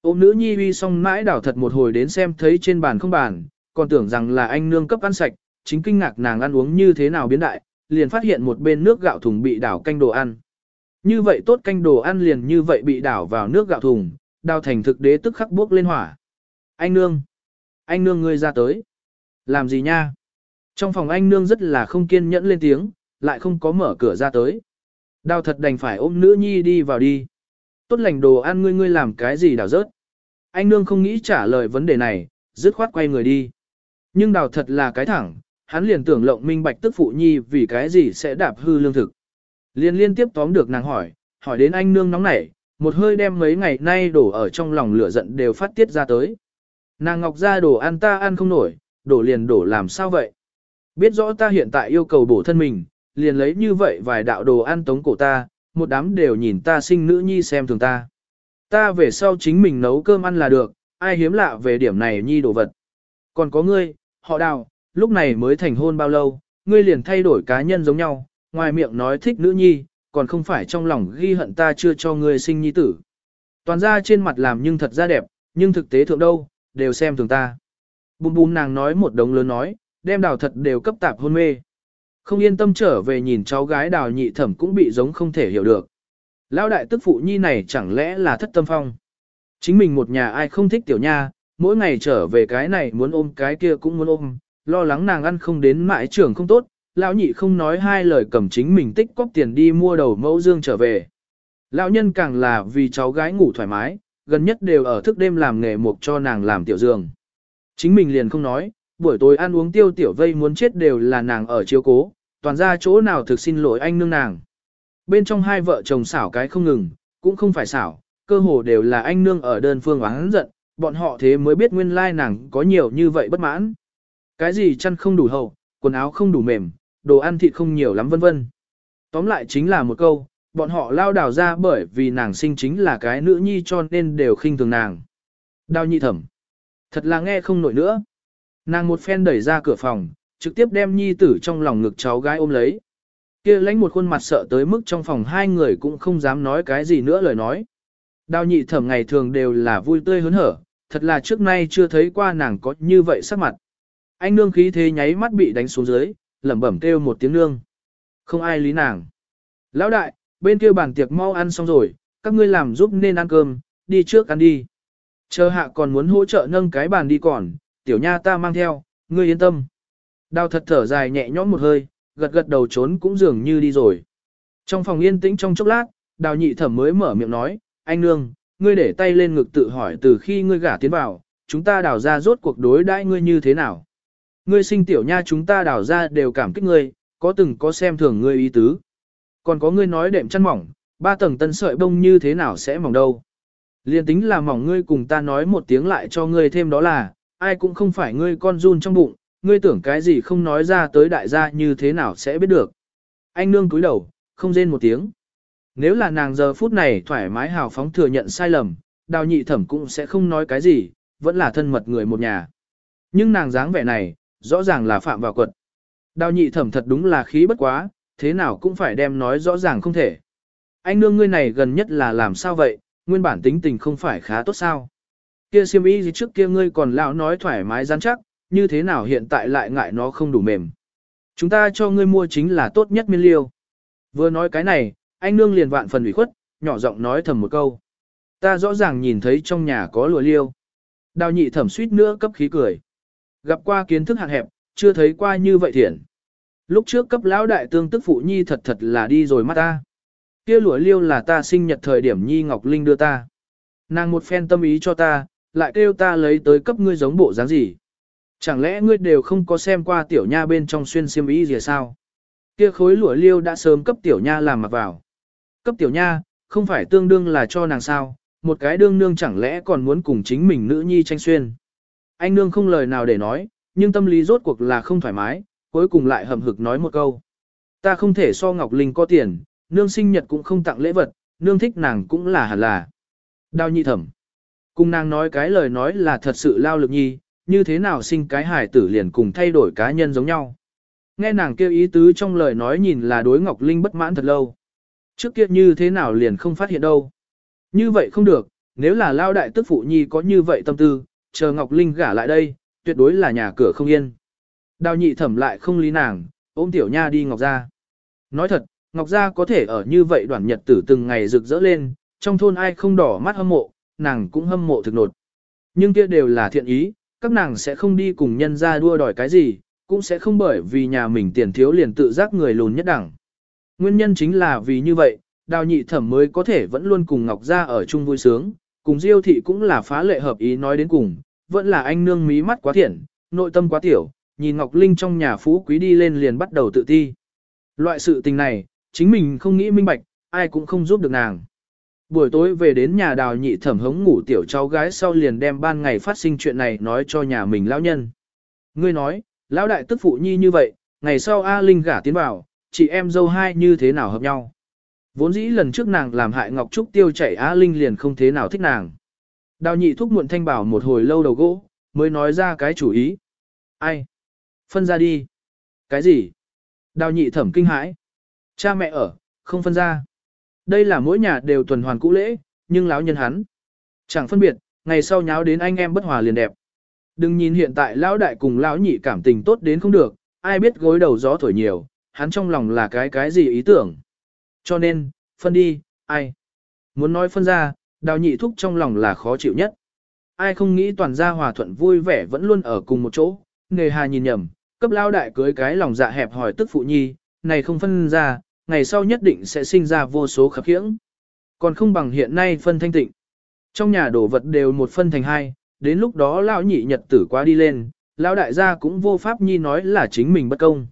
Ôm nữ nhi uy xong mãi đảo thật một hồi đến xem thấy trên bàn không bàn, còn tưởng rằng là anh nương cấp ăn sạch, chính kinh ngạc nàng ăn uống như thế nào biến đại, liền phát hiện một bên nước gạo thùng bị đảo canh đồ ăn. Như vậy tốt canh đồ ăn liền như vậy bị đảo vào nước gạo thùng, đào thành thực đế tức khắc bước lên hỏa. Anh nương! Anh nương ngươi ra tới. Làm gì nha? Trong phòng anh nương rất là không kiên nhẫn lên tiếng, lại không có mở cửa ra tới. Đào thật đành phải ôm nữ nhi đi vào đi. Tốt lành đồ ăn ngươi ngươi làm cái gì đào rớt. Anh nương không nghĩ trả lời vấn đề này, dứt khoát quay người đi. Nhưng đào thật là cái thẳng, hắn liền tưởng lộng minh bạch tức phụ nhi vì cái gì sẽ đạp hư lương thực. Liên liên tiếp tóm được nàng hỏi, hỏi đến anh nương nóng nảy, một hơi đem mấy ngày nay đổ ở trong lòng lửa giận đều phát tiết ra tới. Nàng ngọc ra đồ ăn ta ăn không nổi, đổ liền đổ làm sao vậy? Biết rõ ta hiện tại yêu cầu bổ thân mình, liền lấy như vậy vài đạo đồ ăn tống cổ ta, một đám đều nhìn ta sinh nữ nhi xem thường ta. Ta về sau chính mình nấu cơm ăn là được, ai hiếm lạ về điểm này nhi đồ vật. Còn có ngươi, họ đào, lúc này mới thành hôn bao lâu, ngươi liền thay đổi cá nhân giống nhau, ngoài miệng nói thích nữ nhi, còn không phải trong lòng ghi hận ta chưa cho ngươi sinh nhi tử. Toàn ra trên mặt làm nhưng thật ra đẹp, nhưng thực tế thượng đâu, đều xem thường ta. Bùm bùm nàng nói một đống lớn nói, đem đào thật đều cấp tạp hôn mê. Không yên tâm trở về nhìn cháu gái đào nhị thẩm cũng bị giống không thể hiểu được. Lão đại tức phụ nhi này chẳng lẽ là thất tâm phong. Chính mình một nhà ai không thích tiểu nha, mỗi ngày trở về cái này muốn ôm cái kia cũng muốn ôm, lo lắng nàng ăn không đến mãi trưởng không tốt, lão nhị không nói hai lời cầm chính mình tích cóp tiền đi mua đầu mẫu dương trở về. Lão nhân càng là vì cháu gái ngủ thoải mái, gần nhất đều ở thức đêm làm nghề mục cho nàng làm tiểu giường. Chính mình liền không nói, buổi tối ăn uống tiêu tiểu vây muốn chết đều là nàng ở chiếu cố, toàn ra chỗ nào thực xin lỗi anh nương nàng. Bên trong hai vợ chồng xảo cái không ngừng, cũng không phải xảo, cơ hồ đều là anh nương ở đơn phương oán giận, bọn họ thế mới biết nguyên lai nàng có nhiều như vậy bất mãn. Cái gì chăn không đủ hậu, quần áo không đủ mềm, đồ ăn thịt không nhiều lắm vân vân. Tóm lại chính là một câu, bọn họ lao đào ra bởi vì nàng sinh chính là cái nữ nhi cho nên đều khinh thường nàng. Đào nhị thẩm. Thật là nghe không nổi nữa. Nàng một phen đẩy ra cửa phòng, trực tiếp đem nhi tử trong lòng ngực cháu gái ôm lấy. kia lãnh một khuôn mặt sợ tới mức trong phòng hai người cũng không dám nói cái gì nữa lời nói. Đào nhị thẩm ngày thường đều là vui tươi hớn hở, thật là trước nay chưa thấy qua nàng có như vậy sắc mặt. Anh nương khí thế nháy mắt bị đánh xuống dưới, lẩm bẩm kêu một tiếng nương. Không ai lý nàng. Lão đại, bên kia bàn tiệc mau ăn xong rồi, các ngươi làm giúp nên ăn cơm, đi trước ăn đi. Chờ hạ còn muốn hỗ trợ nâng cái bàn đi còn, tiểu nha ta mang theo, ngươi yên tâm. Đào thật thở dài nhẹ nhõm một hơi, gật gật đầu trốn cũng dường như đi rồi. Trong phòng yên tĩnh trong chốc lát, đào nhị thẩm mới mở miệng nói, anh nương, ngươi để tay lên ngực tự hỏi từ khi ngươi gả tiến vào, chúng ta đào ra rốt cuộc đối đãi ngươi như thế nào. Ngươi sinh tiểu nha chúng ta đào ra đều cảm kích ngươi, có từng có xem thường ngươi ý tứ. Còn có ngươi nói đệm chăn mỏng, ba tầng tân sợi bông như thế nào sẽ mỏng đâu. Liên tính là mỏng ngươi cùng ta nói một tiếng lại cho ngươi thêm đó là, ai cũng không phải ngươi con run trong bụng, ngươi tưởng cái gì không nói ra tới đại gia như thế nào sẽ biết được. Anh nương cúi đầu, không rên một tiếng. Nếu là nàng giờ phút này thoải mái hào phóng thừa nhận sai lầm, đào nhị thẩm cũng sẽ không nói cái gì, vẫn là thân mật người một nhà. Nhưng nàng dáng vẻ này, rõ ràng là phạm vào quật. Đào nhị thẩm thật đúng là khí bất quá, thế nào cũng phải đem nói rõ ràng không thể. Anh nương ngươi này gần nhất là làm sao vậy, nguyên bản tính tình không phải khá tốt sao. Kia siêm y gì trước kia ngươi còn lão nói thoải mái rắn chắc, như thế nào hiện tại lại ngại nó không đủ mềm. Chúng ta cho ngươi mua chính là tốt nhất miên liêu. Vừa nói cái này, anh nương liền vạn phần ủy khuất, nhỏ giọng nói thầm một câu. Ta rõ ràng nhìn thấy trong nhà có lùa liêu. Đào nhị thẩm suýt nữa cấp khí cười. Gặp qua kiến thức hạn hẹp, chưa thấy qua như vậy thiện. Lúc trước cấp lão đại tương tức phụ nhi thật thật là đi rồi mắt ta. Kia lũa liêu là ta sinh nhật thời điểm nhi Ngọc Linh đưa ta. Nàng một phen tâm ý cho ta, lại kêu ta lấy tới cấp ngươi giống bộ dáng gì. Chẳng lẽ ngươi đều không có xem qua tiểu nha bên trong xuyên xiêm ý gì sao? Kia khối lũa liêu đã sớm cấp tiểu nha làm mặc vào. Cấp tiểu nha, không phải tương đương là cho nàng sao, một cái đương nương chẳng lẽ còn muốn cùng chính mình nữ nhi tranh xuyên. Anh nương không lời nào để nói, nhưng tâm lý rốt cuộc là không thoải mái, cuối cùng lại hầm hực nói một câu. Ta không thể so Ngọc Linh có tiền, nương sinh nhật cũng không tặng lễ vật, nương thích nàng cũng là hẳn là. Đao nhị thẩm. Cùng nàng nói cái lời nói là thật sự lao lực nhi, như thế nào sinh cái hài tử liền cùng thay đổi cá nhân giống nhau. Nghe nàng kêu ý tứ trong lời nói nhìn là đối Ngọc Linh bất mãn thật lâu. Trước kia như thế nào liền không phát hiện đâu. Như vậy không được, nếu là lao đại tức phụ nhi có như vậy tâm tư, chờ Ngọc Linh gả lại đây, tuyệt đối là nhà cửa không yên. Đào nhị thẩm lại không lý nàng, ôm tiểu nha đi Ngọc gia. Nói thật, Ngọc gia có thể ở như vậy đoạn nhật tử từng ngày rực rỡ lên, trong thôn ai không đỏ mắt hâm mộ, nàng cũng hâm mộ thực nột. Nhưng kia đều là thiện ý, các nàng sẽ không đi cùng nhân gia đua đòi cái gì, cũng sẽ không bởi vì nhà mình tiền thiếu liền tự giác người lùn nhất đẳng. Nguyên nhân chính là vì như vậy, đào nhị thẩm mới có thể vẫn luôn cùng Ngọc Gia ở chung vui sướng, cùng Diêu thị cũng là phá lệ hợp ý nói đến cùng, vẫn là anh nương mí mắt quá thiện, nội tâm quá tiểu, nhìn Ngọc Linh trong nhà phú quý đi lên liền bắt đầu tự ti. Loại sự tình này, chính mình không nghĩ minh bạch, ai cũng không giúp được nàng. Buổi tối về đến nhà đào nhị thẩm hống ngủ tiểu cháu gái sau liền đem ban ngày phát sinh chuyện này nói cho nhà mình lão nhân. Ngươi nói, lão đại tức phụ nhi như vậy, ngày sau A Linh gả tiến vào, chị em dâu hai như thế nào hợp nhau. Vốn dĩ lần trước nàng làm hại Ngọc Trúc tiêu chảy A Linh liền không thế nào thích nàng. Đào nhị thúc muộn thanh bảo một hồi lâu đầu gỗ, mới nói ra cái chủ ý. Ai? Phân ra đi. Cái gì? Đào nhị thẩm kinh hãi. Cha mẹ ở, không phân ra. Đây là mỗi nhà đều tuần hoàn cũ lễ, nhưng lão nhân hắn. Chẳng phân biệt, ngày sau nháo đến anh em bất hòa liền đẹp. Đừng nhìn hiện tại lão đại cùng lão nhị cảm tình tốt đến không được, ai biết gối đầu gió thổi nhiều, hắn trong lòng là cái cái gì ý tưởng. Cho nên, phân đi, ai. Muốn nói phân ra, đào nhị thúc trong lòng là khó chịu nhất. Ai không nghĩ toàn gia hòa thuận vui vẻ vẫn luôn ở cùng một chỗ, nề hà nhìn nhầm, cấp lao đại cưới cái lòng dạ hẹp hỏi tức phụ nhi, này không phân ra, ngày sau nhất định sẽ sinh ra vô số khập khiễng. Còn không bằng hiện nay phân thanh tịnh. Trong nhà đồ vật đều một phân thành hai, đến lúc đó lão nhị nhật tử quá đi lên, lão đại gia cũng vô pháp nhi nói là chính mình bất công.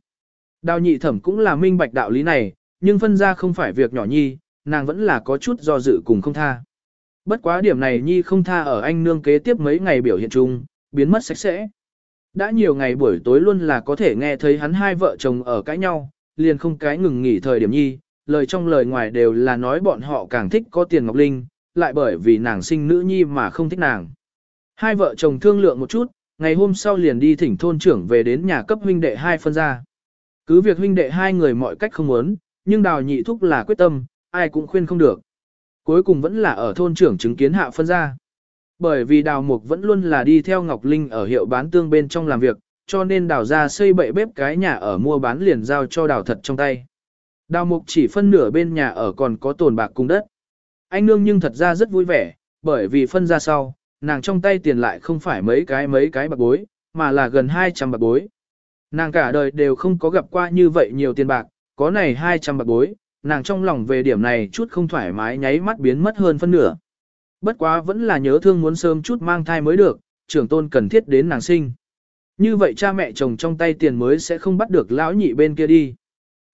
Đào nhị thẩm cũng là minh bạch đạo lý này, nhưng phân ra không phải việc nhỏ nhi, nàng vẫn là có chút do dự cùng không tha. Bất quá điểm này nhi không tha ở anh nương kế tiếp mấy ngày biểu hiện chung, biến mất sạch sẽ. Đã nhiều ngày buổi tối luôn là có thể nghe thấy hắn hai vợ chồng ở cãi nhau, liền không cái ngừng nghỉ thời điểm nhi, lời trong lời ngoài đều là nói bọn họ càng thích có tiền Ngọc Linh, lại bởi vì nàng sinh nữ nhi mà không thích nàng. Hai vợ chồng thương lượng một chút, ngày hôm sau liền đi thỉnh thôn trưởng về đến nhà cấp huynh đệ hai phân ra. Cứ việc huynh đệ hai người mọi cách không muốn, nhưng đào nhị thúc là quyết tâm, ai cũng khuyên không được. Cuối cùng vẫn là ở thôn trưởng chứng kiến hạ phân ra. Bởi vì đào mục vẫn luôn là đi theo Ngọc Linh ở hiệu bán tương bên trong làm việc, cho nên đào ra xây bậy bếp cái nhà ở mua bán liền giao cho đào thật trong tay. Đào mục chỉ phân nửa bên nhà ở còn có tồn bạc cung đất. Anh nương nhưng thật ra rất vui vẻ, bởi vì phân ra sau, nàng trong tay tiền lại không phải mấy cái mấy cái bạc bối, mà là gần 200 bạc bối. Nàng cả đời đều không có gặp qua như vậy nhiều tiền bạc, có này 200 bạc bối, nàng trong lòng về điểm này chút không thoải mái nháy mắt biến mất hơn phân nửa. Bất quá vẫn là nhớ thương muốn sớm chút mang thai mới được, trưởng tôn cần thiết đến nàng sinh. Như vậy cha mẹ chồng trong tay tiền mới sẽ không bắt được lão nhị bên kia đi.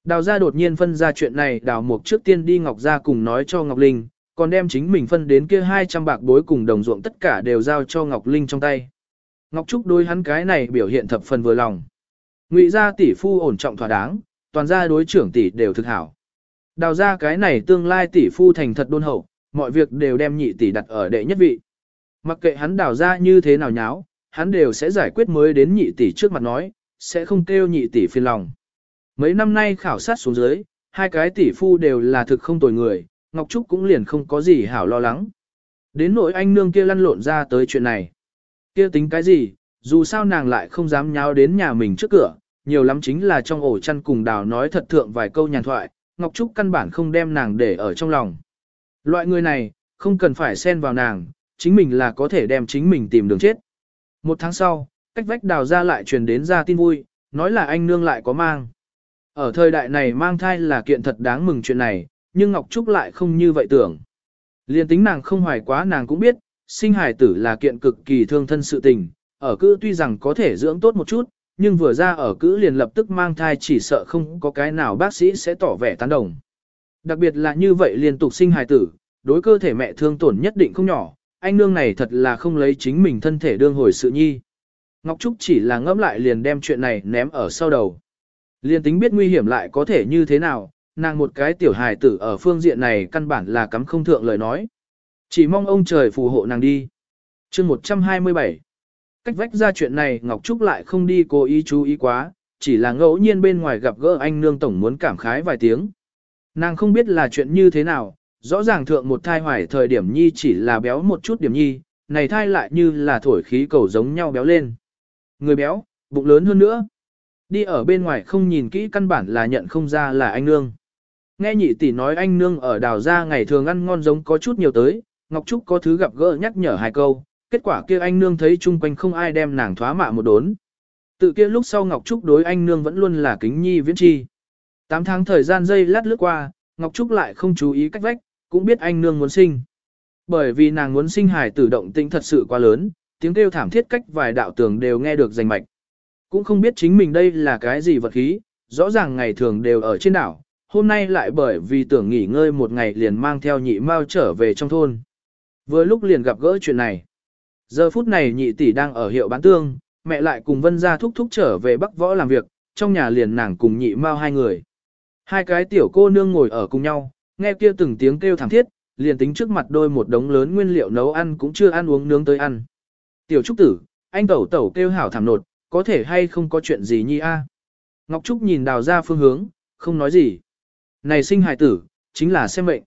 Đào gia đột nhiên phân ra chuyện này đào mục trước tiên đi Ngọc gia cùng nói cho Ngọc Linh, còn đem chính mình phân đến kia 200 bạc bối cùng đồng ruộng tất cả đều giao cho Ngọc Linh trong tay. Ngọc Trúc đối hắn cái này biểu hiện thập phần vừa lòng. Ngụy gia tỷ phu ổn trọng thỏa đáng, toàn gia đối trưởng tỷ đều thực hảo. Đào ra cái này tương lai tỷ phu thành thật đôn hậu, mọi việc đều đem nhị tỷ đặt ở đệ nhất vị. Mặc kệ hắn đào ra như thế nào nháo, hắn đều sẽ giải quyết mới đến nhị tỷ trước mặt nói, sẽ không kêu nhị tỷ phiền lòng. Mấy năm nay khảo sát xuống dưới, hai cái tỷ phu đều là thực không tồi người, Ngọc Trúc cũng liền không có gì hảo lo lắng. Đến nỗi anh nương kia lăn lộn ra tới chuyện này. Kia tính cái gì, dù sao nàng lại không dám nháo đến nhà mình trước cửa, nhiều lắm chính là trong ổ chăn cùng đào nói thật thượng vài câu nhàn thoại, Ngọc Trúc căn bản không đem nàng để ở trong lòng. Loại người này, không cần phải xen vào nàng, chính mình là có thể đem chính mình tìm đường chết. Một tháng sau, cách vách đào ra lại truyền đến ra tin vui, nói là anh nương lại có mang. Ở thời đại này mang thai là kiện thật đáng mừng chuyện này, nhưng Ngọc Trúc lại không như vậy tưởng. Liên tính nàng không hoài quá nàng cũng biết, sinh hài tử là kiện cực kỳ thương thân sự tình, ở cữ tuy rằng có thể dưỡng tốt một chút, nhưng vừa ra ở cữ liền lập tức mang thai chỉ sợ không có cái nào bác sĩ sẽ tỏ vẻ tán đồng. Đặc biệt là như vậy liên tục sinh hài tử, đối cơ thể mẹ thương tổn nhất định không nhỏ, anh nương này thật là không lấy chính mình thân thể đương hồi sự nhi. Ngọc Trúc chỉ là ngẫm lại liền đem chuyện này ném ở sau đầu. Liên tính biết nguy hiểm lại có thể như thế nào, nàng một cái tiểu hài tử ở phương diện này căn bản là cắm không thượng lời nói. Chỉ mong ông trời phù hộ nàng đi. chương 127 Cách vách ra chuyện này Ngọc Trúc lại không đi cố ý chú ý quá, chỉ là ngẫu nhiên bên ngoài gặp gỡ anh nương tổng muốn cảm khái vài tiếng. Nàng không biết là chuyện như thế nào, rõ ràng thượng một thai hoài thời điểm nhi chỉ là béo một chút điểm nhi, này thai lại như là thổi khí cầu giống nhau béo lên. Người béo, bụng lớn hơn nữa. Đi ở bên ngoài không nhìn kỹ căn bản là nhận không ra là anh nương. Nghe nhị tỷ nói anh nương ở đào ra ngày thường ăn ngon giống có chút nhiều tới, Ngọc Trúc có thứ gặp gỡ nhắc nhở hai câu, kết quả kia anh nương thấy chung quanh không ai đem nàng thoá mạ một đốn. Tự kia lúc sau Ngọc Trúc đối anh nương vẫn luôn là kính nhi viễn chi. Tám tháng thời gian dây lát lướt qua, Ngọc Trúc lại không chú ý cách vách, cũng biết anh nương muốn sinh. Bởi vì nàng muốn sinh hài tử động tĩnh thật sự quá lớn, tiếng kêu thảm thiết cách vài đạo tường đều nghe được rành mạch. Cũng không biết chính mình đây là cái gì vật khí, rõ ràng ngày thường đều ở trên đảo, hôm nay lại bởi vì tưởng nghỉ ngơi một ngày liền mang theo nhị mao trở về trong thôn. Vừa lúc liền gặp gỡ chuyện này. Giờ phút này nhị tỷ đang ở hiệu bán tương, mẹ lại cùng vân gia thúc thúc trở về bắc võ làm việc, trong nhà liền nàng cùng nhị mao hai người. Hai cái tiểu cô nương ngồi ở cùng nhau, nghe kia từng tiếng kêu thảm thiết, liền tính trước mặt đôi một đống lớn nguyên liệu nấu ăn cũng chưa ăn uống nướng tới ăn. Tiểu Trúc tử, anh tẩu tẩu kêu hảo thảm nột, có thể hay không có chuyện gì nhi a? Ngọc Trúc nhìn đào ra phương hướng, không nói gì. Này sinh hài tử, chính là xem mệnh.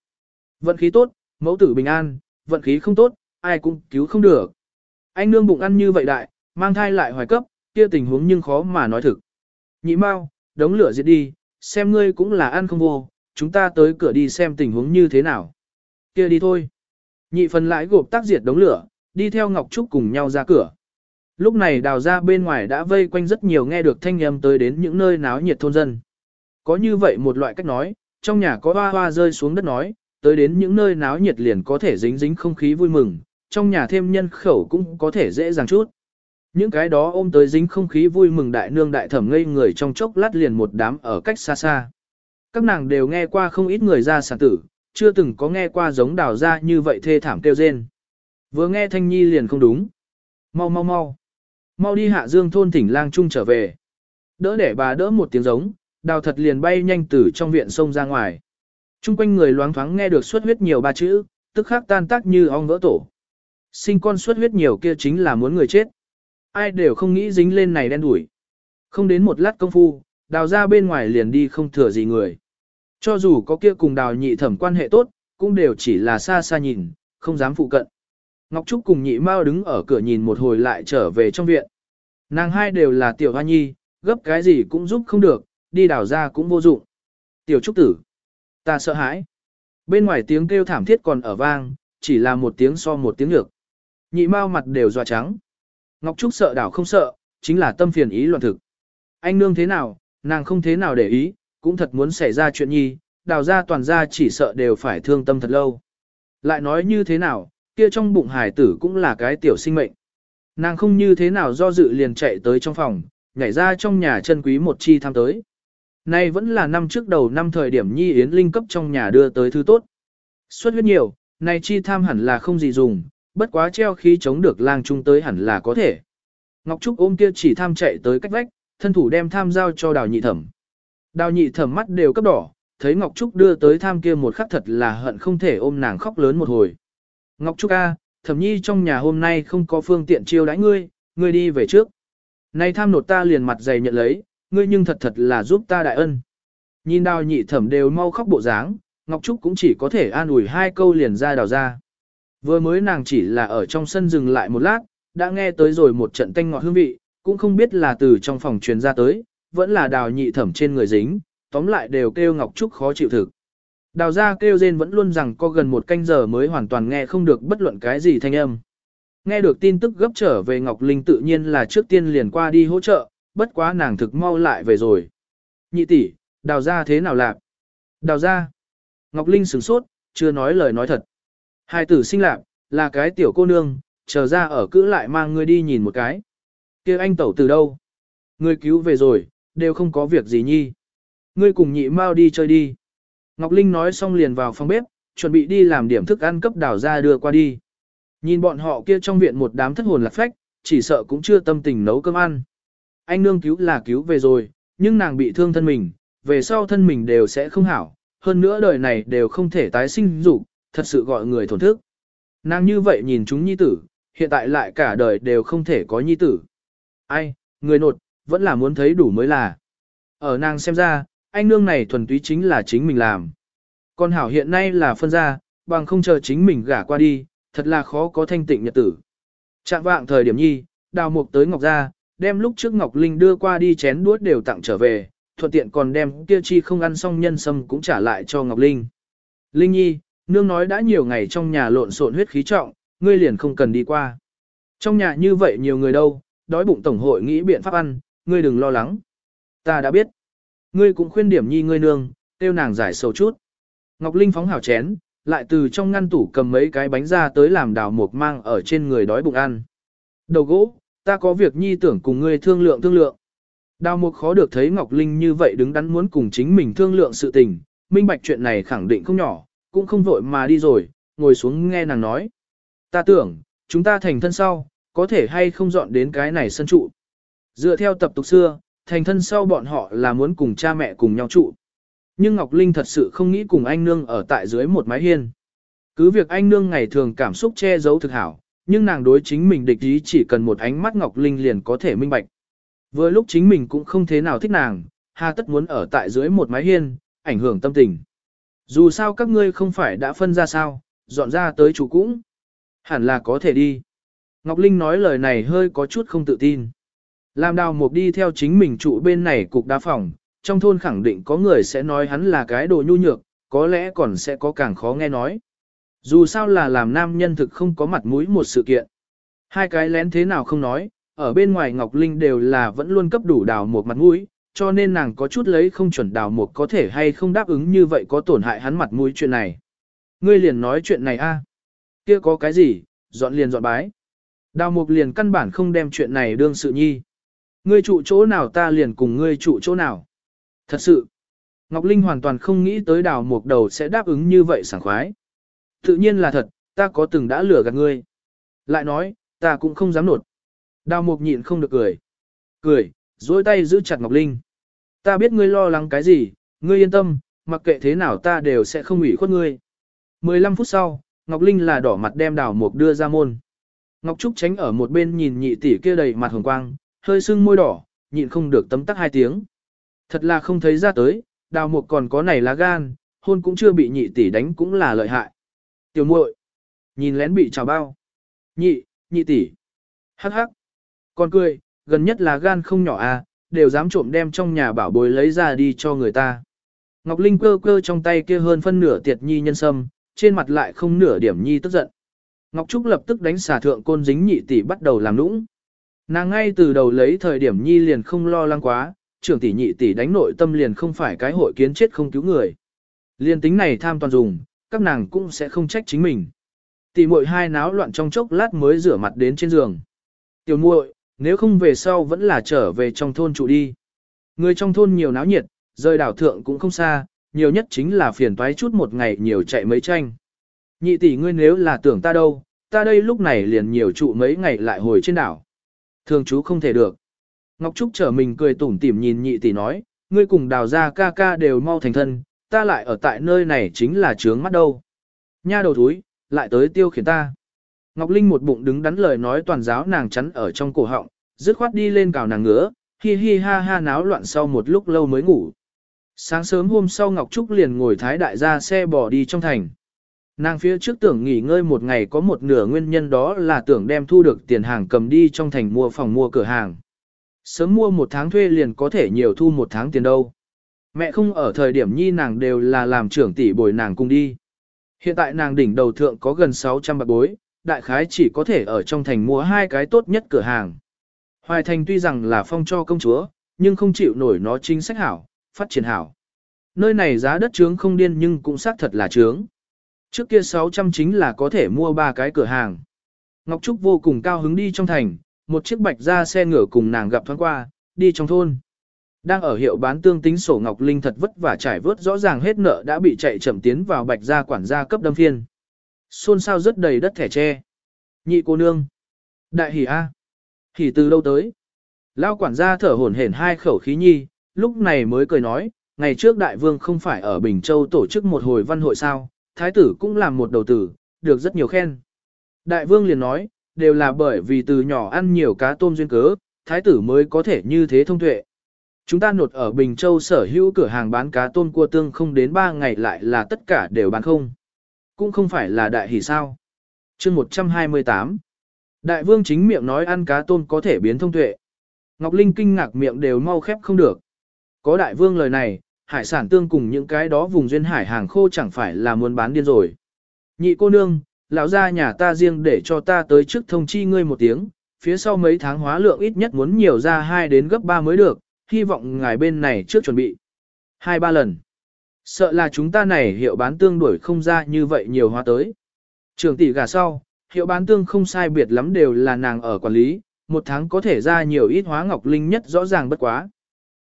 Vận khí tốt, mẫu tử bình an, vận khí không tốt, ai cũng cứu không được. Anh nương bụng ăn như vậy đại, mang thai lại hoài cấp, kia tình huống nhưng khó mà nói thực. Nhị mau, đống lửa diệt đi, xem ngươi cũng là ăn không vô, chúng ta tới cửa đi xem tình huống như thế nào. Kia đi thôi. Nhị phần lại gộp tác diệt đống lửa, đi theo Ngọc Trúc cùng nhau ra cửa. Lúc này đào ra bên ngoài đã vây quanh rất nhiều nghe được thanh âm tới đến những nơi náo nhiệt thôn dân. Có như vậy một loại cách nói, trong nhà có hoa hoa rơi xuống đất nói, tới đến những nơi náo nhiệt liền có thể dính dính không khí vui mừng, trong nhà thêm nhân khẩu cũng có thể dễ dàng chút. Những cái đó ôm tới dính không khí vui mừng đại nương đại thẩm ngây người trong chốc lát liền một đám ở cách xa xa. Các nàng đều nghe qua không ít người ra sản tử, chưa từng có nghe qua giống đào ra như vậy thê thảm kêu rên. Vừa nghe thanh nhi liền không đúng. Mau mau mau. Mau đi hạ dương thôn thỉnh lang trung trở về. Đỡ để bà đỡ một tiếng giống, đào thật liền bay nhanh từ trong viện sông ra ngoài. Trung quanh người loáng thoáng nghe được suốt huyết nhiều ba chữ, tức khắc tan tác như ong vỡ tổ. Sinh con suất huyết nhiều kia chính là muốn người chết. Ai đều không nghĩ dính lên này đen đuổi. Không đến một lát công phu, đào ra bên ngoài liền đi không thừa gì người. Cho dù có kia cùng đào nhị thẩm quan hệ tốt, cũng đều chỉ là xa xa nhìn, không dám phụ cận. Ngọc Trúc cùng nhị mao đứng ở cửa nhìn một hồi lại trở về trong viện. Nàng hai đều là tiểu hoa nhi, gấp cái gì cũng giúp không được, đi đào ra cũng vô dụng. Tiểu Trúc tử, ta sợ hãi. Bên ngoài tiếng kêu thảm thiết còn ở vang, chỉ là một tiếng so một tiếng được. Nhị mao mặt đều dọa trắng. Ngọc Trúc sợ đảo không sợ, chính là tâm phiền ý loạn thực. Anh nương thế nào, nàng không thế nào để ý, cũng thật muốn xảy ra chuyện nhi, đào ra toàn ra chỉ sợ đều phải thương tâm thật lâu. Lại nói như thế nào, kia trong bụng hải tử cũng là cái tiểu sinh mệnh. Nàng không như thế nào do dự liền chạy tới trong phòng, nhảy ra trong nhà chân quý một chi tham tới. Nay vẫn là năm trước đầu năm thời điểm Nhi Yến Linh cấp trong nhà đưa tới thứ tốt. Xuất huyết nhiều, nay chi tham hẳn là không gì dùng, bất quá treo khí chống được lang trung tới hẳn là có thể. Ngọc Trúc ôm kia chỉ tham chạy tới cách vách, thân thủ đem tham giao cho đào nhị thẩm. Đào nhị thẩm mắt đều cấp đỏ, thấy Ngọc Trúc đưa tới tham kia một khắc thật là hận không thể ôm nàng khóc lớn một hồi. Ngọc Trúc A, thẩm nhi trong nhà hôm nay không có phương tiện chiêu đãi ngươi, ngươi đi về trước. Nay tham nột ta liền mặt dày nhận lấy, ngươi nhưng thật thật là giúp ta đại ân. Nhìn đào nhị thẩm đều mau khóc bộ dáng, Ngọc Trúc cũng chỉ có thể an ủi hai câu liền ra đào ra. Vừa mới nàng chỉ là ở trong sân dừng lại một lát, đã nghe tới rồi một trận tanh ngọt hương vị, cũng không biết là từ trong phòng truyền ra tới, vẫn là đào nhị thẩm trên người dính, tóm lại đều kêu Ngọc Trúc khó chịu thực. Đào ra kêu rên vẫn luôn rằng có gần một canh giờ mới hoàn toàn nghe không được bất luận cái gì thanh âm. Nghe được tin tức gấp trở về Ngọc Linh tự nhiên là trước tiên liền qua đi hỗ trợ, bất quá nàng thực mau lại về rồi. Nhị tỷ, đào ra thế nào lạc? Đào ra. Ngọc Linh sửng sốt, chưa nói lời nói thật. Hai tử sinh lạc, là cái tiểu cô nương, chờ ra ở cữ lại mang ngươi đi nhìn một cái. kia anh tẩu từ đâu? Ngươi cứu về rồi, đều không có việc gì nhi. Ngươi cùng nhị mau đi chơi đi. Ngọc Linh nói xong liền vào phòng bếp, chuẩn bị đi làm điểm thức ăn cấp đảo ra đưa qua đi. Nhìn bọn họ kia trong viện một đám thất hồn lạc phách, chỉ sợ cũng chưa tâm tình nấu cơm ăn. Anh nương cứu là cứu về rồi, nhưng nàng bị thương thân mình, về sau thân mình đều sẽ không hảo, hơn nữa đời này đều không thể tái sinh dục, thật sự gọi người thổn thức. Nàng như vậy nhìn chúng nhi tử, hiện tại lại cả đời đều không thể có nhi tử. Ai, người nột, vẫn là muốn thấy đủ mới là. Ở nàng xem ra, anh nương này thuần túy chính là chính mình làm. Còn hảo hiện nay là phân ra, bằng không chờ chính mình gả qua đi, thật là khó có thanh tịnh nhật tử. Trạng vạng thời điểm nhi, đào mục tới Ngọc ra, đem lúc trước Ngọc Linh đưa qua đi chén đuốt đều tặng trở về, thuận tiện còn đem kia chi không ăn xong nhân sâm cũng trả lại cho Ngọc Linh. Linh nhi, nương nói đã nhiều ngày trong nhà lộn xộn huyết khí trọng, ngươi liền không cần đi qua. Trong nhà như vậy nhiều người đâu, đói bụng tổng hội nghĩ biện pháp ăn, ngươi đừng lo lắng. Ta đã biết. Ngươi cũng khuyên điểm nhi ngươi nương, tiêu nàng giải sầu chút. Ngọc Linh phóng hảo chén, lại từ trong ngăn tủ cầm mấy cái bánh ra tới làm đào mộc mang ở trên người đói bụng ăn. Đầu gỗ, ta có việc nhi tưởng cùng ngươi thương lượng thương lượng. Đào mục khó được thấy Ngọc Linh như vậy đứng đắn muốn cùng chính mình thương lượng sự tình, minh bạch chuyện này khẳng định không nhỏ, cũng không vội mà đi rồi, ngồi xuống nghe nàng nói. Ta tưởng, chúng ta thành thân sau, có thể hay không dọn đến cái này sân trụ. Dựa theo tập tục xưa, thành thân sau bọn họ là muốn cùng cha mẹ cùng nhau trụ. Nhưng Ngọc Linh thật sự không nghĩ cùng anh nương ở tại dưới một mái hiên. Cứ việc anh nương ngày thường cảm xúc che giấu thực hảo, nhưng nàng đối chính mình địch ý chỉ cần một ánh mắt Ngọc Linh liền có thể minh bạch. Vừa lúc chính mình cũng không thế nào thích nàng, hà tất muốn ở tại dưới một mái hiên, ảnh hưởng tâm tình. Dù sao các ngươi không phải đã phân ra sao, dọn ra tới chủ cũng. Hẳn là có thể đi. Ngọc Linh nói lời này hơi có chút không tự tin. Làm đào mục đi theo chính mình trụ bên này cục đá phòng, trong thôn khẳng định có người sẽ nói hắn là cái đồ nhu nhược, có lẽ còn sẽ có càng khó nghe nói. Dù sao là làm nam nhân thực không có mặt mũi một sự kiện. Hai cái lén thế nào không nói, ở bên ngoài Ngọc Linh đều là vẫn luôn cấp đủ đào một mặt mũi, cho nên nàng có chút lấy không chuẩn đào mục có thể hay không đáp ứng như vậy có tổn hại hắn mặt mũi chuyện này. Ngươi liền nói chuyện này a kia có cái gì, dọn liền dọn bái. Đào mục liền căn bản không đem chuyện này đương sự nhi. Ngươi trụ chỗ nào ta liền cùng ngươi trụ chỗ nào. Thật sự, Ngọc Linh hoàn toàn không nghĩ tới đào mục đầu sẽ đáp ứng như vậy sảng khoái. Tự nhiên là thật, ta có từng đã lừa gạt ngươi. Lại nói, ta cũng không dám nột. Đào mục nhịn không được cười. Cười, dối tay giữ chặt Ngọc Linh. Ta biết ngươi lo lắng cái gì, ngươi yên tâm, mặc kệ thế nào ta đều sẽ không ủy khuất ngươi. 15 phút sau, Ngọc Linh là đỏ mặt đem đào mục đưa ra môn. Ngọc Trúc tránh ở một bên nhìn nhị tỷ kia đầy mặt hồng quang, hơi sưng môi đỏ, nhịn không được tấm tắc hai tiếng. Thật là không thấy ra tới, đào mục còn có này lá gan, hôn cũng chưa bị nhị tỷ đánh cũng là lợi hại. Tiểu muội, nhìn lén bị trào bao. Nhị, nhị tỷ. Hắc hắc. Còn cười, gần nhất là gan không nhỏ à, đều dám trộm đem trong nhà bảo bối lấy ra đi cho người ta. Ngọc Linh cơ cơ trong tay kia hơn phân nửa tiệt nhi nhân sâm, trên mặt lại không nửa điểm nhi tức giận. Ngọc Trúc lập tức đánh xả thượng côn dính nhị tỷ bắt đầu làm nũng. Nàng ngay từ đầu lấy thời điểm nhi liền không lo lắng quá, trưởng tỷ nhị tỷ đánh nội tâm liền không phải cái hội kiến chết không cứu người. Liên tính này tham toàn dùng, các nàng cũng sẽ không trách chính mình. Tỷ muội hai náo loạn trong chốc lát mới rửa mặt đến trên giường. Tiểu muội, nếu không về sau vẫn là trở về trong thôn trụ đi. Người trong thôn nhiều náo nhiệt, rời đảo thượng cũng không xa, nhiều nhất chính là phiền toái chút một ngày nhiều chạy mấy tranh. Nhị tỷ ngươi nếu là tưởng ta đâu, ta đây lúc này liền nhiều trụ mấy ngày lại hồi trên đảo. Thường chú không thể được. Ngọc Trúc trở mình cười tủm tỉm nhìn nhị tỷ nói, ngươi cùng đào ra ca ca đều mau thành thân, ta lại ở tại nơi này chính là trướng mắt đâu. Nha đầu thúi, lại tới tiêu khiển ta. Ngọc Linh một bụng đứng đắn lời nói toàn giáo nàng chắn ở trong cổ họng, dứt khoát đi lên cào nàng ngứa, hi hi ha ha náo loạn sau một lúc lâu mới ngủ. Sáng sớm hôm sau Ngọc Trúc liền ngồi thái đại ra xe bỏ đi trong thành. Nàng phía trước tưởng nghỉ ngơi một ngày có một nửa nguyên nhân đó là tưởng đem thu được tiền hàng cầm đi trong thành mua phòng mua cửa hàng. Sớm mua một tháng thuê liền có thể nhiều thu một tháng tiền đâu. Mẹ không ở thời điểm nhi nàng đều là làm trưởng tỷ bồi nàng cùng đi. Hiện tại nàng đỉnh đầu thượng có gần 600 bạc bối, đại khái chỉ có thể ở trong thành mua hai cái tốt nhất cửa hàng. Hoài thành tuy rằng là phong cho công chúa, nhưng không chịu nổi nó chính sách hảo, phát triển hảo. Nơi này giá đất trướng không điên nhưng cũng xác thật là trướng. Trước kia 600 chính là có thể mua ba cái cửa hàng. Ngọc Trúc vô cùng cao hứng đi trong thành, một chiếc bạch ra xe ngựa cùng nàng gặp thoáng qua, đi trong thôn. Đang ở hiệu bán tương tính sổ Ngọc Linh thật vất vả trải vớt rõ ràng hết nợ đã bị chạy chậm tiến vào bạch gia quản gia cấp đâm phiên. Xôn xao rất đầy đất thẻ tre. Nhị cô nương. Đại hỉ A. Hỉ từ đâu tới? Lao quản gia thở hổn hển hai khẩu khí nhi, lúc này mới cười nói, ngày trước đại vương không phải ở Bình Châu tổ chức một hồi văn hội sao, thái tử cũng làm một đầu tử, được rất nhiều khen. Đại vương liền nói, đều là bởi vì từ nhỏ ăn nhiều cá tôm duyên cớ, thái tử mới có thể như thế thông tuệ. Chúng ta nột ở Bình Châu sở hữu cửa hàng bán cá tôm cua tương không đến 3 ngày lại là tất cả đều bán không. Cũng không phải là đại hỷ sao. chương 128 Đại vương chính miệng nói ăn cá tôm có thể biến thông tuệ. Ngọc Linh kinh ngạc miệng đều mau khép không được. Có đại vương lời này, hải sản tương cùng những cái đó vùng duyên hải hàng khô chẳng phải là muốn bán điên rồi. Nhị cô nương, lão gia nhà ta riêng để cho ta tới trước thông chi ngươi một tiếng, phía sau mấy tháng hóa lượng ít nhất muốn nhiều ra 2 đến gấp 3 mới được, hy vọng ngài bên này trước chuẩn bị. Hai ba lần. Sợ là chúng ta này hiệu bán tương đuổi không ra như vậy nhiều hóa tới. Trường tỷ gà sau, hiệu bán tương không sai biệt lắm đều là nàng ở quản lý, một tháng có thể ra nhiều ít hóa ngọc linh nhất rõ ràng bất quá.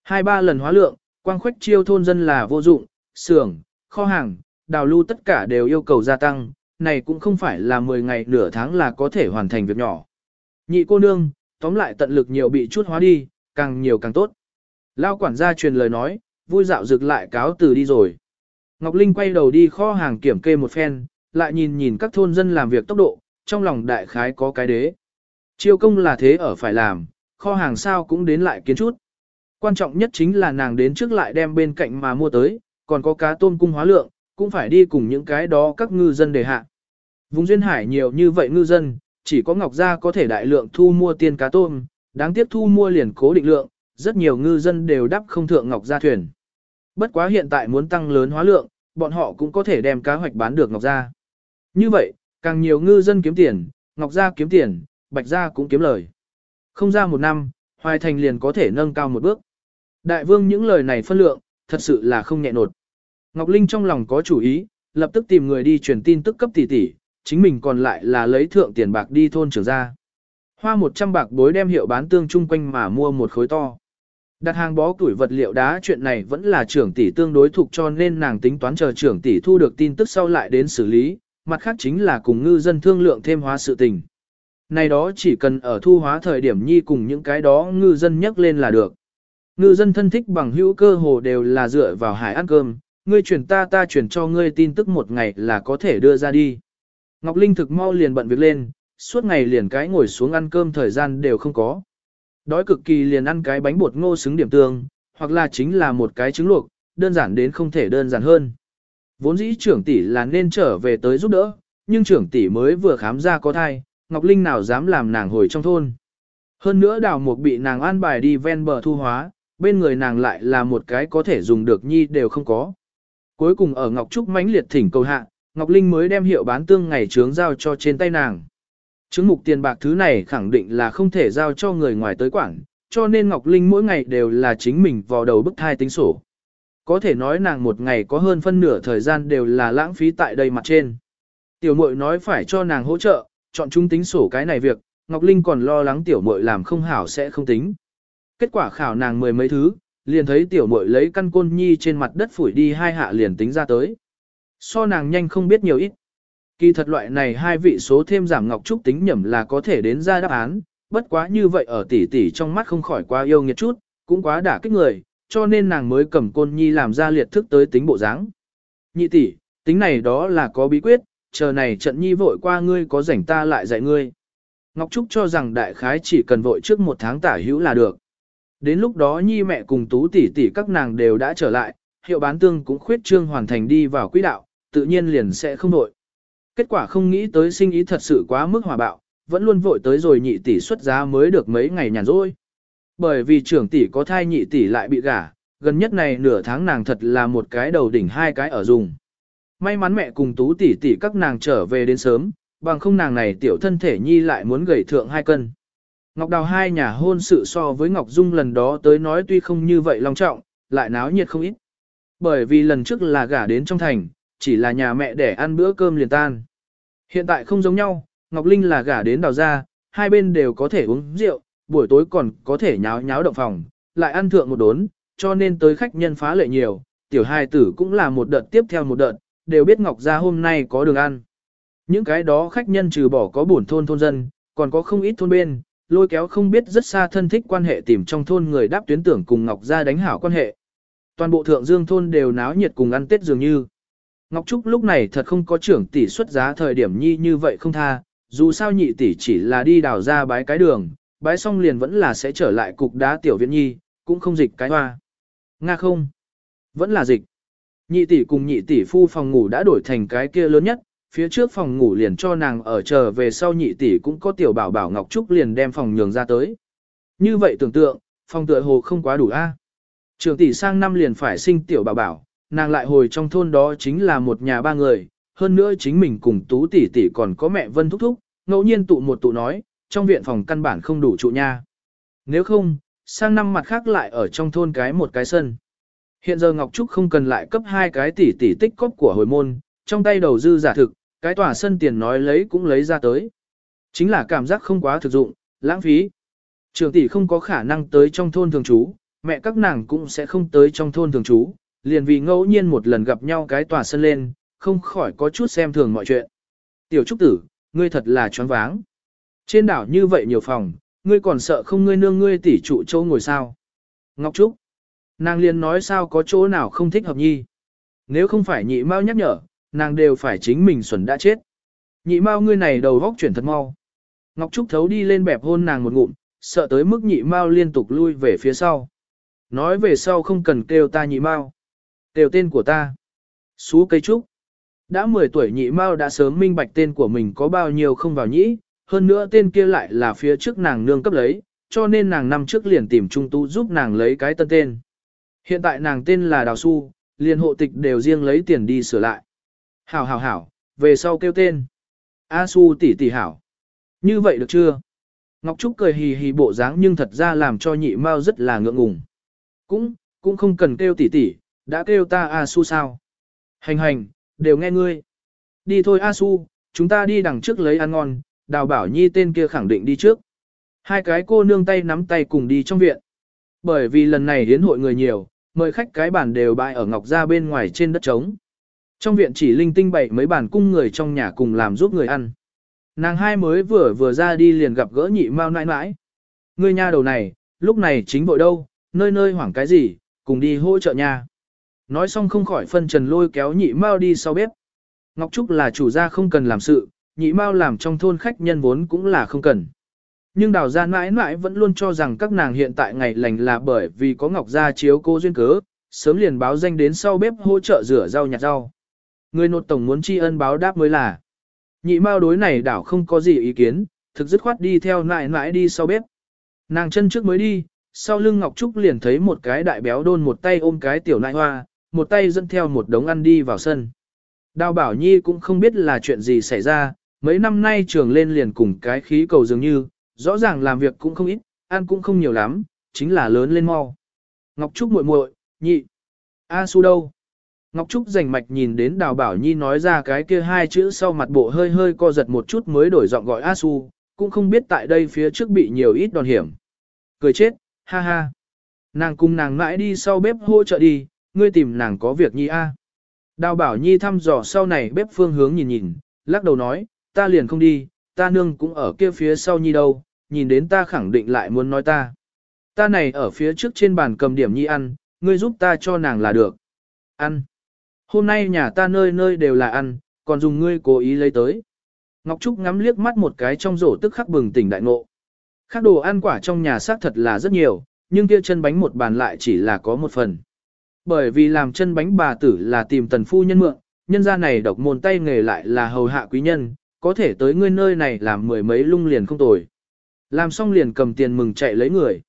Hai ba lần hóa lượng, quang khuếch chiêu thôn dân là vô dụng, xưởng, kho hàng, đào lưu tất cả đều yêu cầu gia tăng, này cũng không phải là 10 ngày nửa tháng là có thể hoàn thành việc nhỏ. Nhị cô nương, tóm lại tận lực nhiều bị chút hóa đi, càng nhiều càng tốt. Lao quản gia truyền lời nói, vui dạo rực lại cáo từ đi rồi. Ngọc Linh quay đầu đi kho hàng kiểm kê một phen, lại nhìn nhìn các thôn dân làm việc tốc độ, trong lòng đại khái có cái đế. Chiêu công là thế ở phải làm, kho hàng sao cũng đến lại kiến chút. Quan trọng nhất chính là nàng đến trước lại đem bên cạnh mà mua tới, còn có cá tôm cung hóa lượng, cũng phải đi cùng những cái đó các ngư dân đề hạ. Vùng duyên hải nhiều như vậy ngư dân, chỉ có Ngọc Gia có thể đại lượng thu mua tiền cá tôm, đáng tiếc thu mua liền cố định lượng, rất nhiều ngư dân đều đắp không thượng Ngọc Gia thuyền. Bất quá hiện tại muốn tăng lớn hóa lượng, bọn họ cũng có thể đem cá hoạch bán được Ngọc Gia. Như vậy, càng nhiều ngư dân kiếm tiền, Ngọc Gia kiếm tiền, Bạch Gia cũng kiếm lời. Không ra một năm, Hoài Thành liền có thể nâng cao một bước. Đại vương những lời này phân lượng, thật sự là không nhẹ nột. Ngọc Linh trong lòng có chủ ý, lập tức tìm người đi truyền tin tức cấp tỷ tỷ, chính mình còn lại là lấy thượng tiền bạc đi thôn trưởng ra. Hoa 100 bạc bối đem hiệu bán tương chung quanh mà mua một khối to. Đặt hàng bó tuổi vật liệu đá chuyện này vẫn là trưởng tỷ tương đối thuộc cho nên nàng tính toán chờ trưởng tỷ thu được tin tức sau lại đến xử lý, mặt khác chính là cùng ngư dân thương lượng thêm hóa sự tình. Này đó chỉ cần ở thu hóa thời điểm nhi cùng những cái đó ngư dân nhắc lên là được. Ngư dân thân thích bằng hữu cơ hồ đều là dựa vào hải ăn cơm, ngươi chuyển ta ta chuyển cho ngươi tin tức một ngày là có thể đưa ra đi. Ngọc Linh thực mau liền bận việc lên, suốt ngày liền cái ngồi xuống ăn cơm thời gian đều không có. Đói cực kỳ liền ăn cái bánh bột ngô xứng điểm tương, hoặc là chính là một cái trứng luộc, đơn giản đến không thể đơn giản hơn. Vốn dĩ trưởng tỷ là nên trở về tới giúp đỡ, nhưng trưởng tỷ mới vừa khám ra có thai, Ngọc Linh nào dám làm nàng hồi trong thôn. Hơn nữa đào mục bị nàng an bài đi ven bờ thu hóa, bên người nàng lại là một cái có thể dùng được nhi đều không có. Cuối cùng ở Ngọc Trúc mãnh liệt thỉnh cầu hạ, Ngọc Linh mới đem hiệu bán tương ngày trướng giao cho trên tay nàng. Chứng mục tiền bạc thứ này khẳng định là không thể giao cho người ngoài tới quản, cho nên Ngọc Linh mỗi ngày đều là chính mình vào đầu bức thai tính sổ. Có thể nói nàng một ngày có hơn phân nửa thời gian đều là lãng phí tại đây mặt trên. Tiểu muội nói phải cho nàng hỗ trợ, chọn chúng tính sổ cái này việc, Ngọc Linh còn lo lắng tiểu muội làm không hảo sẽ không tính. Kết quả khảo nàng mười mấy thứ, liền thấy tiểu muội lấy căn côn nhi trên mặt đất phủi đi hai hạ liền tính ra tới. So nàng nhanh không biết nhiều ít. Kỳ thật loại này hai vị số thêm giảm ngọc trúc tính nhẩm là có thể đến ra đáp án, bất quá như vậy ở tỷ tỷ trong mắt không khỏi quá yêu nghiệt chút, cũng quá đả kích người, cho nên nàng mới cầm côn nhi làm ra liệt thức tới tính bộ dáng. Nhị tỷ, tính này đó là có bí quyết, chờ này trận nhi vội qua ngươi có rảnh ta lại dạy ngươi. Ngọc Trúc cho rằng đại khái chỉ cần vội trước một tháng tả hữu là được. Đến lúc đó nhi mẹ cùng tú tỷ tỷ các nàng đều đã trở lại, hiệu bán tương cũng khuyết trương hoàn thành đi vào quỹ đạo, tự nhiên liền sẽ không vội. Kết quả không nghĩ tới sinh ý thật sự quá mức hòa bạo, vẫn luôn vội tới rồi nhị tỷ xuất giá mới được mấy ngày nhàn rỗi. Bởi vì trưởng tỷ có thai nhị tỷ lại bị gả, gần nhất này nửa tháng nàng thật là một cái đầu đỉnh hai cái ở dùng. May mắn mẹ cùng tú tỷ tỷ các nàng trở về đến sớm, bằng không nàng này tiểu thân thể nhi lại muốn gầy thượng hai cân. Ngọc Đào hai nhà hôn sự so với Ngọc Dung lần đó tới nói tuy không như vậy long trọng, lại náo nhiệt không ít. Bởi vì lần trước là gả đến trong thành, chỉ là nhà mẹ để ăn bữa cơm liền tan. Hiện tại không giống nhau, Ngọc Linh là gả đến đào ra, hai bên đều có thể uống rượu, buổi tối còn có thể nháo nháo động phòng, lại ăn thượng một đốn, cho nên tới khách nhân phá lệ nhiều, tiểu hai tử cũng là một đợt tiếp theo một đợt, đều biết Ngọc gia hôm nay có đường ăn. Những cái đó khách nhân trừ bỏ có buồn thôn thôn dân, còn có không ít thôn bên, lôi kéo không biết rất xa thân thích quan hệ tìm trong thôn người đáp tuyến tưởng cùng Ngọc gia đánh hảo quan hệ. Toàn bộ thượng dương thôn đều náo nhiệt cùng ăn tết dường như. Ngọc Trúc lúc này thật không có trưởng tỷ xuất giá thời điểm nhi như vậy không tha, dù sao nhị tỷ chỉ là đi đào ra bái cái đường, bái xong liền vẫn là sẽ trở lại cục đá tiểu viện nhi, cũng không dịch cái hoa. Nga không? Vẫn là dịch. Nhị tỷ cùng nhị tỷ phu phòng ngủ đã đổi thành cái kia lớn nhất, phía trước phòng ngủ liền cho nàng ở chờ về sau nhị tỷ cũng có tiểu bảo bảo Ngọc Trúc liền đem phòng nhường ra tới. Như vậy tưởng tượng, phòng tựa hồ không quá đủ a. Trường tỷ sang năm liền phải sinh tiểu bảo bảo, nàng lại hồi trong thôn đó chính là một nhà ba người, hơn nữa chính mình cùng tú tỷ tỷ còn có mẹ Vân thúc thúc, ngẫu nhiên tụ một tụ nói, trong viện phòng căn bản không đủ trụ nha. Nếu không, sang năm mặt khác lại ở trong thôn cái một cái sân. Hiện giờ Ngọc Trúc không cần lại cấp hai cái tỷ tỷ tích cóp của hồi môn, trong tay đầu dư giả thực, cái tòa sân tiền nói lấy cũng lấy ra tới. Chính là cảm giác không quá thực dụng, lãng phí. Trường tỷ không có khả năng tới trong thôn thường trú, mẹ các nàng cũng sẽ không tới trong thôn thường trú, liền vì ngẫu nhiên một lần gặp nhau cái tòa sân lên, không khỏi có chút xem thường mọi chuyện. Tiểu Trúc tử, ngươi thật là choáng váng. Trên đảo như vậy nhiều phòng, ngươi còn sợ không ngươi nương ngươi tỷ trụ chỗ ngồi sao. Ngọc Trúc, nàng liền nói sao có chỗ nào không thích hợp nhi. Nếu không phải nhị mau nhắc nhở, nàng đều phải chính mình xuẩn đã chết. Nhị mau ngươi này đầu vóc chuyển thật mau. Ngọc Trúc thấu đi lên bẹp hôn nàng một ngụm, sợ tới mức nhị mau liên tục lui về phía sau. Nói về sau không cần kêu ta nhị mau. Đều tên của ta. Xú cây trúc. Đã 10 tuổi nhị mao đã sớm minh bạch tên của mình có bao nhiêu không vào nhĩ, hơn nữa tên kia lại là phía trước nàng nương cấp lấy, cho nên nàng năm trước liền tìm trung tu giúp nàng lấy cái tân tên. Hiện tại nàng tên là Đào Su, liền hộ tịch đều riêng lấy tiền đi sửa lại. Hảo hảo hảo, về sau kêu tên. A Su tỷ tỷ hảo. Như vậy được chưa? Ngọc Trúc cười hì hì bộ dáng nhưng thật ra làm cho nhị mao rất là ngượng ngùng. Cũng, cũng không cần kêu tỷ tỷ, đã kêu ta A Su sao? Hành hành, đều nghe ngươi. Đi thôi A Su, chúng ta đi đằng trước lấy ăn ngon, đào bảo nhi tên kia khẳng định đi trước. Hai cái cô nương tay nắm tay cùng đi trong viện. Bởi vì lần này hiến hội người nhiều, mời khách cái bàn đều bại ở ngọc ra bên ngoài trên đất trống. Trong viện chỉ linh tinh bày mấy bàn cung người trong nhà cùng làm giúp người ăn. Nàng hai mới vừa vừa ra đi liền gặp gỡ nhị mao nãi nãi. Người nha đầu này, lúc này chính vội đâu, nơi nơi hoảng cái gì, cùng đi hỗ trợ nhà. Nói xong không khỏi phân trần lôi kéo nhị mao đi sau bếp. Ngọc Trúc là chủ gia không cần làm sự, nhị mao làm trong thôn khách nhân vốn cũng là không cần. Nhưng đào gia mãi mãi vẫn luôn cho rằng các nàng hiện tại ngày lành là bởi vì có Ngọc gia chiếu cô duyên cớ, sớm liền báo danh đến sau bếp hỗ trợ rửa rau nhặt rau. Người nột tổng muốn tri ân báo đáp mới là. Nhị mao đối này đảo không có gì ý kiến, thực dứt khoát đi theo nại nãi đi sau bếp. Nàng chân trước mới đi, sau lưng Ngọc Trúc liền thấy một cái đại béo đôn một tay ôm cái tiểu nại hoa, một tay dẫn theo một đống ăn đi vào sân. Đào Bảo Nhi cũng không biết là chuyện gì xảy ra, mấy năm nay trường lên liền cùng cái khí cầu dường như, rõ ràng làm việc cũng không ít, ăn cũng không nhiều lắm, chính là lớn lên mau. Ngọc Trúc muội muội, nhị, A Su đâu? Ngọc Trúc rành mạch nhìn đến Đào Bảo Nhi nói ra cái kia hai chữ sau mặt bộ hơi hơi co giật một chút mới đổi giọng gọi A Su, cũng không biết tại đây phía trước bị nhiều ít đòn hiểm. Cười chết, ha ha. Nàng cùng nàng mãi đi sau bếp hỗ trợ đi, ngươi tìm nàng có việc Nhi A. Đào Bảo Nhi thăm dò sau này bếp phương hướng nhìn nhìn, lắc đầu nói, ta liền không đi, ta nương cũng ở kia phía sau Nhi đâu, nhìn đến ta khẳng định lại muốn nói ta. Ta này ở phía trước trên bàn cầm điểm Nhi ăn, ngươi giúp ta cho nàng là được. Ăn. Hôm nay nhà ta nơi nơi đều là ăn, còn dùng ngươi cố ý lấy tới. Ngọc Trúc ngắm liếc mắt một cái trong rổ tức khắc bừng tỉnh đại ngộ. Khác đồ ăn quả trong nhà xác thật là rất nhiều, nhưng kia chân bánh một bàn lại chỉ là có một phần. Bởi vì làm chân bánh bà tử là tìm tần phu nhân mượn, nhân gia này độc môn tay nghề lại là hầu hạ quý nhân, có thể tới ngươi nơi này làm mười mấy lung liền không tồi. Làm xong liền cầm tiền mừng chạy lấy người.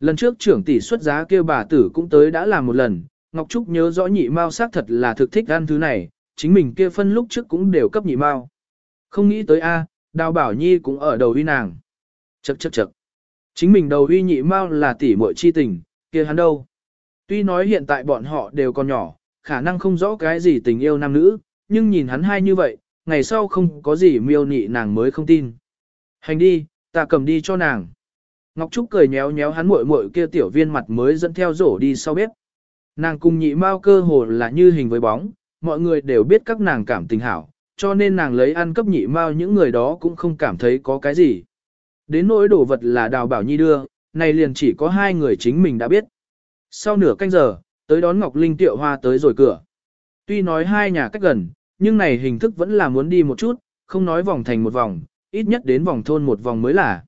Lần trước trưởng tỷ xuất giá kêu bà tử cũng tới đã làm một lần, Ngọc Trúc nhớ rõ nhị mao xác thật là thực thích ăn thứ này, chính mình kia phân lúc trước cũng đều cấp nhị mao. Không nghĩ tới a, Đào Bảo Nhi cũng ở đầu uy nàng. Chậc chậc chậc. Chính mình đầu uy nhị mao là tỷ muội chi tình, kia hắn đâu? Tuy nói hiện tại bọn họ đều còn nhỏ, khả năng không rõ cái gì tình yêu nam nữ, nhưng nhìn hắn hai như vậy, ngày sau không có gì miêu nị nàng mới không tin. Hành đi, ta cầm đi cho nàng. Ngọc Trúc cười nhéo nhéo hắn muội muội kia tiểu viên mặt mới dẫn theo rổ đi sau bếp. Nàng cùng nhị mao cơ hồ là như hình với bóng, mọi người đều biết các nàng cảm tình hảo, cho nên nàng lấy ăn cấp nhị mao những người đó cũng không cảm thấy có cái gì. Đến nỗi đồ vật là đào bảo nhi đưa, này liền chỉ có hai người chính mình đã biết. Sau nửa canh giờ, tới đón Ngọc Linh tiệu hoa tới rồi cửa. Tuy nói hai nhà cách gần, nhưng này hình thức vẫn là muốn đi một chút, không nói vòng thành một vòng, ít nhất đến vòng thôn một vòng mới là.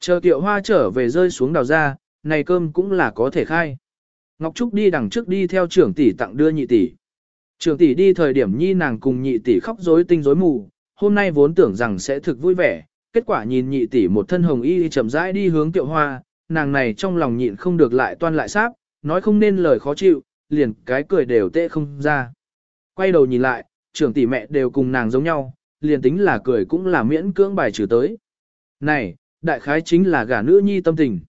Chờ tiệu hoa trở về rơi xuống đào ra, này cơm cũng là có thể khai. Ngọc Trúc đi đằng trước đi theo trưởng tỷ tặng đưa nhị tỷ. Trưởng tỷ đi thời điểm nhi nàng cùng nhị tỷ khóc rối tinh rối mù, hôm nay vốn tưởng rằng sẽ thực vui vẻ, kết quả nhìn nhị tỷ một thân hồng y chậm rãi đi hướng tiệu hoa, nàng này trong lòng nhịn không được lại toan lại sáp, nói không nên lời khó chịu, liền cái cười đều tệ không ra. Quay đầu nhìn lại, trưởng tỷ mẹ đều cùng nàng giống nhau, liền tính là cười cũng là miễn cưỡng bài trừ tới. Này, đại khái chính là gả nữ nhi tâm tình.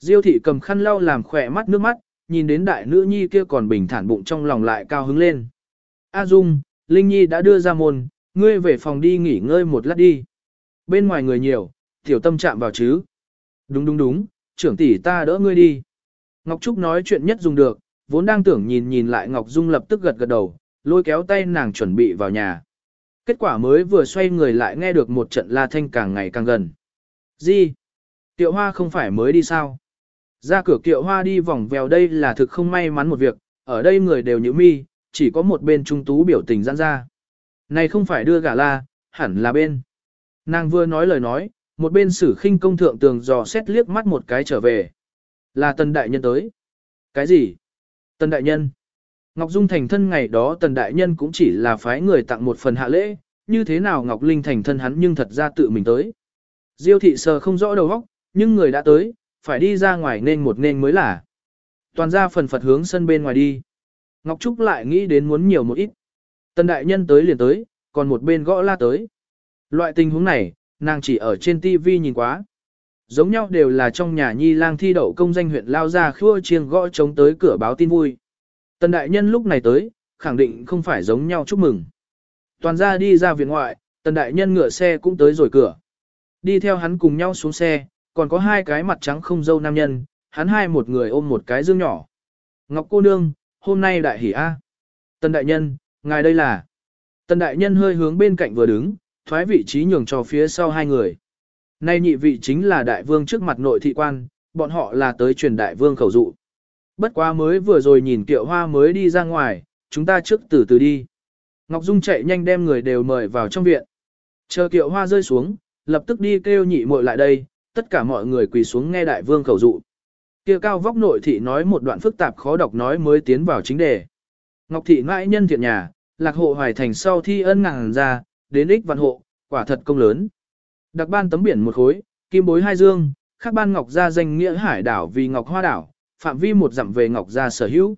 Diêu thị cầm khăn lau làm khỏe mắt nước mắt, nhìn đến đại nữ nhi kia còn bình thản bụng trong lòng lại cao hứng lên. A Dung, Linh Nhi đã đưa ra môn, ngươi về phòng đi nghỉ ngơi một lát đi. Bên ngoài người nhiều, tiểu tâm chạm vào chứ. Đúng đúng đúng, trưởng tỷ ta đỡ ngươi đi. Ngọc Trúc nói chuyện nhất dùng được, vốn đang tưởng nhìn nhìn lại Ngọc Dung lập tức gật gật đầu, lôi kéo tay nàng chuẩn bị vào nhà. Kết quả mới vừa xoay người lại nghe được một trận la thanh càng ngày càng gần. Gì? Tiệu hoa không phải mới đi sao? Ra cửa Tiệu hoa đi vòng vèo đây là thực không may mắn một việc, ở đây người đều như mi, chỉ có một bên trung tú biểu tình giãn ra. Này không phải đưa gả la, hẳn là bên. Nàng vừa nói lời nói, một bên sử khinh công thượng tường dò xét liếc mắt một cái trở về. Là tần đại nhân tới. Cái gì? Tần đại nhân. Ngọc Dung thành thân ngày đó tần đại nhân cũng chỉ là phái người tặng một phần hạ lễ, như thế nào Ngọc Linh thành thân hắn nhưng thật ra tự mình tới. Diêu thị sờ không rõ đầu óc, nhưng người đã tới, phải đi ra ngoài nên một nên mới là. Toàn ra phần phật hướng sân bên ngoài đi. Ngọc Trúc lại nghĩ đến muốn nhiều một ít. Tần đại nhân tới liền tới, còn một bên gõ la tới. Loại tình huống này, nàng chỉ ở trên TV nhìn quá. Giống nhau đều là trong nhà nhi lang thi đậu công danh huyện lao ra khua chiêng gõ chống tới cửa báo tin vui. Tần đại nhân lúc này tới, khẳng định không phải giống nhau chúc mừng. Toàn ra đi ra viện ngoại, tần đại nhân ngựa xe cũng tới rồi cửa. Đi theo hắn cùng nhau xuống xe, còn có hai cái mặt trắng không dâu nam nhân, hắn hai một người ôm một cái dương nhỏ. Ngọc cô nương, hôm nay đại hỉ a. Tần đại nhân, ngài đây là. Tần đại nhân hơi hướng bên cạnh vừa đứng, thoái vị trí nhường cho phía sau hai người. Nay nhị vị chính là đại vương trước mặt nội thị quan, bọn họ là tới truyền đại vương khẩu dụ. Bất quá mới vừa rồi nhìn kiệu hoa mới đi ra ngoài, chúng ta trước từ từ đi. Ngọc Dung chạy nhanh đem người đều mời vào trong viện. Chờ kiệu hoa rơi xuống, lập tức đi kêu nhị muội lại đây, tất cả mọi người quỳ xuống nghe đại vương khẩu dụ. Kia cao vóc nội thị nói một đoạn phức tạp khó đọc nói mới tiến vào chính đề. Ngọc thị mãi nhân thiện nhà, lạc hộ hoài thành sau thi ân ngàn ra, đến ích văn hộ, quả thật công lớn. Đặc ban tấm biển một khối, kim bối hai dương, khác ban ngọc gia danh nghĩa hải đảo vì ngọc hoa đảo, phạm vi một dặm về ngọc gia sở hữu.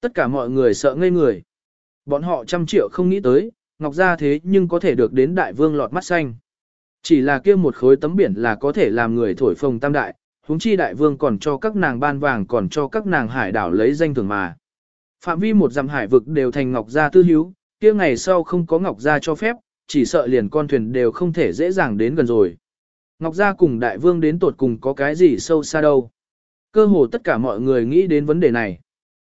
Tất cả mọi người sợ ngây người. Bọn họ trăm triệu không nghĩ tới, ngọc gia thế nhưng có thể được đến đại vương lọt mắt xanh. Chỉ là kia một khối tấm biển là có thể làm người thổi phồng tam đại, huống chi đại vương còn cho các nàng ban vàng còn cho các nàng hải đảo lấy danh thường mà. Phạm vi một dặm hải vực đều thành ngọc gia tư hữu, kia ngày sau không có ngọc gia cho phép, chỉ sợ liền con thuyền đều không thể dễ dàng đến gần rồi. Ngọc gia cùng đại vương đến tột cùng có cái gì sâu xa đâu. Cơ hồ tất cả mọi người nghĩ đến vấn đề này.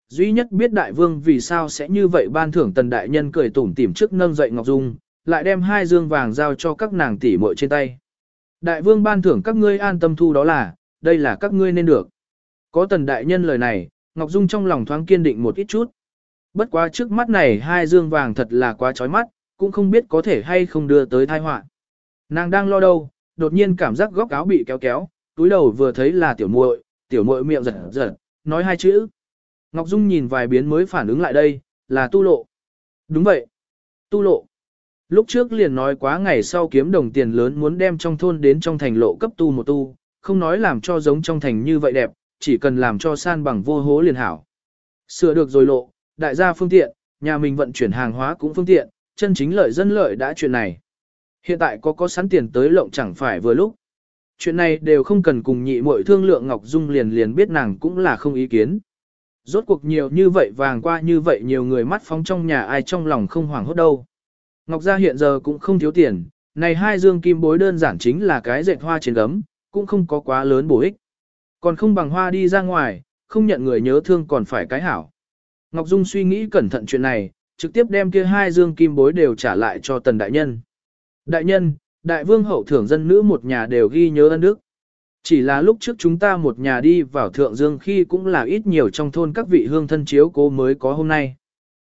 Duy nhất biết đại vương vì sao sẽ như vậy ban thưởng tần đại nhân cười tủm tỉm trước nâng dậy Ngọc Dung, lại đem hai dương vàng giao cho các nàng tỷ muội trên tay. Đại vương ban thưởng các ngươi an tâm thu đó là, đây là các ngươi nên được. Có tần đại nhân lời này, Ngọc Dung trong lòng thoáng kiên định một ít chút. Bất quá trước mắt này hai dương vàng thật là quá chói mắt, cũng không biết có thể hay không đưa tới tai họa. Nàng đang lo đâu, đột nhiên cảm giác góc áo bị kéo kéo, túi đầu vừa thấy là tiểu muội, tiểu muội miệng giật giật, nói hai chữ. Ngọc Dung nhìn vài biến mới phản ứng lại đây, là tu lộ. Đúng vậy, tu lộ. Lúc trước liền nói quá ngày sau kiếm đồng tiền lớn muốn đem trong thôn đến trong thành lộ cấp tu một tu, không nói làm cho giống trong thành như vậy đẹp, chỉ cần làm cho san bằng vô hố liền hảo. Sửa được rồi lộ, đại gia phương tiện, nhà mình vận chuyển hàng hóa cũng phương tiện, chân chính lợi dân lợi đã chuyện này. Hiện tại có có sẵn tiền tới lộng chẳng phải vừa lúc. Chuyện này đều không cần cùng nhị muội thương lượng Ngọc Dung liền liền biết nàng cũng là không ý kiến. Rốt cuộc nhiều như vậy vàng qua như vậy nhiều người mắt phóng trong nhà ai trong lòng không hoảng hốt đâu. Ngọc Gia hiện giờ cũng không thiếu tiền, này hai dương kim bối đơn giản chính là cái dệt hoa trên gấm, cũng không có quá lớn bổ ích. Còn không bằng hoa đi ra ngoài, không nhận người nhớ thương còn phải cái hảo. Ngọc Dung suy nghĩ cẩn thận chuyện này, trực tiếp đem kia hai dương kim bối đều trả lại cho tần đại nhân. Đại nhân, đại vương hậu thưởng dân nữ một nhà đều ghi nhớ ân đức. Chỉ là lúc trước chúng ta một nhà đi vào Thượng Dương khi cũng là ít nhiều trong thôn các vị hương thân chiếu cố mới có hôm nay.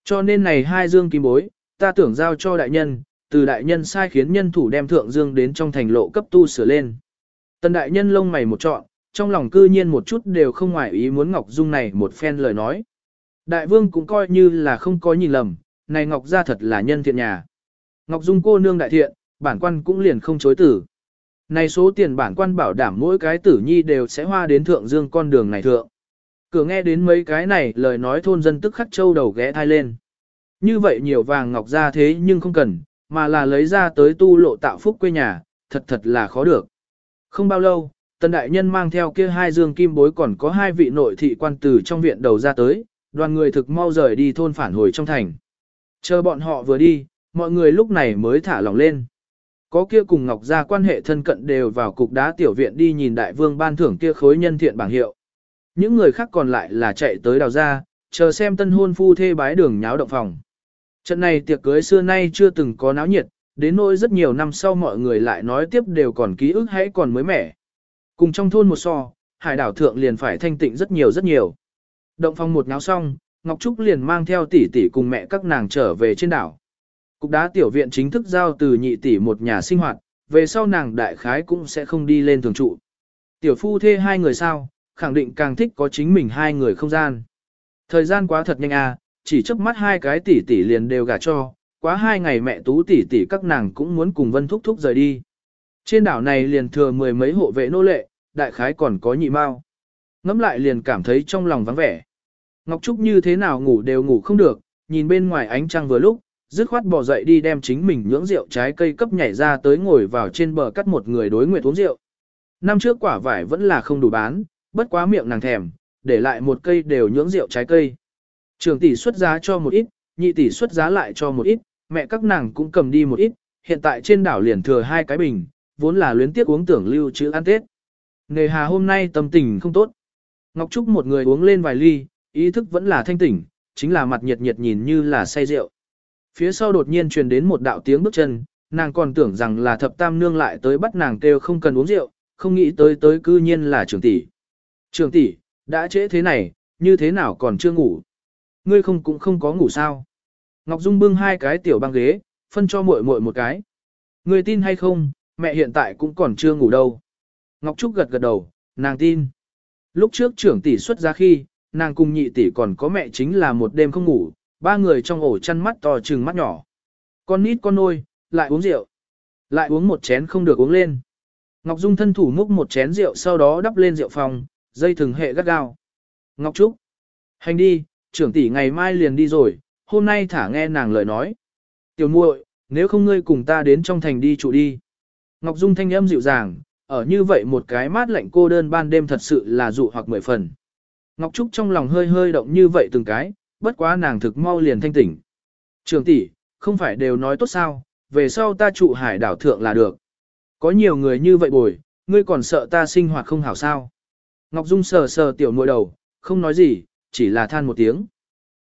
Cho nên này hai dương kim bối, ta tưởng giao cho đại nhân, từ đại nhân sai khiến nhân thủ đem Thượng Dương đến trong thành lộ cấp tu sửa lên. Tần đại nhân lông mày một trọn, trong lòng cư nhiên một chút đều không ngoài ý muốn Ngọc Dung này một phen lời nói. Đại vương cũng coi như là không có nhìn lầm, này Ngọc gia thật là nhân thiện nhà. Ngọc Dung cô nương đại thiện, bản quan cũng liền không chối tử. Này số tiền bản quan bảo đảm mỗi cái tử nhi đều sẽ hoa đến thượng dương con đường này thượng. Cửa nghe đến mấy cái này lời nói thôn dân tức khắc châu đầu ghé thai lên. Như vậy nhiều vàng ngọc ra thế nhưng không cần, mà là lấy ra tới tu lộ tạo phúc quê nhà, thật thật là khó được. Không bao lâu, tần đại nhân mang theo kia hai dương kim bối còn có hai vị nội thị quan tử trong viện đầu ra tới, đoàn người thực mau rời đi thôn phản hồi trong thành. Chờ bọn họ vừa đi, mọi người lúc này mới thả lòng lên. Có kia cùng Ngọc Gia quan hệ thân cận đều vào cục đá tiểu viện đi nhìn đại vương ban thưởng kia khối nhân thiện bảng hiệu. Những người khác còn lại là chạy tới đào ra, chờ xem tân hôn phu thê bái đường nháo động phòng. Trận này tiệc cưới xưa nay chưa từng có náo nhiệt, đến nỗi rất nhiều năm sau mọi người lại nói tiếp đều còn ký ức hãy còn mới mẻ. Cùng trong thôn một so, hải đảo thượng liền phải thanh tịnh rất nhiều rất nhiều. Động phòng một náo xong, Ngọc Trúc liền mang theo tỷ tỷ cùng mẹ các nàng trở về trên đảo. Cục đá tiểu viện chính thức giao từ nhị tỷ một nhà sinh hoạt, về sau nàng đại khái cũng sẽ không đi lên thường trụ. Tiểu phu thê hai người sao, khẳng định càng thích có chính mình hai người không gian. Thời gian quá thật nhanh à, chỉ chớp mắt hai cái tỷ tỷ liền đều gả cho, quá hai ngày mẹ tú tỷ tỷ các nàng cũng muốn cùng vân thúc thúc rời đi. Trên đảo này liền thừa mười mấy hộ vệ nô lệ, đại khái còn có nhị mao. Ngắm lại liền cảm thấy trong lòng vắng vẻ. Ngọc Trúc như thế nào ngủ đều ngủ không được, nhìn bên ngoài ánh trăng vừa lúc, dứt khoát bỏ dậy đi đem chính mình nhưỡng rượu trái cây cấp nhảy ra tới ngồi vào trên bờ cắt một người đối nguyện uống rượu. Năm trước quả vải vẫn là không đủ bán, bất quá miệng nàng thèm, để lại một cây đều nhưỡng rượu trái cây. Trường tỷ xuất giá cho một ít, nhị tỷ xuất giá lại cho một ít, mẹ các nàng cũng cầm đi một ít, hiện tại trên đảo liền thừa hai cái bình, vốn là luyến tiếc uống tưởng lưu trữ ăn Tết. Nề hà hôm nay tâm tình không tốt. Ngọc Trúc một người uống lên vài ly, ý thức vẫn là thanh tỉnh, chính là mặt nhiệt nhiệt nhìn như là say rượu. Phía sau đột nhiên truyền đến một đạo tiếng bước chân, nàng còn tưởng rằng là thập tam nương lại tới bắt nàng kêu không cần uống rượu, không nghĩ tới tới cư nhiên là trưởng tỷ. Trưởng tỷ, đã trễ thế này, như thế nào còn chưa ngủ? Ngươi không cũng không có ngủ sao? Ngọc Dung bưng hai cái tiểu băng ghế, phân cho muội muội một cái. Ngươi tin hay không, mẹ hiện tại cũng còn chưa ngủ đâu. Ngọc Trúc gật gật đầu, nàng tin. Lúc trước trưởng tỷ xuất ra khi, nàng cùng nhị tỷ còn có mẹ chính là một đêm không ngủ, ba người trong ổ chăn mắt to trừng mắt nhỏ. Con nít con nôi, lại uống rượu. Lại uống một chén không được uống lên. Ngọc Dung thân thủ múc một chén rượu sau đó đắp lên rượu phòng, dây thừng hệ gắt gao. Ngọc Trúc. Hành đi, trưởng tỷ ngày mai liền đi rồi, hôm nay thả nghe nàng lời nói. Tiểu muội, nếu không ngươi cùng ta đến trong thành đi trụ đi. Ngọc Dung thanh âm dịu dàng, ở như vậy một cái mát lạnh cô đơn ban đêm thật sự là dụ hoặc mười phần. Ngọc Trúc trong lòng hơi hơi động như vậy từng cái, bất quá nàng thực mau liền thanh tỉnh. Trường tỷ, không phải đều nói tốt sao, về sau ta trụ hải đảo thượng là được. Có nhiều người như vậy bồi, ngươi còn sợ ta sinh hoạt không hảo sao. Ngọc Dung sờ sờ tiểu muội đầu, không nói gì, chỉ là than một tiếng.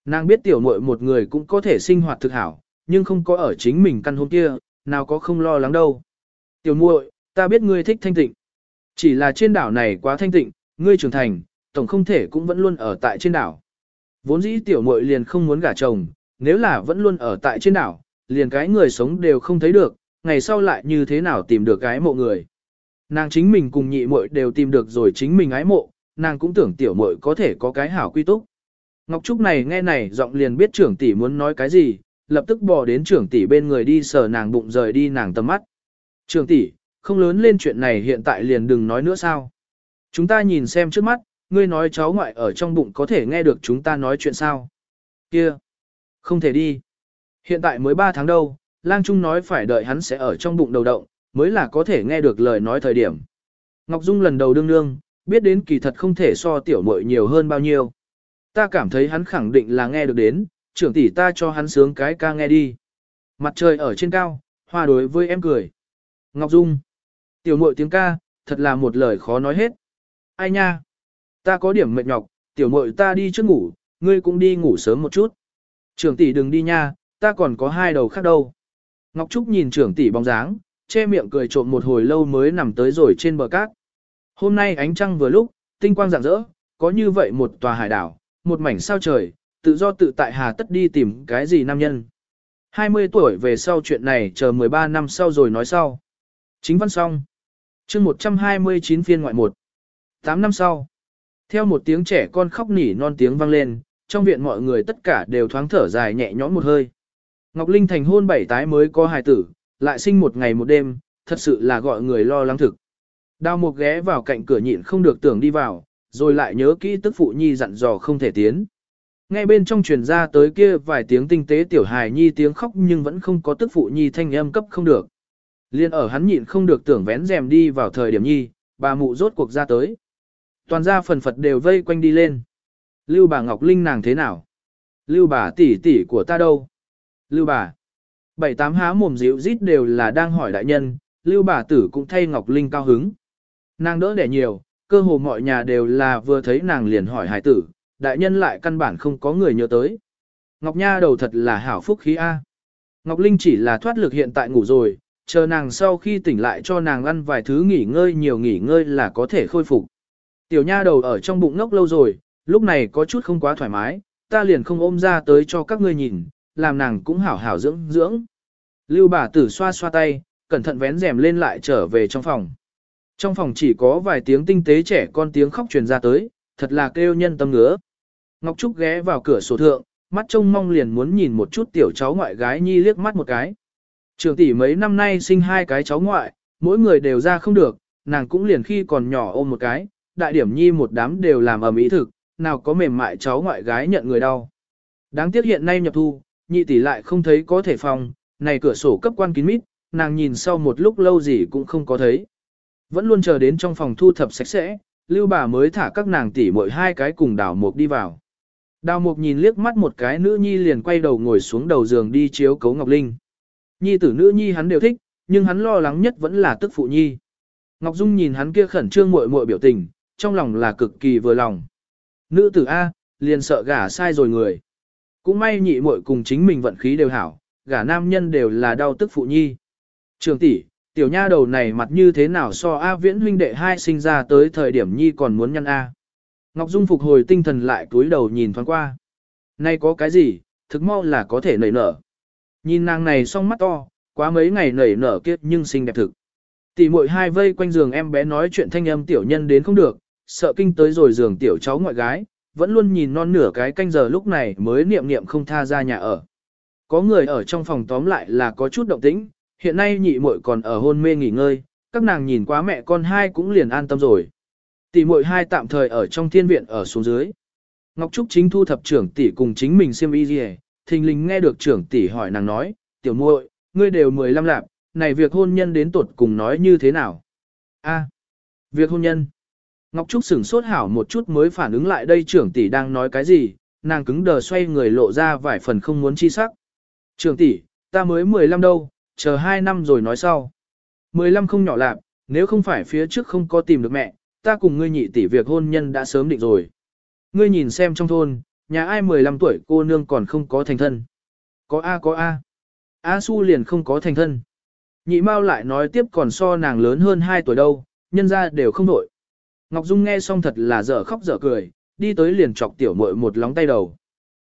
Nàng biết tiểu muội một người cũng có thể sinh hoạt thực hảo, nhưng không có ở chính mình căn hôm kia, nào có không lo lắng đâu. Tiểu muội, ta biết ngươi thích thanh tịnh. Chỉ là trên đảo này quá thanh tịnh, ngươi trưởng thành, tổng không thể cũng vẫn luôn ở tại trên đảo. Vốn dĩ tiểu muội liền không muốn gả chồng, nếu là vẫn luôn ở tại trên đảo, liền cái người sống đều không thấy được, ngày sau lại như thế nào tìm được cái mộ người. Nàng chính mình cùng nhị muội đều tìm được rồi chính mình ái mộ, nàng cũng tưởng tiểu muội có thể có cái hảo quy túc. Ngọc Trúc này nghe này giọng liền biết trưởng tỷ muốn nói cái gì, lập tức bỏ đến trưởng tỷ bên người đi sờ nàng bụng rời đi nàng tầm mắt. Trưởng tỷ, không lớn lên chuyện này hiện tại liền đừng nói nữa sao. Chúng ta nhìn xem trước mắt, ngươi nói cháu ngoại ở trong bụng có thể nghe được chúng ta nói chuyện sao? Kia, không thể đi. Hiện tại mới 3 tháng đâu, lang trung nói phải đợi hắn sẽ ở trong bụng đầu động, mới là có thể nghe được lời nói thời điểm. Ngọc Dung lần đầu đương đương, biết đến kỳ thật không thể so tiểu muội nhiều hơn bao nhiêu. Ta cảm thấy hắn khẳng định là nghe được đến, trưởng tỷ ta cho hắn sướng cái ca nghe đi. Mặt trời ở trên cao, hoa đối với em cười. Ngọc Dung. Tiểu muội tiếng ca, thật là một lời khó nói hết. Ai nha? Ta có điểm mệt nhọc, tiểu muội ta đi trước ngủ, ngươi cũng đi ngủ sớm một chút. Trưởng tỷ đừng đi nha, ta còn có hai đầu khác đâu. Ngọc Trúc nhìn trưởng tỷ bóng dáng, che miệng cười trộm một hồi lâu mới nằm tới rồi trên bờ cát. Hôm nay ánh trăng vừa lúc, tinh quang rạng rỡ, có như vậy một tòa hải đảo, một mảnh sao trời, tự do tự tại hà tất đi tìm cái gì nam nhân. 20 tuổi về sau chuyện này chờ 13 năm sau rồi nói sau. Chính văn xong chương 129 phiên ngoại 1. 8 năm sau. Theo một tiếng trẻ con khóc nỉ non tiếng vang lên, trong viện mọi người tất cả đều thoáng thở dài nhẹ nhõm một hơi. Ngọc Linh thành hôn bảy tái mới có hài tử, lại sinh một ngày một đêm, thật sự là gọi người lo lắng thực. Đào Mục ghé vào cạnh cửa nhịn không được tưởng đi vào, rồi lại nhớ kỹ tức phụ nhi dặn dò không thể tiến. Ngay bên trong truyền ra tới kia vài tiếng tinh tế tiểu hài nhi tiếng khóc nhưng vẫn không có tức phụ nhi thanh âm cấp không được. Liên ở hắn nhịn không được tưởng vén rèm đi vào thời điểm nhi, bà mụ rốt cuộc ra tới. Toàn gia phần phật đều vây quanh đi lên. Lưu bà Ngọc Linh nàng thế nào? Lưu bà tỷ tỷ của ta đâu? Lưu bà. Bảy tám há mồm dịu rít đều là đang hỏi đại nhân, Lưu bà tử cũng thay Ngọc Linh cao hứng. Nàng đỡ đẻ nhiều, cơ hồ mọi nhà đều là vừa thấy nàng liền hỏi hải tử, đại nhân lại căn bản không có người nhớ tới. Ngọc Nha đầu thật là hảo phúc khí A. Ngọc Linh chỉ là thoát lực hiện tại ngủ rồi, chờ nàng sau khi tỉnh lại cho nàng ăn vài thứ nghỉ ngơi nhiều nghỉ ngơi là có thể khôi phục. Tiểu nha đầu ở trong bụng ngốc lâu rồi, lúc này có chút không quá thoải mái, ta liền không ôm ra tới cho các ngươi nhìn, làm nàng cũng hảo hảo dưỡng dưỡng. Lưu bà tử xoa xoa tay, cẩn thận vén rèm lên lại trở về trong phòng. Trong phòng chỉ có vài tiếng tinh tế trẻ con tiếng khóc truyền ra tới, thật là kêu nhân tâm ngứa. Ngọc Trúc ghé vào cửa sổ thượng, mắt trông mong liền muốn nhìn một chút tiểu cháu ngoại gái nhi liếc mắt một cái. Trường tỷ mấy năm nay sinh hai cái cháu ngoại, mỗi người đều ra không được, nàng cũng liền khi còn nhỏ ôm một cái, đại điểm nhi một đám đều làm ầm mỹ thực, nào có mềm mại cháu ngoại gái nhận người đau. Đáng tiếc hiện nay nhập thu, nhị tỷ lại không thấy có thể phòng, này cửa sổ cấp quan kín mít, nàng nhìn sau một lúc lâu gì cũng không có thấy. Vẫn luôn chờ đến trong phòng thu thập sạch sẽ, lưu bà mới thả các nàng tỷ mỗi hai cái cùng đào mục đi vào. Đào mục nhìn liếc mắt một cái nữ nhi liền quay đầu ngồi xuống đầu giường đi chiếu cấu Ngọc Linh. Nhi tử nữ nhi hắn đều thích, nhưng hắn lo lắng nhất vẫn là tức phụ nhi. Ngọc Dung nhìn hắn kia khẩn trương muội muội biểu tình, trong lòng là cực kỳ vừa lòng. Nữ tử A, liền sợ gả sai rồi người. Cũng may nhị muội cùng chính mình vận khí đều hảo, gả nam nhân đều là đau tức phụ nhi. Trường tỷ, tiểu nha đầu này mặt như thế nào so A viễn huynh đệ hai sinh ra tới thời điểm nhi còn muốn nhăn A. Ngọc Dung phục hồi tinh thần lại túi đầu nhìn thoáng qua. Nay có cái gì, thực mau là có thể nảy nở. Nhìn nàng này song mắt to, quá mấy ngày nảy nở kiếp nhưng xinh đẹp thực. Tỷ muội hai vây quanh giường em bé nói chuyện thanh âm tiểu nhân đến không được, sợ kinh tới rồi giường tiểu cháu ngoại gái, vẫn luôn nhìn non nửa cái canh giờ lúc này mới niệm niệm không tha ra nhà ở. Có người ở trong phòng tóm lại là có chút động tĩnh, hiện nay nhị muội còn ở hôn mê nghỉ ngơi, các nàng nhìn quá mẹ con hai cũng liền an tâm rồi. Tỷ muội hai tạm thời ở trong thiên viện ở xuống dưới. Ngọc Trúc chính thu thập trưởng tỷ cùng chính mình xem y gì, thình lình nghe được trưởng tỷ hỏi nàng nói, tiểu muội, ngươi đều 15 lạp, này việc hôn nhân đến tuột cùng nói như thế nào? A, việc hôn nhân. Ngọc Trúc sửng sốt hảo một chút mới phản ứng lại đây trưởng tỷ đang nói cái gì, nàng cứng đờ xoay người lộ ra vài phần không muốn chi sắc. Trưởng tỷ, ta mới 15 đâu, chờ 2 năm rồi nói sau. 15 không nhỏ lạp, nếu không phải phía trước không có tìm được mẹ, ta cùng ngươi nhị tỷ việc hôn nhân đã sớm định rồi. Ngươi nhìn xem trong thôn, nhà ai 15 tuổi cô nương còn không có thành thân. Có A có A. A su liền không có thành thân. Nhị Mao lại nói tiếp còn so nàng lớn hơn 2 tuổi đâu, nhân ra đều không đổi. Ngọc Dung nghe xong thật là dở khóc dở cười, đi tới liền chọc tiểu muội một lóng tay đầu.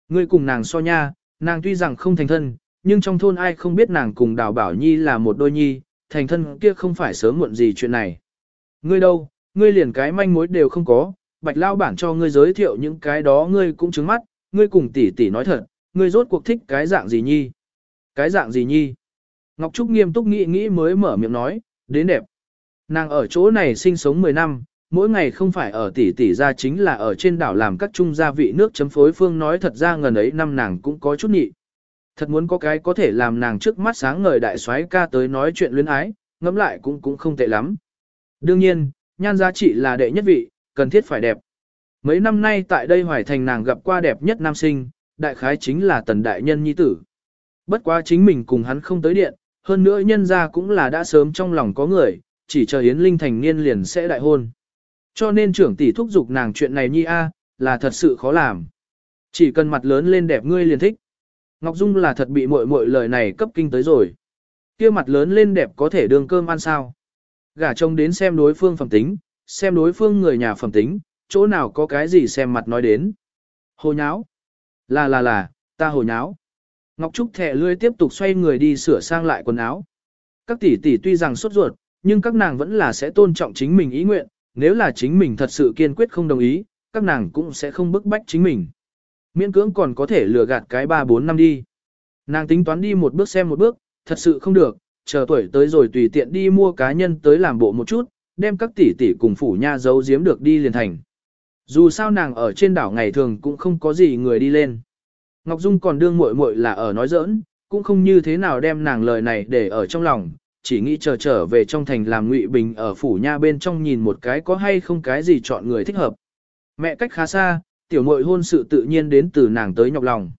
Ngươi cùng nàng so nha, nàng tuy rằng không thành thân, nhưng trong thôn ai không biết nàng cùng Đào Bảo Nhi là một đôi nhi, thành thân kia không phải sớm muộn gì chuyện này. Ngươi đâu, ngươi liền cái manh mối đều không có, bạch lao bản cho ngươi giới thiệu những cái đó ngươi cũng chứng mắt, ngươi cùng tỷ tỷ nói thật, ngươi rốt cuộc thích cái dạng gì nhi. Cái dạng gì nhi? Ngọc Trúc nghiêm túc nghĩ nghĩ mới mở miệng nói, đến đẹp. Nàng ở chỗ này sinh sống 10 năm, mỗi ngày không phải ở tỷ tỷ ra chính là ở trên đảo làm các trung gia vị nước chấm phối phương nói thật ra ngần ấy năm nàng cũng có chút nhị. Thật muốn có cái có thể làm nàng trước mắt sáng ngời đại soái ca tới nói chuyện luyến ái, ngẫm lại cũng cũng không tệ lắm. Đương nhiên, nhan giá trị là đệ nhất vị, cần thiết phải đẹp. Mấy năm nay tại đây Hoài Thành nàng gặp qua đẹp nhất nam sinh, đại khái chính là tần đại nhân nhi tử. Bất quá chính mình cùng hắn không tới điện, hơn nữa nhân ra cũng là đã sớm trong lòng có người, chỉ chờ Yến Linh thành niên liền sẽ đại hôn. Cho nên trưởng tỷ thúc giục nàng chuyện này nhi a là thật sự khó làm. Chỉ cần mặt lớn lên đẹp ngươi liền thích. Ngọc Dung là thật bị muội muội lời này cấp kinh tới rồi. kia mặt lớn lên đẹp có thể đường cơm ăn sao. Gả trông đến xem đối phương phẩm tính, xem đối phương người nhà phẩm tính, chỗ nào có cái gì xem mặt nói đến. Hồ nháo. Là là là, ta hồ nháo. Ngọc Trúc thẻ lươi tiếp tục xoay người đi sửa sang lại quần áo. Các tỷ tỷ tuy rằng sốt ruột, nhưng các nàng vẫn là sẽ tôn trọng chính mình ý nguyện, nếu là chính mình thật sự kiên quyết không đồng ý, các nàng cũng sẽ không bức bách chính mình. Miễn cưỡng còn có thể lừa gạt cái 3-4 năm đi. Nàng tính toán đi một bước xem một bước, thật sự không được, chờ tuổi tới rồi tùy tiện đi mua cá nhân tới làm bộ một chút, đem các tỷ tỷ cùng phủ nha giấu giếm được đi liền thành. Dù sao nàng ở trên đảo ngày thường cũng không có gì người đi lên. Ngọc Dung còn đương muội muội là ở nói giỡn, cũng không như thế nào đem nàng lời này để ở trong lòng, chỉ nghĩ chờ trở về trong thành làm ngụy bình ở phủ nha bên trong nhìn một cái có hay không cái gì chọn người thích hợp. Mẹ cách khá xa, tiểu muội hôn sự tự nhiên đến từ nàng tới nhọc lòng.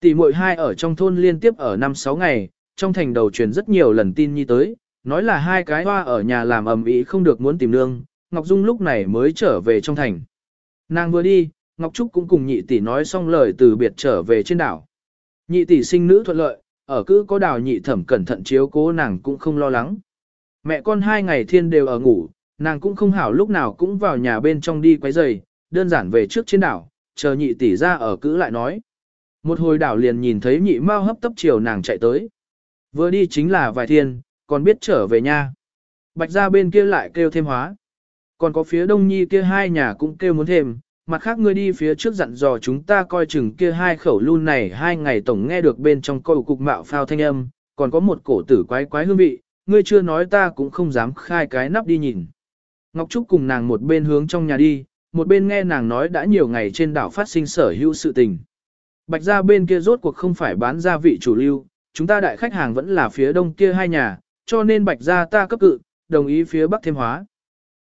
Tỷ muội hai ở trong thôn liên tiếp ở năm sáu ngày, trong thành đầu truyền rất nhiều lần tin nhi tới, nói là hai cái hoa ở nhà làm ầm ĩ không được muốn tìm nương, Ngọc Dung lúc này mới trở về trong thành. Nàng vừa đi, Ngọc Trúc cũng cùng nhị tỷ nói xong lời từ biệt trở về trên đảo. Nhị tỷ sinh nữ thuận lợi, ở cứ có đào nhị thẩm cẩn thận chiếu cố nàng cũng không lo lắng. Mẹ con hai ngày thiên đều ở ngủ, nàng cũng không hảo lúc nào cũng vào nhà bên trong đi quấy giày, đơn giản về trước trên đảo, chờ nhị tỷ ra ở cữ lại nói. Một hồi đảo liền nhìn thấy nhị mau hấp tấp chiều nàng chạy tới. Vừa đi chính là vài thiên, còn biết trở về nha. Bạch ra bên kia lại kêu thêm hóa. Còn có phía đông nhi kia hai nhà cũng kêu muốn thêm, mặt khác ngươi đi phía trước dặn dò chúng ta coi chừng kia hai khẩu luôn này hai ngày tổng nghe được bên trong câu cục mạo phao thanh âm, còn có một cổ tử quái quái hương vị, ngươi chưa nói ta cũng không dám khai cái nắp đi nhìn. Ngọc Trúc cùng nàng một bên hướng trong nhà đi, một bên nghe nàng nói đã nhiều ngày trên đảo phát sinh sở hữu sự tình. Bạch ra bên kia rốt cuộc không phải bán gia vị chủ lưu, chúng ta đại khách hàng vẫn là phía đông kia hai nhà, cho nên bạch gia ta cấp cự, đồng ý phía bắc thêm hóa.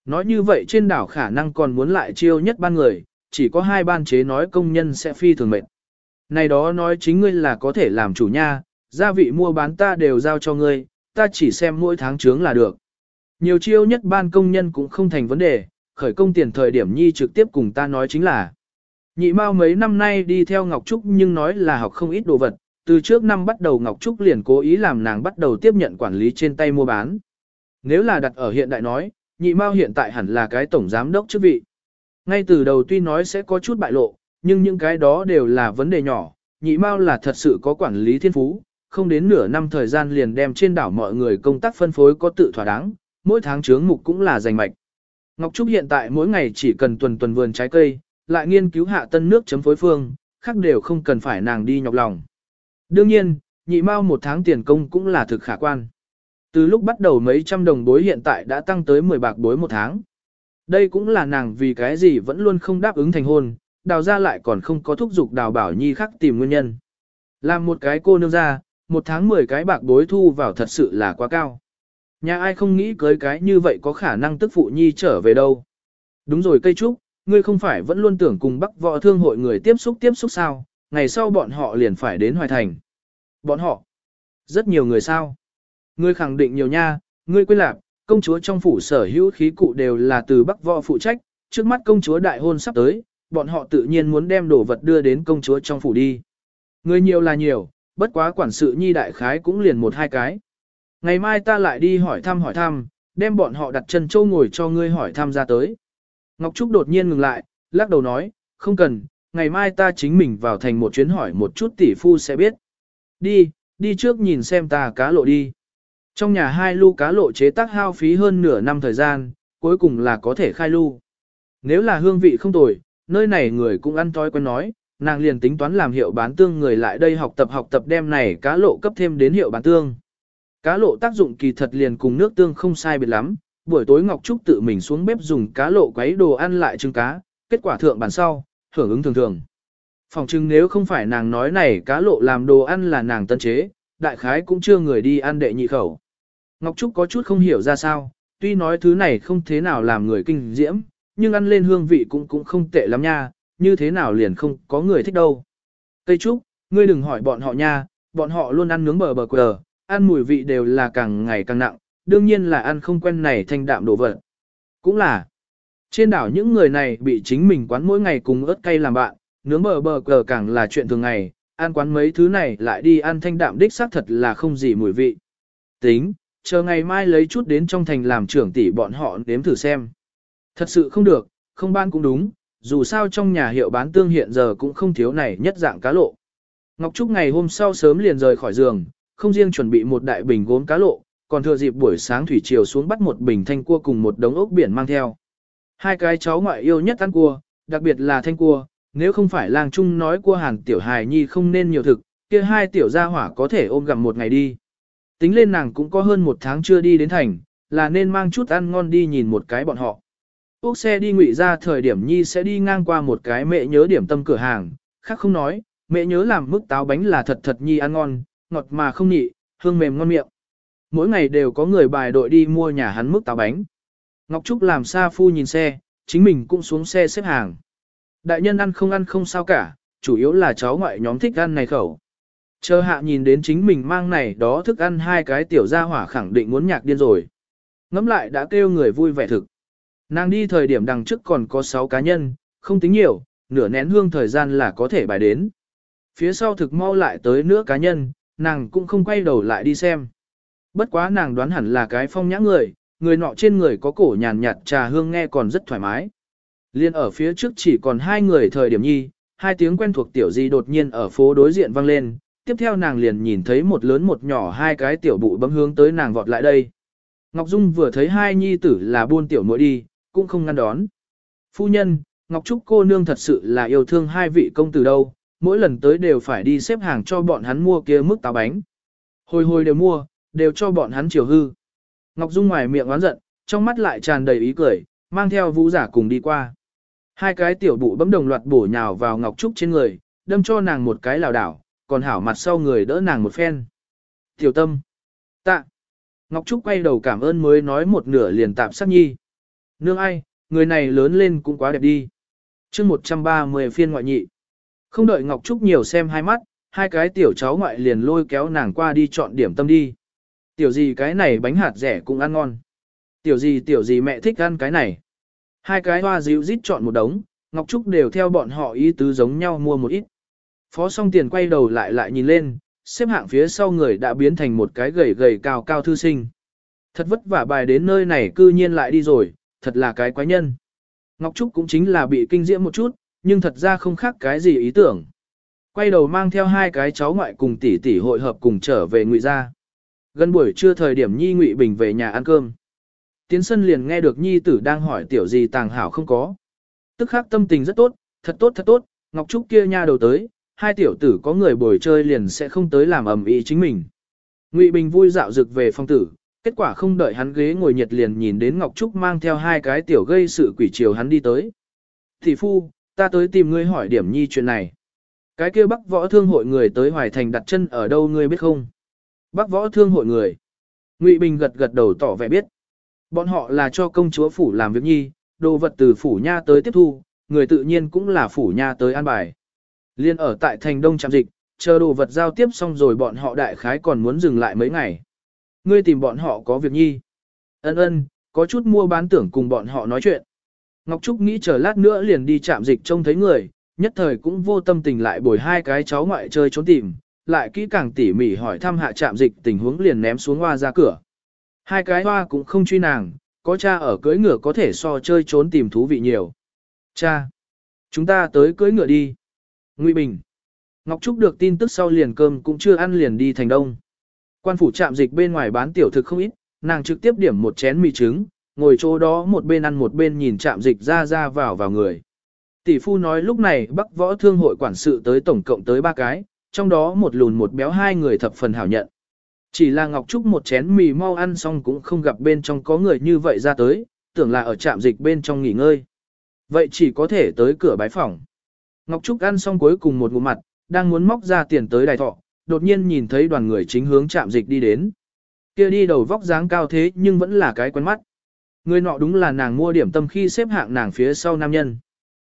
Nói như vậy trên đảo khả năng còn muốn lại chiêu nhất ban người, chỉ có hai ban chế nói công nhân sẽ phi thường mệt. Này đó nói chính ngươi là có thể làm chủ nha, gia vị mua bán ta đều giao cho ngươi, ta chỉ xem mỗi tháng trướng là được. Nhiều chiêu nhất ban công nhân cũng không thành vấn đề, khởi công tiền thời điểm nhi trực tiếp cùng ta nói chính là. Nhị Mao mấy năm nay đi theo Ngọc Trúc nhưng nói là học không ít đồ vật, từ trước năm bắt đầu Ngọc Trúc liền cố ý làm nàng bắt đầu tiếp nhận quản lý trên tay mua bán. Nếu là đặt ở hiện đại nói, nhị Mao hiện tại hẳn là cái tổng giám đốc chức vị. Ngay từ đầu tuy nói sẽ có chút bại lộ, nhưng những cái đó đều là vấn đề nhỏ, nhị Mao là thật sự có quản lý thiên phú, không đến nửa năm thời gian liền đem trên đảo mọi người công tác phân phối có tự thỏa đáng, mỗi tháng chướng mục cũng là giành mạch. Ngọc Trúc hiện tại mỗi ngày chỉ cần tuần tuần vườn trái cây, lại nghiên cứu hạ tân nước chấm phối phương, khác đều không cần phải nàng đi nhọc lòng. Đương nhiên, nhị mao một tháng tiền công cũng là thực khả quan. Từ lúc bắt đầu mấy trăm đồng bối hiện tại đã tăng tới 10 bạc bối một tháng. Đây cũng là nàng vì cái gì vẫn luôn không đáp ứng thành hôn, đào ra lại còn không có thúc giục đào bảo nhi khác tìm nguyên nhân. Làm một cái cô nương ra, một tháng 10 cái bạc bối thu vào thật sự là quá cao. Nhà ai không nghĩ cưới cái như vậy có khả năng tức phụ nhi trở về đâu. Đúng rồi cây trúc, ngươi không phải vẫn luôn tưởng cùng bắc võ thương hội người tiếp xúc tiếp xúc sao, ngày sau bọn họ liền phải đến Hoài Thành. Bọn họ, rất nhiều người sao. Ngươi khẳng định nhiều nha, ngươi quên lạc, công chúa trong phủ sở hữu khí cụ đều là từ bắc võ phụ trách, trước mắt công chúa đại hôn sắp tới, bọn họ tự nhiên muốn đem đồ vật đưa đến công chúa trong phủ đi. Người nhiều là nhiều, bất quá quản sự nhi đại khái cũng liền một hai cái. Ngày mai ta lại đi hỏi thăm hỏi thăm, đem bọn họ đặt chân châu ngồi cho ngươi hỏi thăm ra tới. Ngọc Trúc đột nhiên ngừng lại, lắc đầu nói, không cần, ngày mai ta chính mình vào thành một chuyến hỏi một chút tỷ phu sẽ biết. Đi, đi trước nhìn xem ta cá lộ đi. Trong nhà hai lu cá lộ chế tác hao phí hơn nửa năm thời gian, cuối cùng là có thể khai lu. Nếu là hương vị không tồi, nơi này người cũng ăn thói quen nói, nàng liền tính toán làm hiệu bán tương người lại đây học tập học tập đem này cá lộ cấp thêm đến hiệu bán tương. Cá lộ tác dụng kỳ thật liền cùng nước tương không sai biệt lắm, buổi tối Ngọc Trúc tự mình xuống bếp dùng cá lộ quấy đồ ăn lại trứng cá, kết quả thượng bàn sau, hưởng ứng thường thường. Phòng chừng nếu không phải nàng nói này cá lộ làm đồ ăn là nàng tân chế, đại khái cũng chưa người đi ăn đệ nhị khẩu. Ngọc Trúc có chút không hiểu ra sao, tuy nói thứ này không thế nào làm người kinh diễm, nhưng ăn lên hương vị cũng cũng không tệ lắm nha, như thế nào liền không có người thích đâu. tây Trúc, ngươi đừng hỏi bọn họ nha, bọn họ luôn ăn nướng bờ bờ quờ, ăn mùi vị đều là càng ngày càng nặng, đương nhiên là ăn không quen này thanh đạm đồ vật. Cũng là, trên đảo những người này bị chính mình quán mỗi ngày cùng ớt cay làm bạn, nướng bờ bờ cờ càng là chuyện thường ngày, ăn quán mấy thứ này lại đi ăn thanh đạm đích xác thật là không gì mùi vị. Tính, chờ ngày mai lấy chút đến trong thành làm trưởng tỷ bọn họ nếm thử xem. Thật sự không được, không ban cũng đúng, dù sao trong nhà hiệu bán tương hiện giờ cũng không thiếu này nhất dạng cá lộ. Ngọc Trúc ngày hôm sau sớm liền rời khỏi giường, không riêng chuẩn bị một đại bình gốm cá lộ, còn thừa dịp buổi sáng thủy chiều xuống bắt một bình thanh cua cùng một đống ốc biển mang theo. Hai cái cháu ngoại yêu nhất ăn cua, đặc biệt là thanh cua, nếu không phải làng trung nói cua hàn tiểu hài nhi không nên nhiều thực, kia hai tiểu gia hỏa có thể ôm gặm một ngày đi. Tính lên nàng cũng có hơn một tháng chưa đi đến thành, là nên mang chút ăn ngon đi nhìn một cái bọn họ. Úc xe đi ngụy ra thời điểm nhi sẽ đi ngang qua một cái mẹ nhớ điểm tâm cửa hàng, khác không nói, mẹ nhớ làm mức táo bánh là thật thật nhi ăn ngon, ngọt mà không nhị, hương mềm ngon miệng. Mỗi ngày đều có người bài đội đi mua nhà hắn mức táo bánh. Ngọc Trúc làm xa phu nhìn xe, chính mình cũng xuống xe xếp hàng. Đại nhân ăn không ăn không sao cả, chủ yếu là cháu ngoại nhóm thích ăn này khẩu. Chờ hạ nhìn đến chính mình mang này đó thức ăn hai cái tiểu gia hỏa khẳng định muốn nhạc điên rồi. Ngắm lại đã kêu người vui vẻ thực. Nàng đi thời điểm đằng trước còn có 6 cá nhân, không tính nhiều, nửa nén hương thời gian là có thể bài đến. Phía sau thực mau lại tới nữa cá nhân, nàng cũng không quay đầu lại đi xem. Bất quá nàng đoán hẳn là cái phong nhã người, người nọ trên người có cổ nhàn nhạt trà hương nghe còn rất thoải mái. Liên ở phía trước chỉ còn hai người thời điểm nhi, hai tiếng quen thuộc tiểu di đột nhiên ở phố đối diện vang lên, tiếp theo nàng liền nhìn thấy một lớn một nhỏ hai cái tiểu bụi bấm hướng tới nàng vọt lại đây. Ngọc Dung vừa thấy hai nhi tử là buôn tiểu muội đi, cũng không ngăn đón. Phu nhân, Ngọc Trúc cô nương thật sự là yêu thương hai vị công tử đâu, mỗi lần tới đều phải đi xếp hàng cho bọn hắn mua kia mức táo bánh. Hồi hồi đều mua, đều cho bọn hắn chiều hư. Ngọc Dung ngoài miệng oán giận, trong mắt lại tràn đầy ý cười, mang theo vũ giả cùng đi qua. Hai cái tiểu bụ bấm đồng loạt bổ nhào vào Ngọc Trúc trên người, đâm cho nàng một cái lảo đảo, còn hảo mặt sau người đỡ nàng một phen. Tiểu tâm. Tạ. Ngọc Trúc quay đầu cảm ơn mới nói một nửa liền tạm sắc nhi. Nương ai, người này lớn lên cũng quá đẹp đi. chương 130 phiên ngoại nhị. Không đợi Ngọc Trúc nhiều xem hai mắt, hai cái tiểu cháu ngoại liền lôi kéo nàng qua đi chọn điểm tâm đi. Tiểu gì cái này bánh hạt rẻ cũng ăn ngon. Tiểu gì tiểu gì mẹ thích ăn cái này. Hai cái hoa dịu rít chọn một đống, Ngọc Trúc đều theo bọn họ ý tứ giống nhau mua một ít. Phó song tiền quay đầu lại lại nhìn lên, xếp hạng phía sau người đã biến thành một cái gầy gầy cao cao thư sinh. Thật vất vả bài đến nơi này cư nhiên lại đi rồi, thật là cái quái nhân. Ngọc Trúc cũng chính là bị kinh diễm một chút, nhưng thật ra không khác cái gì ý tưởng. Quay đầu mang theo hai cái cháu ngoại cùng tỷ tỷ hội hợp cùng trở về ngụy gia. Gần buổi trưa thời điểm Nhi Ngụy Bình về nhà ăn cơm. Tiến sân liền nghe được Nhi tử đang hỏi tiểu gì tàng hảo không có. Tức khắc tâm tình rất tốt, thật tốt thật tốt, Ngọc Trúc kia nha đầu tới, hai tiểu tử có người bồi chơi liền sẽ không tới làm ầm ĩ chính mình. Ngụy Bình vui dạo dực về phong tử, kết quả không đợi hắn ghế ngồi nhiệt liền nhìn đến Ngọc Trúc mang theo hai cái tiểu gây sự quỷ chiều hắn đi tới. Thị phu, ta tới tìm ngươi hỏi điểm nhi chuyện này. Cái kia bắc võ thương hội người tới Hoài Thành đặt chân ở đâu ngươi biết không? Bắc võ thương hội người. Ngụy Bình gật gật đầu tỏ vẻ biết. Bọn họ là cho công chúa phủ làm việc nhi, đồ vật từ phủ nha tới tiếp thu, người tự nhiên cũng là phủ nha tới an bài. Liên ở tại thành đông trạm dịch, chờ đồ vật giao tiếp xong rồi bọn họ đại khái còn muốn dừng lại mấy ngày. Ngươi tìm bọn họ có việc nhi. Ân ân, có chút mua bán tưởng cùng bọn họ nói chuyện. Ngọc Trúc nghĩ chờ lát nữa liền đi chạm dịch trông thấy người, nhất thời cũng vô tâm tình lại bồi hai cái cháu ngoại chơi trốn tìm, lại kỹ càng tỉ mỉ hỏi thăm hạ chạm dịch tình huống liền ném xuống hoa ra cửa. Hai cái hoa cũng không truy nàng, có cha ở cưỡi ngựa có thể so chơi trốn tìm thú vị nhiều. Cha! Chúng ta tới cưỡi ngựa đi. Ngụy Bình. Ngọc Trúc được tin tức sau liền cơm cũng chưa ăn liền đi thành đông. Quan phủ trạm dịch bên ngoài bán tiểu thực không ít, nàng trực tiếp điểm một chén mì trứng, ngồi chỗ đó một bên ăn một bên nhìn trạm dịch ra ra vào vào người. Tỷ phu nói lúc này Bắc Võ Thương hội quản sự tới tổng cộng tới ba cái, trong đó một lùn một béo hai người thập phần hảo nhận. Chỉ là Ngọc Trúc một chén mì mau ăn xong cũng không gặp bên trong có người như vậy ra tới, tưởng là ở trạm dịch bên trong nghỉ ngơi. Vậy chỉ có thể tới cửa bái phòng. Ngọc Trúc ăn xong cuối cùng một ngụm mặt, đang muốn móc ra tiền tới đài thọ, đột nhiên nhìn thấy đoàn người chính hướng trạm dịch đi đến. Kia đi đầu vóc dáng cao thế nhưng vẫn là cái quen mắt. Người nọ đúng là nàng mua điểm tâm khi xếp hạng nàng phía sau nam nhân.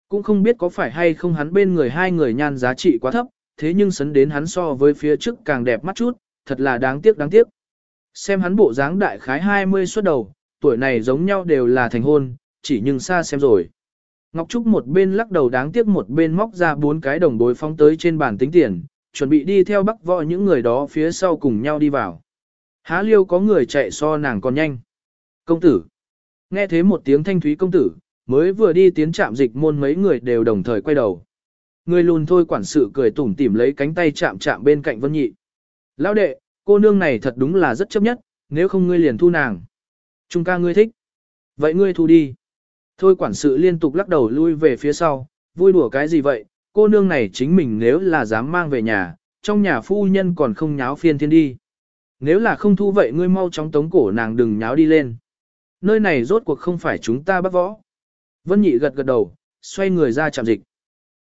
Cũng không biết có phải hay không hắn bên người hai người nhan giá trị quá thấp, thế nhưng sấn đến hắn so với phía trước càng đẹp mắt chút, thật là đáng tiếc đáng tiếc. Xem hắn bộ dáng đại khái 20 xuất đầu, tuổi này giống nhau đều là thành hôn, chỉ nhưng xa xem rồi. Ngọc Trúc một bên lắc đầu đáng tiếc một bên móc ra bốn cái đồng bối phóng tới trên bàn tính tiền, chuẩn bị đi theo bắc võ những người đó phía sau cùng nhau đi vào. Há liêu có người chạy so nàng còn nhanh. Công tử. Nghe thế một tiếng thanh thúy công tử, Mới vừa đi tiến trạm dịch môn mấy người đều đồng thời quay đầu. Người lùn thôi quản sự cười tủm tỉm lấy cánh tay chạm chạm bên cạnh Vân Nhị. Lão đệ, cô nương này thật đúng là rất chấp nhất, nếu không ngươi liền thu nàng. Trung ca ngươi thích. Vậy ngươi thu đi. Thôi quản sự liên tục lắc đầu lui về phía sau, vui đùa cái gì vậy, cô nương này chính mình nếu là dám mang về nhà, trong nhà phu nhân còn không nháo phiên thiên đi. Nếu là không thu vậy ngươi mau chóng tống cổ nàng đừng nháo đi lên. Nơi này rốt cuộc không phải chúng ta bắt võ. Vân nhị gật gật đầu, xoay người ra chạm dịch.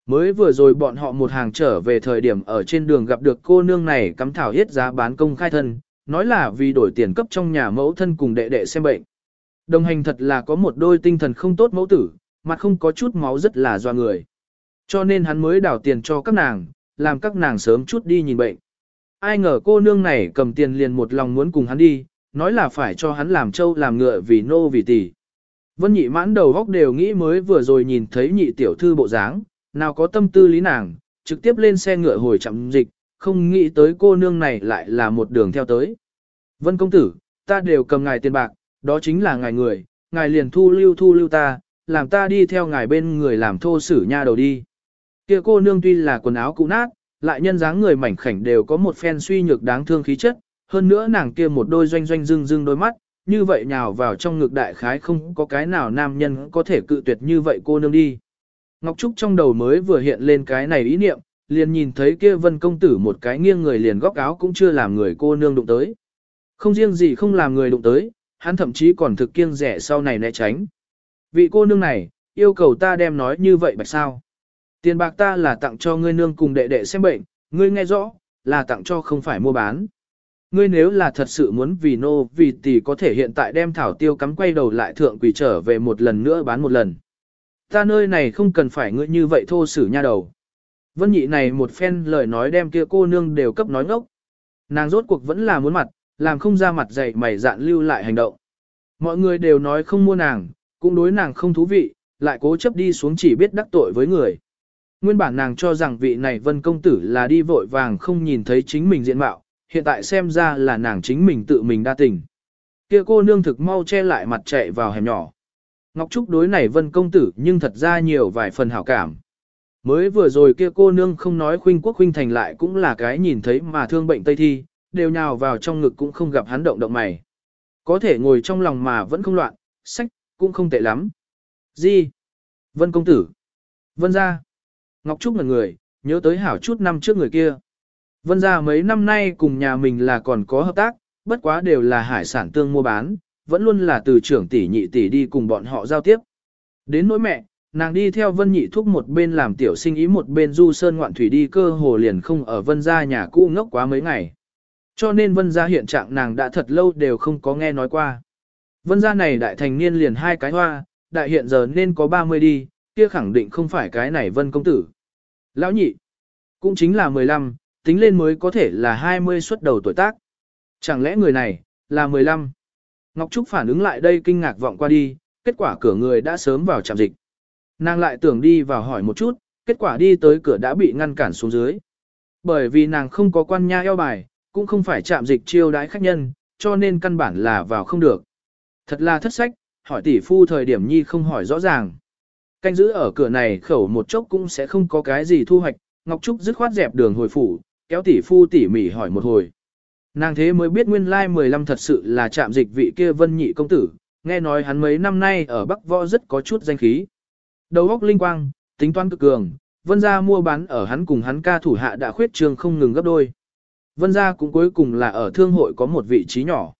Mới vừa rồi bọn họ một hàng trở về thời điểm ở trên đường gặp được cô nương này cắm thảo hết giá bán công khai thân, nói là vì đổi tiền cấp trong nhà mẫu thân cùng đệ đệ xem bệnh. Đồng hành thật là có một đôi tinh thần không tốt mẫu tử, mặt không có chút máu rất là doa người. Cho nên hắn mới đảo tiền cho các nàng, làm các nàng sớm chút đi nhìn bệnh. Ai ngờ cô nương này cầm tiền liền một lòng muốn cùng hắn đi, nói là phải cho hắn làm trâu làm ngựa vì nô vì tỷ. Vân nhị mãn đầu góc đều nghĩ mới vừa rồi nhìn thấy nhị tiểu thư bộ dáng, nào có tâm tư lý nàng, trực tiếp lên xe ngựa hồi chậm dịch, không nghĩ tới cô nương này lại là một đường theo tới. Vân công tử, ta đều cầm ngài tiền bạc, đó chính là ngài người, ngài liền thu lưu thu lưu ta, làm ta đi theo ngài bên người làm thô sử nha đầu đi. Kia cô nương tuy là quần áo cũ nát, lại nhân dáng người mảnh khảnh đều có một phen suy nhược đáng thương khí chất, hơn nữa nàng kia một đôi doanh doanh dưng dưng đôi mắt, như vậy nhào vào trong ngực đại khái không có cái nào nam nhân có thể cự tuyệt như vậy cô nương đi. Ngọc Trúc trong đầu mới vừa hiện lên cái này ý niệm, liền nhìn thấy kia vân công tử một cái nghiêng người liền góc áo cũng chưa làm người cô nương đụng tới. Không riêng gì không làm người đụng tới, hắn thậm chí còn thực kiêng rẻ sau này né tránh. Vị cô nương này, yêu cầu ta đem nói như vậy bạch sao. Tiền bạc ta là tặng cho ngươi nương cùng đệ đệ xem bệnh, ngươi nghe rõ, là tặng cho không phải mua bán. Ngươi nếu là thật sự muốn vì nô vì tỷ có thể hiện tại đem thảo tiêu cắm quay đầu lại thượng quỷ trở về một lần nữa bán một lần. Ta nơi này không cần phải ngươi như vậy thô sử nha đầu. Vân nhị này một phen lời nói đem kia cô nương đều cấp nói ngốc. Nàng rốt cuộc vẫn là muốn mặt, làm không ra mặt dày mày dạn lưu lại hành động. Mọi người đều nói không mua nàng, cũng đối nàng không thú vị, lại cố chấp đi xuống chỉ biết đắc tội với người. Nguyên bản nàng cho rằng vị này vân công tử là đi vội vàng không nhìn thấy chính mình diện mạo, hiện tại xem ra là nàng chính mình tự mình đa tình. Kia cô nương thực mau che lại mặt chạy vào hẻm nhỏ. Ngọc Trúc đối này vân công tử nhưng thật ra nhiều vài phần hảo cảm. Mới vừa rồi kia cô nương không nói khuynh quốc khuynh thành lại cũng là cái nhìn thấy mà thương bệnh tây thi, đều nhào vào trong ngực cũng không gặp hắn động động mày. Có thể ngồi trong lòng mà vẫn không loạn, sách, cũng không tệ lắm. Gì? Vân công tử. Vân ra. Ngọc Trúc ngần người, nhớ tới hảo chút năm trước người kia. Vân ra mấy năm nay cùng nhà mình là còn có hợp tác, bất quá đều là hải sản tương mua bán, vẫn luôn là từ trưởng tỷ nhị tỷ đi cùng bọn họ giao tiếp. Đến nỗi mẹ, nàng đi theo vân nhị thúc một bên làm tiểu sinh ý một bên du sơn ngoạn thủy đi cơ hồ liền không ở vân gia nhà cũ ngốc quá mấy ngày. Cho nên vân gia hiện trạng nàng đã thật lâu đều không có nghe nói qua. Vân gia này đại thành niên liền hai cái hoa, đại hiện giờ nên có 30 đi, kia khẳng định không phải cái này vân công tử. Lão nhị, cũng chính là 15, tính lên mới có thể là 20 xuất đầu tuổi tác. Chẳng lẽ người này, là 15? Ngọc Trúc phản ứng lại đây kinh ngạc vọng qua đi, kết quả cửa người đã sớm vào trạm dịch. Nàng lại tưởng đi vào hỏi một chút, kết quả đi tới cửa đã bị ngăn cản xuống dưới. Bởi vì nàng không có quan nha eo bài, cũng không phải trạm dịch chiêu đãi khách nhân, cho nên căn bản là vào không được. Thật là thất sách, hỏi tỷ phu thời điểm nhi không hỏi rõ ràng. Canh giữ ở cửa này khẩu một chốc cũng sẽ không có cái gì thu hoạch, Ngọc Trúc dứt khoát dẹp đường hồi phủ, kéo tỷ phu tỉ mỉ hỏi một hồi. Nàng thế mới biết nguyên lai 15 thật sự là trạm dịch vị kia vân nhị công tử, nghe nói hắn mấy năm nay ở Bắc Võ rất có chút danh khí. Đầu óc linh quang, tính toán cực cường, vân gia mua bán ở hắn cùng hắn ca thủ hạ đã khuyết trường không ngừng gấp đôi. Vân gia cũng cuối cùng là ở thương hội có một vị trí nhỏ.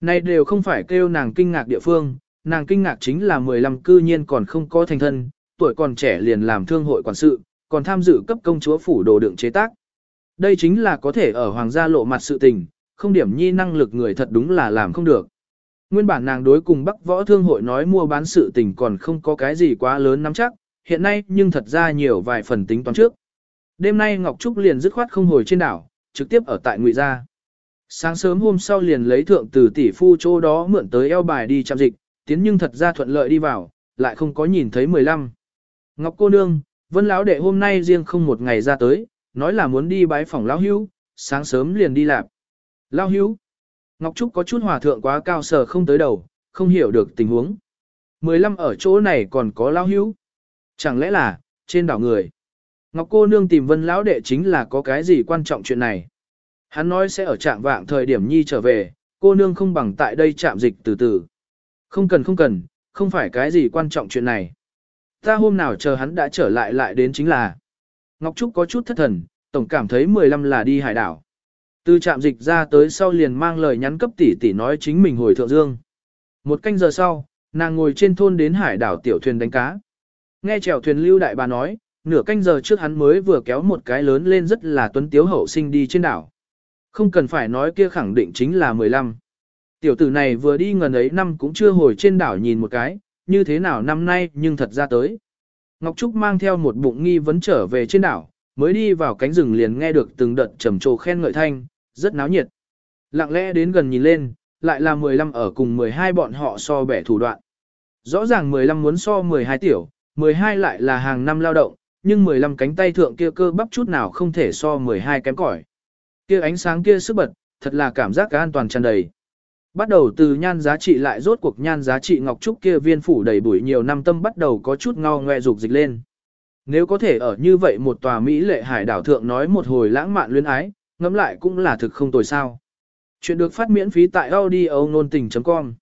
Này đều không phải kêu nàng kinh ngạc địa phương, nàng kinh ngạc chính là 15 cư nhiên còn không có thành thân, tuổi còn trẻ liền làm thương hội quản sự, còn tham dự cấp công chúa phủ đồ đựng chế tác. Đây chính là có thể ở hoàng gia lộ mặt sự tình, không điểm nhi năng lực người thật đúng là làm không được. Nguyên bản nàng đối cùng Bắc Võ Thương hội nói mua bán sự tình còn không có cái gì quá lớn nắm chắc, hiện nay nhưng thật ra nhiều vài phần tính toán trước. Đêm nay Ngọc Trúc liền dứt khoát không hồi trên đảo, trực tiếp ở tại Ngụy Gia. Sáng sớm hôm sau liền lấy thượng từ tỷ phu chỗ đó mượn tới eo bài đi chạm dịch, tiến nhưng thật ra thuận lợi đi vào, lại không có nhìn thấy 15. Ngọc cô nương, Vân lão đệ hôm nay riêng không một ngày ra tới, nói là muốn đi bái phòng lão hữu, sáng sớm liền đi làm. Lão hữu. Ngọc Trúc có chút hòa thượng quá cao sở không tới đầu, không hiểu được tình huống. 15 ở chỗ này còn có lão hữu. Chẳng lẽ là, trên đảo người. Ngọc cô nương tìm vân lão đệ chính là có cái gì quan trọng chuyện này. Hắn nói sẽ ở trạm vạng thời điểm nhi trở về, cô nương không bằng tại đây chạm dịch từ từ. Không cần không cần, không phải cái gì quan trọng chuyện này. Ta hôm nào chờ hắn đã trở lại lại đến chính là. Ngọc Trúc có chút thất thần, tổng cảm thấy 15 là đi hải đảo. Từ trạm dịch ra tới sau liền mang lời nhắn cấp tỷ tỷ nói chính mình hồi thượng dương. Một canh giờ sau, nàng ngồi trên thôn đến hải đảo tiểu thuyền đánh cá. Nghe chèo thuyền lưu đại bà nói, nửa canh giờ trước hắn mới vừa kéo một cái lớn lên rất là tuấn tiếu hậu sinh đi trên đảo. Không cần phải nói kia khẳng định chính là 15. Tiểu tử này vừa đi ngần ấy năm cũng chưa hồi trên đảo nhìn một cái, như thế nào năm nay nhưng thật ra tới. Ngọc Trúc mang theo một bụng nghi vấn trở về trên đảo, mới đi vào cánh rừng liền nghe được từng đợt trầm trồ khen ngợi thanh, rất náo nhiệt. Lặng lẽ đến gần nhìn lên, lại là 15 ở cùng 12 bọn họ so bẻ thủ đoạn. Rõ ràng 15 muốn so 12 tiểu, 12 lại là hàng năm lao động, nhưng 15 cánh tay thượng kia cơ bắp chút nào không thể so 12 kém cỏi. Kia ánh sáng kia sức bật, thật là cảm giác cả an toàn tràn đầy. Bắt đầu từ nhan giá trị lại rốt cuộc nhan giá trị ngọc trúc kia viên phủ đầy bụi nhiều năm tâm bắt đầu có chút ngao ngoe dục dịch lên. Nếu có thể ở như vậy một tòa Mỹ lệ hải đảo thượng nói một hồi lãng mạn luyến ái, ngẫm lại cũng là thực không tồi sao. Chuyện được phát miễn phí tại audio nôn tình.com